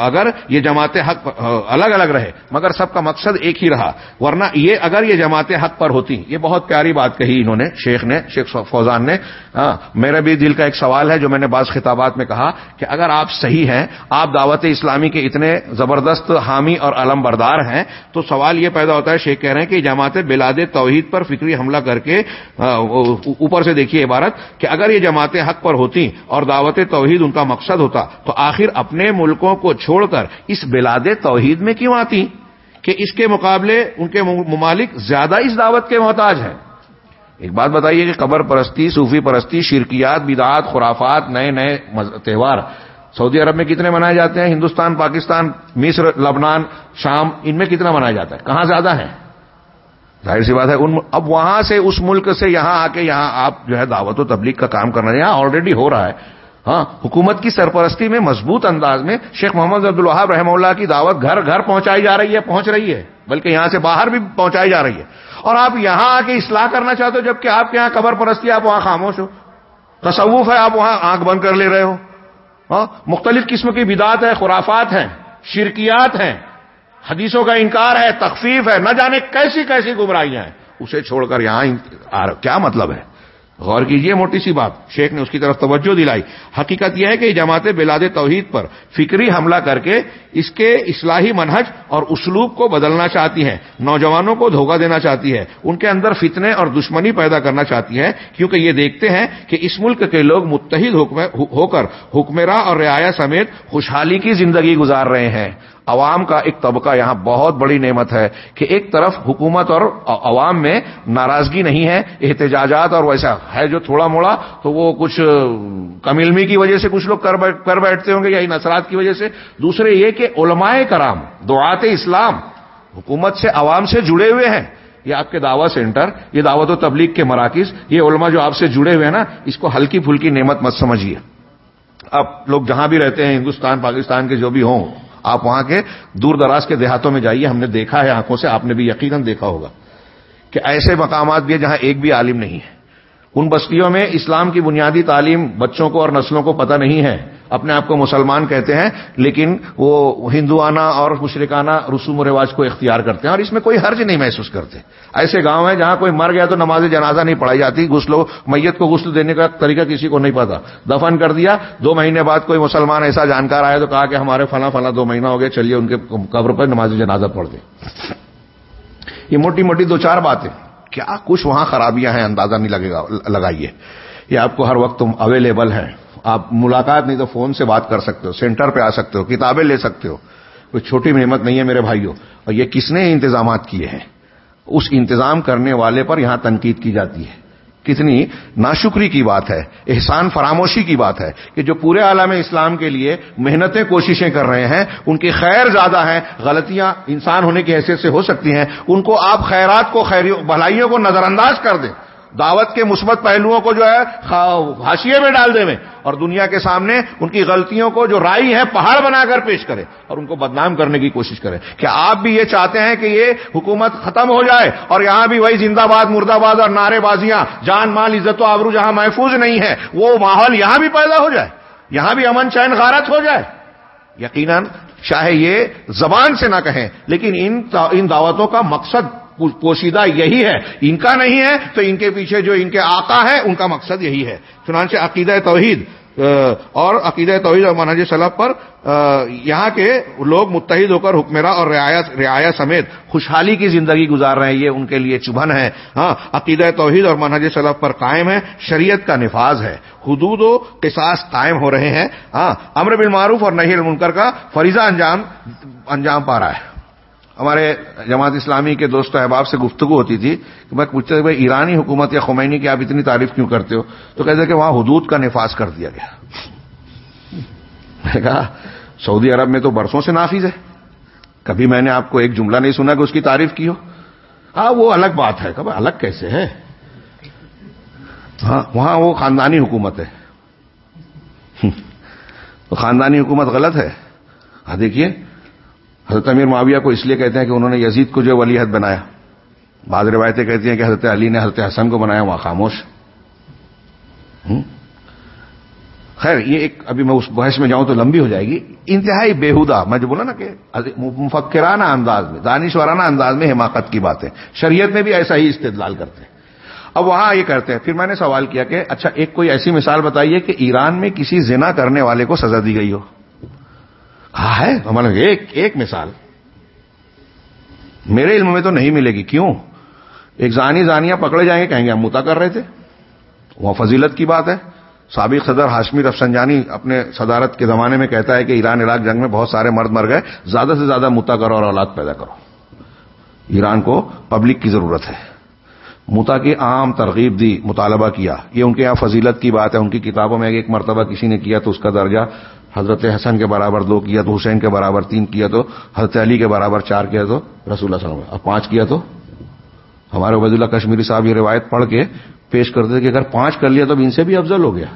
اگر یہ جماعتیں حق الگ الگ رہے، مگر سب کا مقصد ایک ہی رہا۔ ورنہ یہ اگر یہ جماعتیں حق پر ہوتی، یہ بہت پیاری بات کہی انہوں نے، شیخ نے، شیخ فوزان نے۔ ہاں، میرا بھی دل کا ایک سوال ہے جو میں نے بعض خطابات میں کہا کہ اگر آپ صحیح ہیں، آپ دعوت اسلامی کے اتنے زبردست حامی اور علم بردار ہیں، تو سوال یہ پیدا ہوتا ہے، شیخ کہہ رہے ہیں کہ جماعتیں بلاد توحید پر فکری حملہ کر کے اوپر سے دیکھیے عبارت کہ اگر یہ جماعتیں حق پر ہوتی اور دعوت توحید ان کا مقصد ہوتا، تو آخر اپنے ملکوں کو چھوڑ کر اس بلاد توحید میں کیوں آتی کہ اس کے مقابلے ان کے ممالک زیادہ اس دعوت کے محتاج ہیں۔ ایک بات بتائیے کہ قبر پرستی، صوفی پرستی، شرکیات، بدعات، خرافات، نئے نئے تہوار سعودی عرب میں کتنے منائے جاتے ہیں؟ ہندوستان، پاکستان، مصر، لبنان، شام، ان میں کتنا منایا جاتا ہے؟ کہاں زیادہ ہے ظاہر سی بات ہے، ان اب وہاں سے اس ملک سے یہاں آ کے یہاں آپ جو ہے دعوت و تبلیغ کا کام کرنا یہاں آلریڈی ہو رہا ہے۔ ہاں حکومت کی سرپرستی میں مضبوط انداز میں شیخ محمد عبد الوہاب رحم اللہ کی دعوت گھر گھر پہنچائی جا رہی ہے، پہنچ رہی ہے، بلکہ یہاں سے باہر بھی پہنچائی جا رہی ہے۔ اور آپ یہاں آ کے اصلاح کرنا چاہتے ہو، جبکہ آپ کے یہاں قبر پرستی، آپ وہاں خاموش ہو۔ تصوف ہے، آپ وہاں آنکھ بند کر لے رہے ہو۔ ہاں، مختلف قسم کی بدات ہے خرافات ہیں، شرکیات ہیں، حدیثوں کا انکار ہے، تخفیف ہے، نہ جانے کیسی کیسی گمراہیاں ہیں۔ اسے چھوڑ کر یہاں کیا مطلب ہے؟ غور کیجیے، موٹی سی بات۔ شیخ نے اس کی طرف توجہ دلائی۔ حقیقت یہ ہے کہ یہ جماعت بلاد توحید پر فکری حملہ کر کے اس کے اصلاحی منہج اور اسلوب کو بدلنا چاہتی ہیں، نوجوانوں کو دھوکہ دینا چاہتی ہے ان کے اندر فتنے اور دشمنی پیدا کرنا چاہتی ہے کیونکہ یہ دیکھتے ہیں کہ اس ملک کے لوگ متحد ہو کر حکمراں اور رعایا سمیت خوشحالی کی زندگی گزار رہے ہیں۔ عوام کا ایک طبقہ یہاں بہت بڑی نعمت ہے کہ ایک طرف حکومت اور عوام میں ناراضگی نہیں ہے، احتجاجات اور ویسا ہے جو تھوڑا موڑا، تو وہ کچھ کم علمی کی وجہ سے کچھ لوگ کر بیٹھتے ہوں گے یا ان اثرات کی وجہ سے۔ دوسرے یہ کہ علماء کرام، دعات اسلام، حکومت سے عوام سے جڑے ہوئے ہیں۔ یہ آپ کے دعوی سینٹر، یہ دعوت و تبلیغ کے مراکز، یہ علماء جو آپ سے جڑے ہوئے ہیں نا، اس کو ہلکی پھلکی نعمت مت سمجھیے۔ اب لوگ جہاں بھی رہتے ہیں، ہندوستان، پاکستان کے جو بھی ہوں آپ وہاں کے دور دراز کے دیہاتوں میں جائیے، ہم نے دیکھا ہے، آنکھوں سے آپ نے بھی یقیناً دیکھا ہوگا کہ ایسے مقامات بھی ہیں جہاں ایک بھی عالم نہیں ہے۔ ان بستیوں میں اسلام کی بنیادی تعلیم بچوں کو اور نسلوں کو پتہ نہیں ہے۔ اپنے آپ کو مسلمان کہتے ہیں، لیکن وہ ہندوانہ اور مشرکانہ رسوم و رواج کو اختیار کرتے ہیں اور اس میں کوئی حرج نہیں محسوس کرتے۔ ایسے گاؤں ہیں جہاں کوئی مر گیا تو نماز جنازہ نہیں پڑھائی جاتی، غسل میت کو غسل دینے کا طریقہ کسی کو نہیں پتا۔ دفن کر دیا، دو مہینے بعد کوئی مسلمان ایسا جانکار آیا تو کہا کہ ہمارے فلاں فلاں دو مہینہ ہو گئے، چلیے ان کے قبر پر نماز جنازہ پڑھ دیں۔ یہ موٹی موٹی دو چار باتیں۔ کیا کچھ وہاں خرابیاں ہیں؟ اندازہ نہیں لگے گا، لگائیے۔ یہ آپ کو ہر وقت تم اویلیبل ہیں۔ آپ ملاقات نہیں تو فون سے بات کر سکتے ہو، سینٹر پہ آ سکتے ہو، کتابیں لے سکتے ہو۔ کوئی چھوٹی نعمت نہیں ہے میرے بھائیوں۔ اور یہ کس نے انتظامات کیے ہیں؟ اس انتظام کرنے والے پر یہاں تنقید کی جاتی ہے۔ کتنی ناشکری کی بات ہے، احسان فراموشی کی بات ہے کہ جو پورے عالم اسلام کے لیے محنتیں، کوششیں کر رہے ہیں، ان کی خیر زیادہ ہیں، غلطیاں انسان ہونے کی حیثیت سے ہو سکتی ہیں، ان کو آپ خیرات کو بھلائیوں کو نظر انداز کر دیں۔ دعوت کے مثبت پہلوؤں کو جو ہے حاشیے میں ڈال دے میں اور دنیا کے سامنے ان کی غلطیوں کو جو رائی ہے پہاڑ بنا کر پیش کرے اور ان کو بدنام کرنے کی کوشش کرے۔ کیا آپ بھی یہ چاہتے ہیں کہ یہ حکومت ختم ہو جائے اور یہاں بھی وہی زندہ باد مرد آباد اور نعرے بازیاں، جان، مال، عزت و آبرو جہاں محفوظ نہیں ہے وہ ماحول یہاں بھی پیدا ہو جائے، یہاں بھی امن، چین، غارت ہو جائے۔ یقیناً چاہے یہ زبان سے نہ کہیں، لیکن ان دعوتوں کا مقصد پوشیدہ یہی ہے۔ ان کا نہیں ہے تو ان کے پیچھے جو ان کے آقا ہے ان کا مقصد یہی ہے۔ چنانچہ عقیدہ توحید اور عقیدہ توحید اور منہج سلب پر یہاں کے لوگ متحد ہو کر حکمراں اور رعایا سمیت خوشحالی کی زندگی گزار رہے ہیں۔ یہ ان کے لیے چبھن ہے۔ ہاں عقیدہ توحید اور منہج سلب پر قائم ہے شریعت کا نفاذ ہے۔ حدود و قصاص قائم ہو رہے ہیں۔ ہاں امر بالمعروف اور نہیں المنکر کا فریضہ انجام انجام پا رہا ہے۔ ہمارے جماعت اسلامی کے دوست احباب سے گفتگو ہوتی تھی کہ میں پوچھتے تھے ایرانی حکومت یا خمینی کی آپ اتنی تعریف کیوں کرتے ہو؟ تو کہتے کہ وہاں حدود کا نفاذ کر دیا گیا۔ میں نے کہا، سعودی عرب میں تو برسوں سے نافذ ہے۔ کبھی میں نے آپ کو ایک جملہ نہیں سنا کہ اس کی تعریف کی ہو۔ ہاں وہ الگ بات ہے۔ کب الگ کیسے ہے؟ ہاں وہاں وہ خاندانی حکومت ہے۔ تو خاندانی حکومت غلط ہے۔ ہاں دیکھیے حضرت امیر معاویہ کو اس لیے کہتے ہیں کہ انہوں نے یزید کو جو ولی حد بنایا۔ بعض روایتیں کہتی ہیں کہ حضرت علی نے حضرت حسن کو بنایا، وہاں خاموش۔ خیر، یہ ایک ابھی میں اس بحث میں جاؤں تو لمبی ہو جائے گی۔ انتہائی بےحدہ میں جو بولا نا کہ مفکرانہ انداز میں، دانشورانہ انداز میں حماقت کی باتیں۔ شریعت میں بھی ایسا ہی استدلال کرتے ہیں۔ اب وہاں یہ کرتے ہیں۔ پھر میں نے سوال کیا کہ اچھا ایک کوئی ایسی مثال بتائیے کہ ایران میں کسی زنا کرنے والے کو سزا دی گئی ہو۔ ہاں ہے؟ ہمارا ایک ایک مثال۔ میرے علم میں تو نہیں ملے گی، کیوں؟ ایک زانی زانیاں پکڑے جائیں گے، کہیں گے ہم متا کر رہے تھے۔ وہ فضیلت کی بات ہے۔ سابق صدر ہاشمی رفسنجانی اپنے صدارت کے زمانے میں کہتا ہے کہ ایران عراق جنگ میں بہت سارے مرد مر گئے، زیادہ سے زیادہ متا کرو اور اولاد پیدا کرو۔ ایران کو پبلک کی ضرورت ہے۔ متا کی عام ترغیب دی، مطالبہ کیا۔ یہ ان کے یہاں فضیلت کی بات ہے، ان کی کتابوں میں ایک مرتبہ کسی نے کیا تو اس کا درجہ حضرت حسن کے برابر دو کیا تو حسین کے برابر تین کیا تو حضرت علی کے برابر چار کیا تو رسول اللہ صلی اللہ علیہ وسلم اب پانچ کیا تو ہمارے عبید اللہ کشمیری صاحب یہ روایت پڑھ کے پیش کرتے تھے کہ اگر پانچ کر لیا تو ان سے بھی افضل ہو گیا۔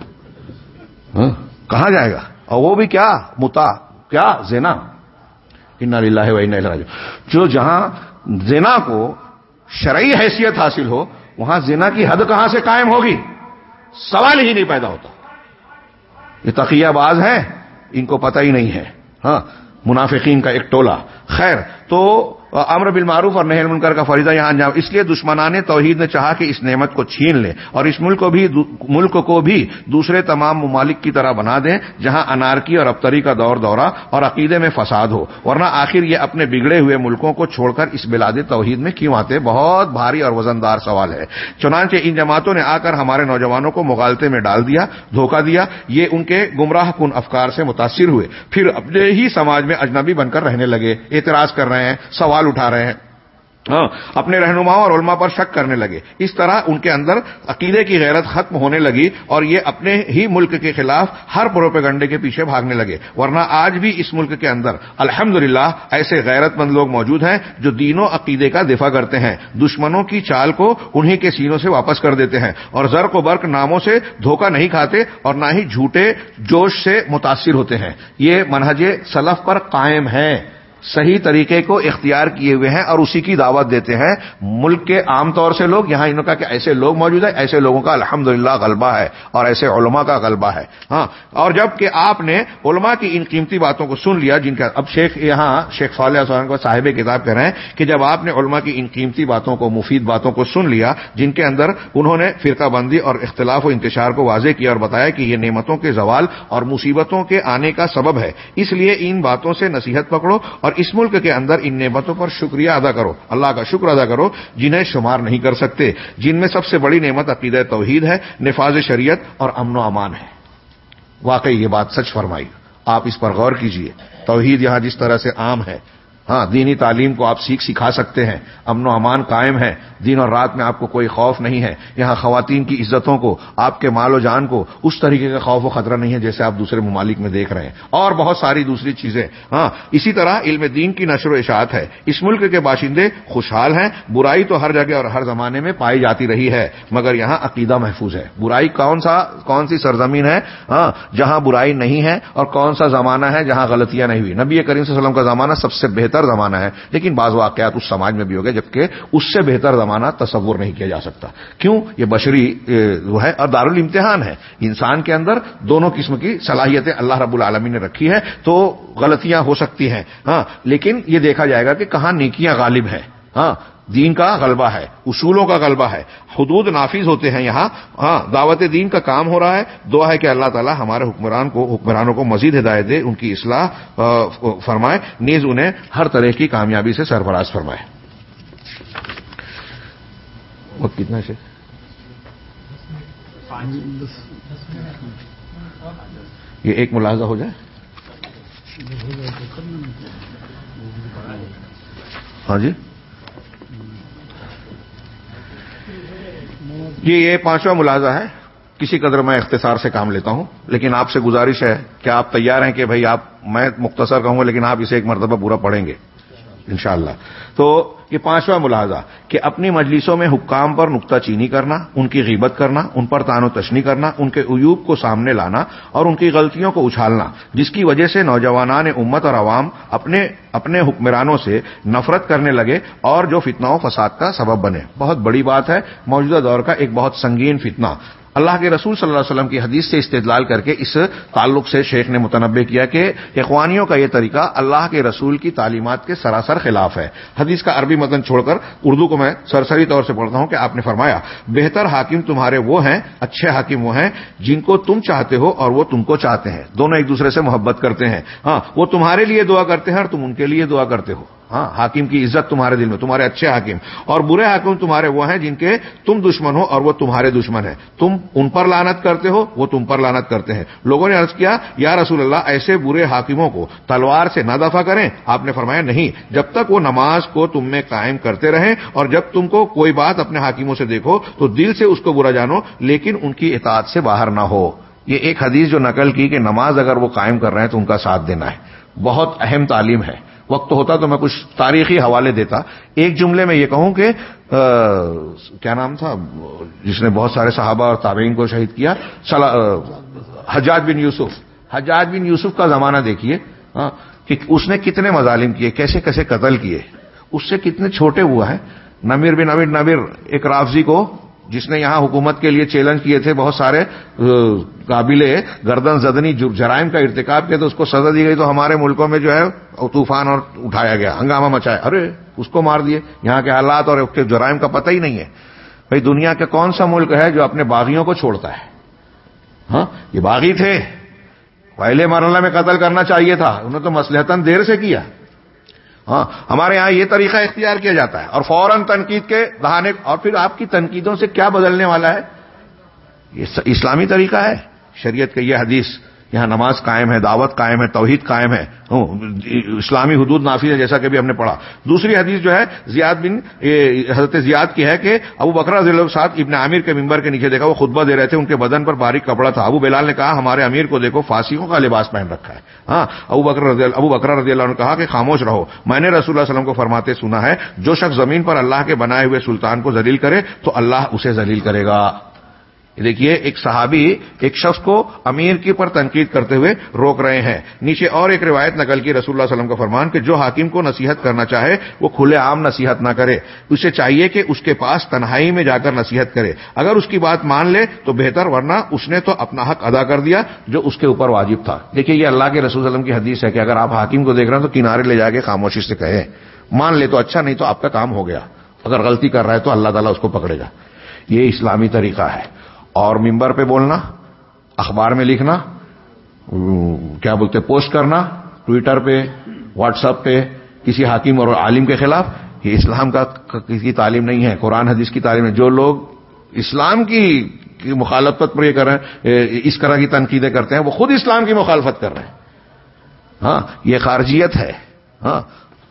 ہاں؟ کہاں جائے گا؟ اور وہ بھی کیا؟ متا۔ کیا؟ زینا انہ جو جہاں زینا کو شرعی حیثیت حاصل ہو، وہاں زینا کی حد کہاں سے قائم ہوگی؟ سوال ہی نہیں پیدا ہوتا۔ یہ تقیہ باز ہے ان کو پتہ ہی نہیں ہے۔ ہاں منافقین کا ایک ٹولہ۔ خیر، تو امر بالمعروف اور نہر منکر کا فریضہ یہاں انجام۔ اس لیے دشمنان توحید نے چاہا کہ اس نعمت کو چھین لے اور اس ملک کو بھی ملک کو بھی دوسرے تمام ممالک کی طرح بنا دیں، جہاں انارکی اور ابتری کا دور دورہ اور عقیدے میں فساد ہو۔ ورنہ آخر یہ اپنے بگڑے ہوئے ملکوں کو چھوڑ کر اس بلاد توحید میں کیوں آتے؟ بہت بھاری اور وزندار سوال ہے۔ چنانچہ ان جماعتوں نے آ کر ہمارے نوجوانوں کو مغالطے میں ڈال دیا، دھوکہ دیا، یہ ان کے گمراہ کن افکار سے متاثر ہوئے۔ پھر اپنے ہی سماج میں اجنبی بن کر رہنے لگے۔ اعتراض کر رہے ہیں، سوال اٹھا رہے ہیں۔ ہاں اپنے رہنماؤں اور علماء پر شک کرنے لگے۔ اس طرح ان کے اندر عقیدے کی غیرت ختم ہونے لگی اور یہ اپنے ہی ملک کے خلاف ہر پروپیگنڈے کے پیچھے بھاگنے لگے۔ ورنہ آج بھی اس ملک کے اندر الحمد ایسے غیرت مند لوگ موجود ہیں جو دینوں عقیدے کا دفاع کرتے ہیں۔ دشمنوں کی چال کو انہیں کے سینوں سے واپس کر دیتے ہیں اور زر و برق ناموں سے دھوکہ نہیں کھاتے اور نہ ہی جھوٹے جوش سے متاثر ہوتے ہیں۔ یہ منہج سلف پر قائم ہے صحیح طریقے کو اختیار کیے ہوئے ہیں اور اسی کی دعوت دیتے ہیں۔ ملک کے عام طور سے لوگ، یہاں انہوں کا کہ ایسے لوگ موجود ہیں، ایسے لوگوں کا الحمد غلبہ ہے اور ایسے علماء کا غلبہ ہے۔ ہاں اور جبکہ آپ نے علماء کی ان قیمتی باتوں کو سن لیا، جن کا اب شیخ یہاں شیخ صالح کو صاحب کتاب کہہ رہے ہیں کہ جب آپ نے علماء کی ان قیمتی باتوں کو، مفید باتوں کو سن لیا، جن کے اندر انہوں نے فرقہ بندی اور اختلاف و انتشار کو واضح کیا اور بتایا کہ یہ نعمتوں کے زوال اور مصیبتوں کے آنے کا سبب ہے، اس لیے ان باتوں سے نصیحت پکڑو اور اس ملک کے اندر ان نعمتوں پر شکریہ ادا کرو۔ اللہ کا شکر ادا کرو جنہیں شمار نہیں کر سکتے۔ جن میں سب سے بڑی نعمت عقیدہ توحید ہے، نفاذ شریعت اور امن و امان ہے۔ واقعی یہ بات سچ فرمائی۔ آپ اس پر غور کیجیے۔ توحید یہاں جس طرح سے عام ہے ہاں دینی تعلیم کو آپ سیکھ سکھا سکتے ہیں۔ امن و امان قائم ہے دن اور رات میں آپ کو کوئی خوف نہیں ہے۔ یہاں خواتین کی عزتوں کو، آپ کے مال و جان کو اس طریقے کا خوف و خطرہ نہیں ہے جیسے آپ دوسرے ممالک میں دیکھ رہے ہیں۔ اور بہت ساری دوسری چیزیں۔ ہاں اسی طرح علم دین کی نشر و اشاعت ہے۔ اس ملک کے باشندے خوشحال ہیں۔ برائی تو ہر جگہ اور ہر زمانے میں پائی جاتی رہی ہے، مگر یہاں عقیدہ محفوظ ہے۔ برائی کون سا، کون سی سرزمین ہے؟ ہاں جہاں برائی نہیں ہے اور کون سا زمانہ ہے جہاں غلطیاں نہیں ہوئی۔ نبی کریم صلی اللہ علیہ وسلم کا زمانہ سب سے بہتر زمانہ ہے، لیکن بعض واقعات اس سماج میں بھی ہو گئے، جبکہ اس سے بہتر زمانہ تصور نہیں کیا جا سکتا۔ کیوں؟ یہ بشری جو ہے، اور دارالامتحان ہے۔ انسان کے اندر دونوں قسم کی صلاحیتیں اللہ رب العالمین نے رکھی ہے تو غلطیاں ہو سکتی ہیں۔ ہاں لیکن یہ دیکھا جائے گا کہ کہاں نیکیاں غالب ہیں۔ ہاں دین کا غلبہ ہے، اصولوں کا غلبہ ہے۔ حدود نافذ ہوتے ہیں یہاں۔ ہاں دعوت دین کا کام ہو رہا ہے۔ دعا ہے کہ اللہ تعالیٰ ہمارے حکمران کو، حکمرانوں کو مزید ہدایت دے، ان کی اصلاح فرمائے۔ نیز انہیں ہر طرح کی کامیابی سے سرفراز فرمائے۔ وقت کتنا سے یہ ایک ملاحظہ ہو جائے۔ ہاں جی۔ یہ یہ پانچواں ملازہ ہے۔ کسی قدر میں اختصار سے کام لیتا ہوں، لیکن آپ سے گزارش ہے کہ آپ تیار ہیں کہ بھائی آپ میں مختصر کہوں گا، لیکن آپ اسے ایک مرتبہ پورا پڑھیں گے۔ انشاءاللہ۔ تو یہ پانچواں ملاحظہ کہ اپنی مجلسوں میں حکام پر نقطہ چینی کرنا، ان کی غیبت کرنا، ان پر تان و تشنی کرنا، ان کے عیوب کو سامنے لانا اور ان کی غلطیوں کو اچھالنا، جس کی وجہ سے نوجوانان امت اور عوام اپنے اپنے حکمرانوں سے نفرت کرنے لگے اور جو فتنہ و فساد کا سبب بنے۔ بہت بڑی بات ہے، موجودہ دور کا ایک بہت سنگین فتنہ۔ اللہ کے رسول صلی اللہ علیہ وسلم کی حدیث سے استدلال کر کے اس تعلق سے شیخ نے متنوع کیا کہ اخوانیوں کا یہ طریقہ اللہ کے رسول کی تعلیمات کے سراسر خلاف ہے۔ حدیث کا عربی متن چھوڑ کر اردو کو میں سرسری طور سے پڑھتا ہوں کہ آپ نے فرمایا، بہتر حاکم تمہارے وہ ہیں، اچھے حاکم وہ ہیں جن کو تم چاہتے ہو اور وہ تم کو چاہتے ہیں۔ دونوں ایک دوسرے سے محبت کرتے ہیں۔ ہاں وہ تمہارے لیے دعا کرتے ہیں اور تم ان کے لیے دعا کرتے ہو۔ ہاں حاکم کی عزت تمہارے دل میں، تمہارے اچھے حاکم اور برے حاکم تمہارے وہ ہیں جن کے تم دشمن ہو اور وہ تمہارے دشمن ہیں۔ تم ان پر لانت کرتے ہو، وہ تم پر لانت کرتے ہیں۔ لوگوں نے عرض کیا، یا رسول اللہ، ایسے برے حاکموں کو تلوار سے نہ دفاع کریں۔ آپ نے فرمایا، نہیں، جب تک وہ نماز کو تم میں قائم کرتے رہیں اور جب تم کو کوئی بات اپنے حاکموں سے دیکھو، تو دل سے اس کو برا جانو، لیکن ان کی اطاعت سے باہر نہ ہو۔ یہ ایک حدیث جو نقل کی کہ نماز اگر وہ قائم کر رہے ہیں، تو ان کا ساتھ دینا ہے۔ بہت اہم تعلیم ہے۔ وقت ہوتا تو میں کچھ تاریخی حوالے دیتا۔ ایک جملے میں یہ کہوں کہ کیا نام تھا؟ جس نے بہت سارے صحابہ اور تابعین کو شہید کیا۔ حجاج بن یوسف۔ حجاج بن یوسف کا زمانہ دیکھیے۔ کہ اس نے کتنے مظالم کیے، کیسے کیسے قتل کیے۔ اس سے کتنے چھوٹے ہوا ہے۔ نمیر بن امیر نمیر، ایک رافضی کو جس نے یہاں حکومت کے لیے چیلنج کیے تھے بہت سارے قابل گردن، زدنی جرائم کا ارتکاب کیا تو اس کو سزا دی گئی تو ہمارے ملکوں میں جو ہے طوفان اور اٹھایا گیا، ہنگامہ مچایا۔ ارے، اس کو مار دیے۔ یہاں کے حالات اور جرائم کا پتہ ہی نہیں ہے۔ بھائی، دنیا کا کون سا ملک ہے جو اپنے باغیوں کو چھوڑتا ہے؟ ہاں یہ باغی تھے۔ پہلے مرحلہ میں قتل کرنا چاہیے تھا۔ انہوں نے تو مسلحتن دیر سے کیا۔ ہاں ہمارے یہاں یہ طریقہ اختیار کیا جاتا ہے اور فوراً تنقید کے دہانے اور پھر آپ کی تنقیدوں سے کیا بدلنے والا ہے؟ یہ اسلامی طریقہ ہے، شریعت کا یہ حدیث یہاں نماز قائم ہے، دعوت قائم ہے، توحید قائم ہے۔ اسلامی حدود نافذ ہے جیسا کہ بھی ہم نے پڑھا۔ دوسری حدیث جو ہے، زیاد بن حضرت زیاد کی ہے کہ ابو بکرا ضلع ساتھ ابن عامر کے ممبر کے نیچے دیکھا، وہ خطبہ دے رہے تھے، ان کے بدن پر باریک کپڑا تھا۔ ابو بلال نے کہا، ہمارے امیر کو دیکھو فاسیوں کا لباس پہن رکھا ہے۔ ہاں ابو بکر رضی اللہ، ابو بکرا رضی اللہ نے کہا کہ خاموش رہو۔ میں نے رسول اللہ وسلم کو فرماتے سنا ہے، جو شخص زمین پر اللہ کے بنائے ہوئے سلطان کو ذلیل کرے، تو اللہ اسے ذلیل کرے گا۔ دیکھیے، ایک صحابی، ایک شخص کو امیر کی پر تنقید کرتے ہوئے روک رہے ہیں۔ نیچے اور ایک روایت نقل کی رسول اللہ علیہ وسلم کا فرمان کہ جو حاکم کو نصیحت کرنا چاہے، وہ کھلے عام نصیحت نہ کرے۔ اسے چاہیے کہ اس کے پاس تنہائی میں جا کر نصیحت کرے۔ اگر اس کی بات مان لے تو بہتر، ورنہ اس نے تو اپنا حق ادا کر دیا جو اس کے اوپر واجب تھا۔ دیکھیے، یہ اللہ کے رسول وسلم کی حدیث ہے کہ اگر آپ حاکم کو دیکھ رہے ہیں تو کنارے لے جا کے خاموشی سے کہیں۔ مان لے تو اچھا نہیں تو آپ کا کام ہو گیا۔ اگر غلطی کر رہا ہے تو اللہ تعالیٰ اس کو پکڑے گا۔ یہ اسلامی طریقہ ہے۔ اور ممبر پہ بولنا، اخبار میں لکھنا، کیا بولتے، پوسٹ کرنا، ٹویٹر پہ، واٹس ایپ پہ، کسی حاکم اور عالم کے خلاف، یہ اسلام کا کسی تعلیم نہیں ہے، قرآن حدیث کی تعلیم ہے۔ جو لوگ اسلام کی مخالفت پر یہ کر رہے ہیں اس طرح کی تنقیدیں کرتے ہیں، وہ خود اسلام کی مخالفت کر رہے ہیں۔ ہاں یہ خارجیت ہے۔ ہاں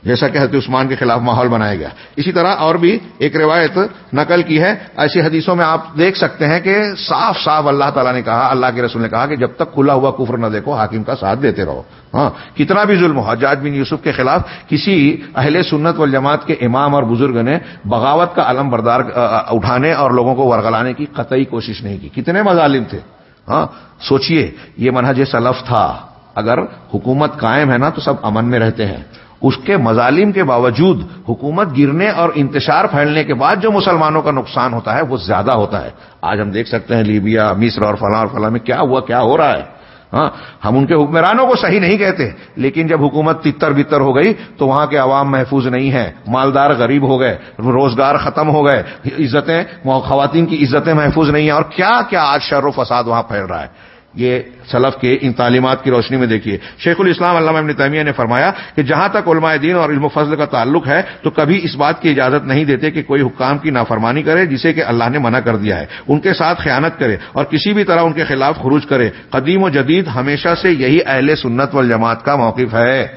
جیسا کہ حضرت عثمان کے خلاف ماحول بنایا گیا۔ اسی طرح اور بھی ایک روایت نقل کی ہے، ایسی حدیثوں میں آپ دیکھ سکتے ہیں کہ صاف صاف اللہ تعالیٰ نے کہا، اللہ کے رسول نے کہا کہ جب تک کھلا ہوا کفر نہ دیکھو، حاکم کا ساتھ دیتے رہو۔ ہاں کتنا بھی ظلم ہو، حجاج بن یوسف کے خلاف کسی اہل سنت والجماعت کے امام اور بزرگ نے بغاوت کا علم بردار اٹھانے اور لوگوں کو ورگلانے کی قطعی کوشش نہیں کی۔ کتنے مظالم تھے۔ ہاں سوچئے، یہ منہج سلف تھا۔ اگر حکومت قائم ہے نا، تو سب امن میں رہتے ہیں۔ اس کے مظالم کے باوجود حکومت گرنے اور انتشار پھیلنے کے بعد جو مسلمانوں کا نقصان ہوتا ہے وہ زیادہ ہوتا ہے۔ آج ہم دیکھ سکتے ہیں لیبیا، مصر اور فلاں اور فلاں میں کیا ہوا، کیا ہو رہا ہے؟ ہاں ہم ان کے حکمرانوں کو صحیح نہیں کہتے، لیکن جب حکومت تتر بتر ہو گئی تو وہاں کے عوام محفوظ نہیں ہیں، مالدار غریب ہو گئے، روزگار ختم ہو گئے، عزتیں، خواتین کی عزتیں محفوظ نہیں ہیں، اور کیا کیا آج شر و فساد وہاں پھیل رہا ہے؟ یہ سلف کے ان تعلیمات کی روشنی میں دیکھیے۔ شیخ الاسلام علامہ ابن تیمیہ نے فرمایا کہ جہاں تک علماء دین اور علم و فضل کا تعلق ہے تو کبھی اس بات کی اجازت نہیں دیتے کہ کوئی حکام کی نافرمانی کرے جسے کہ اللہ نے منع کر دیا ہے۔ ان کے ساتھ خیانت کرے اور کسی بھی طرح ان کے خلاف خروج کرے۔ قدیم و جدید ہمیشہ سے یہی اہل سنت والجماعت کا موقف ہے۔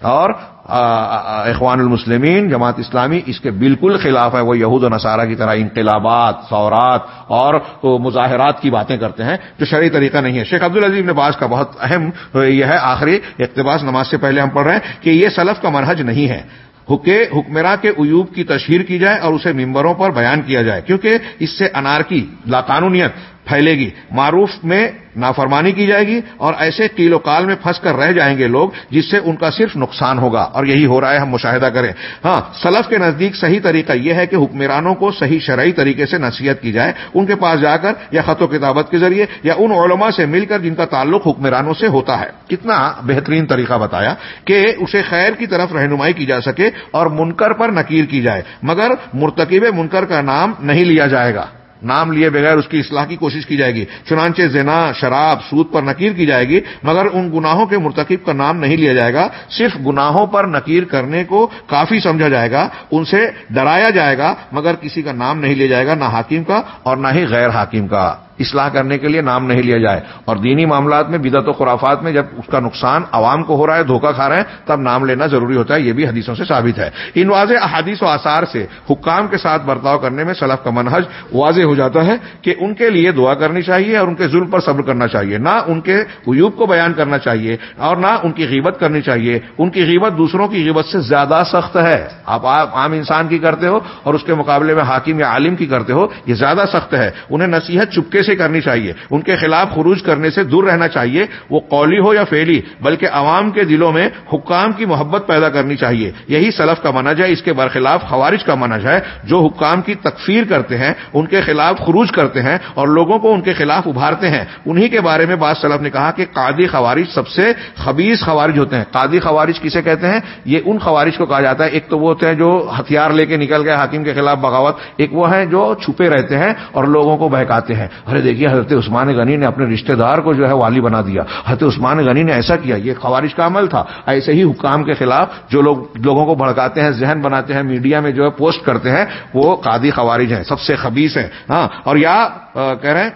اور اخوان المسلمین، جماعت اسلامی، اس کے بالکل خلاف ہے، وہ یہود و نصارہ کی طرح انقلابات سورات اور مظاہرات کی باتیں کرتے ہیں، جو شرعی طریقہ نہیں ہے۔ شیخ عبدالعزیز نباز کا بہت اہم یہ ہے آخری اقتباس نماز سے پہلے ہم پڑھ رہے ہیں کہ یہ سلف کا منہج نہیں ہے۔ حکمراں کے ایوب کی تشہیر کی جائے اور اسے ممبروں پر بیان کیا جائے، کیونکہ اس سے انارکی لاقانونیت پھیلے گی۔ معروف میں نافرمانی کی جائے گی اور ایسے کیل و کال میں پھنس کر رہ جائیں گے لوگ جس سے ان کا صرف نقصان ہوگا۔ اور یہی ہو رہا ہے، ہم مشاہدہ کریں۔ ہاں سلف کے نزدیک صحیح طریقہ یہ ہے کہ حکمرانوں کو صحیح شرعی طریقے سے نصیحت کی جائے، ان کے پاس جا کر یا خط و کتابت کے ذریعے یا ان علماء سے مل کر جن کا تعلق حکمرانوں سے ہوتا ہے۔ کتنا بہترین طریقہ بتایا کہ اسے خیر کی طرف رہنمائی کی جا سکے اور منکر پر نکیر کی جائے، مگر مرتکب منکر کا نام نہیں لیا جائے گا۔ نام لیے بغیر اس کی اصلاح کی کوشش کی جائے گی۔ چنانچہ زنا، شراب، سود پر نکیر کی جائے گی، مگر ان گناہوں کے مرتکب کا نام نہیں لیا جائے گا۔ صرف گناہوں پر نکیر کرنے کو کافی سمجھا جائے گا، ان سے ڈرایا جائے گا، مگر کسی کا نام نہیں لیا جائے گا، نہ حاکم کا اور نہ ہی غیر حاکم کا۔ اصلاح کرنے کے لیے نام نہیں لیا جائے۔ اور دینی معاملات میں بدت و خرافات میں جب اس کا نقصان عوام کو ہو رہا ہے، دھوکہ کھا رہے ہیں، تب نام لینا ضروری ہوتا ہے۔ یہ بھی حدیثوں سے ثابت ہے۔ ان واضح احادیث و آثار سے حکام کے ساتھ برتاؤ کرنے میں سلف کا منحج واضح ہو جاتا ہے کہ ان کے لیے دعا کرنی چاہیے اور ان کے ظلم پر صبر کرنا چاہیے۔ نہ ان کے عیوب کو بیان کرنا چاہیے اور نہ ان کی غیبت کرنی چاہیے۔ ان کی غیبت دوسروں کی غیبت سے زیادہ سخت ہے۔ آپ عام انسان کی کرتے ہو اور اس کے مقابلے میں حاکم یا عالم کی کرتے ہو، یہ زیادہ سخت ہے۔ انہیں نصیحت چپکے سے کرنی چاہیے۔ ان کے خلاف خروج کرنے سے دور رہنا چاہیے۔ وہ قولی ہو یا فیلی بلکہ عوام کے دلوں میں حکام کی محبت پیدا کرنی چاہیے۔ یہی سلف کا منج ہے۔ اس کے برخلاف خوارج کا منج ہے۔ جو حکام کی تکفیر کرتے ہیں، ان کے خلاف خروج کرتے ہیں اور لوگوں کو ان کے خلاف ابھارتے ہیں۔ انہی کے بارے میں بعض سلف نے کہا کہ قادی خوارج سب سے خبیص خوارج ہوتے ہیں۔ قادی خوارج کسے کہتے ہیں؟ یہ ان خوارج کو کہا جاتا ہے۔ ایک تو وہ ہوتے ہیں جو ہتھیار لے کے نکل گئے، حاکم کے خلاف بغاوت۔ ایک وہ ہیں جو چھپے رہتے ہیں اور لوگوں کو بہکاتے ہیں۔ ارے دیکھیے، حضرت عثمان غنی نے اپنے رشتہ دار کو جو ہے والی بنا دیا۔ حضرت عثمان غنی نے ایسا کیا، یہ خوارش کا عمل تھا۔ ایسے ہی حکام کے خلاف جو لوگ، لوگوں کو بھڑکاتے ہیں، ذہن بناتے ہیں، میڈیا میں جو ہے پوسٹ کرتے ہیں، وہ قادی خوارج ہیں، سب سے خبیص ہیں۔ ہاں اور یا کہہ رہے ہیں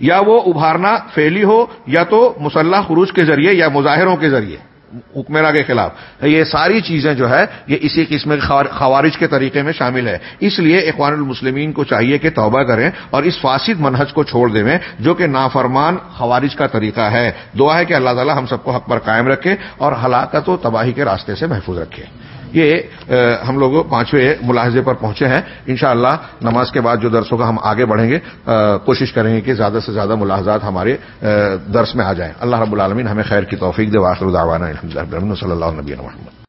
یا وہ ابھارنا فیلی ہو، یا تو مسلح خروج کے ذریعے یا مظاہروں کے ذریعے۔ حکمرا کے خلاف۔ یہ ساری چیزیں جو ہے، یہ اسی قسم کے خوارج کے طریقے میں شامل ہے اس لیے اخوان المسلمین کو چاہیے کہ توبہ کریں اور اس فاسد منہج کو چھوڑ دیں جو کہ نافرمان خوارج کا طریقہ ہے۔ دعا ہے کہ اللہ تعالیٰ ہم سب کو حق پر قائم رکھے اور ہلاکت و تباہی کے راستے سے محفوظ رکھے۔ یہ ہم لوگ پانچویں ملاحظے پر پہنچے ہیں۔ انشاءاللہ نماز کے بعد جو درس ہوگا ہم آگے بڑھیں گے کوشش کریں گے کہ زیادہ سے زیادہ ملاحظات ہمارے درس میں آ جائیں۔ اللہ رب العالمین ہمیں خیر کی توفیق دے واخر دعوانا الحمد للہ صلی اللہ نبی محمد۔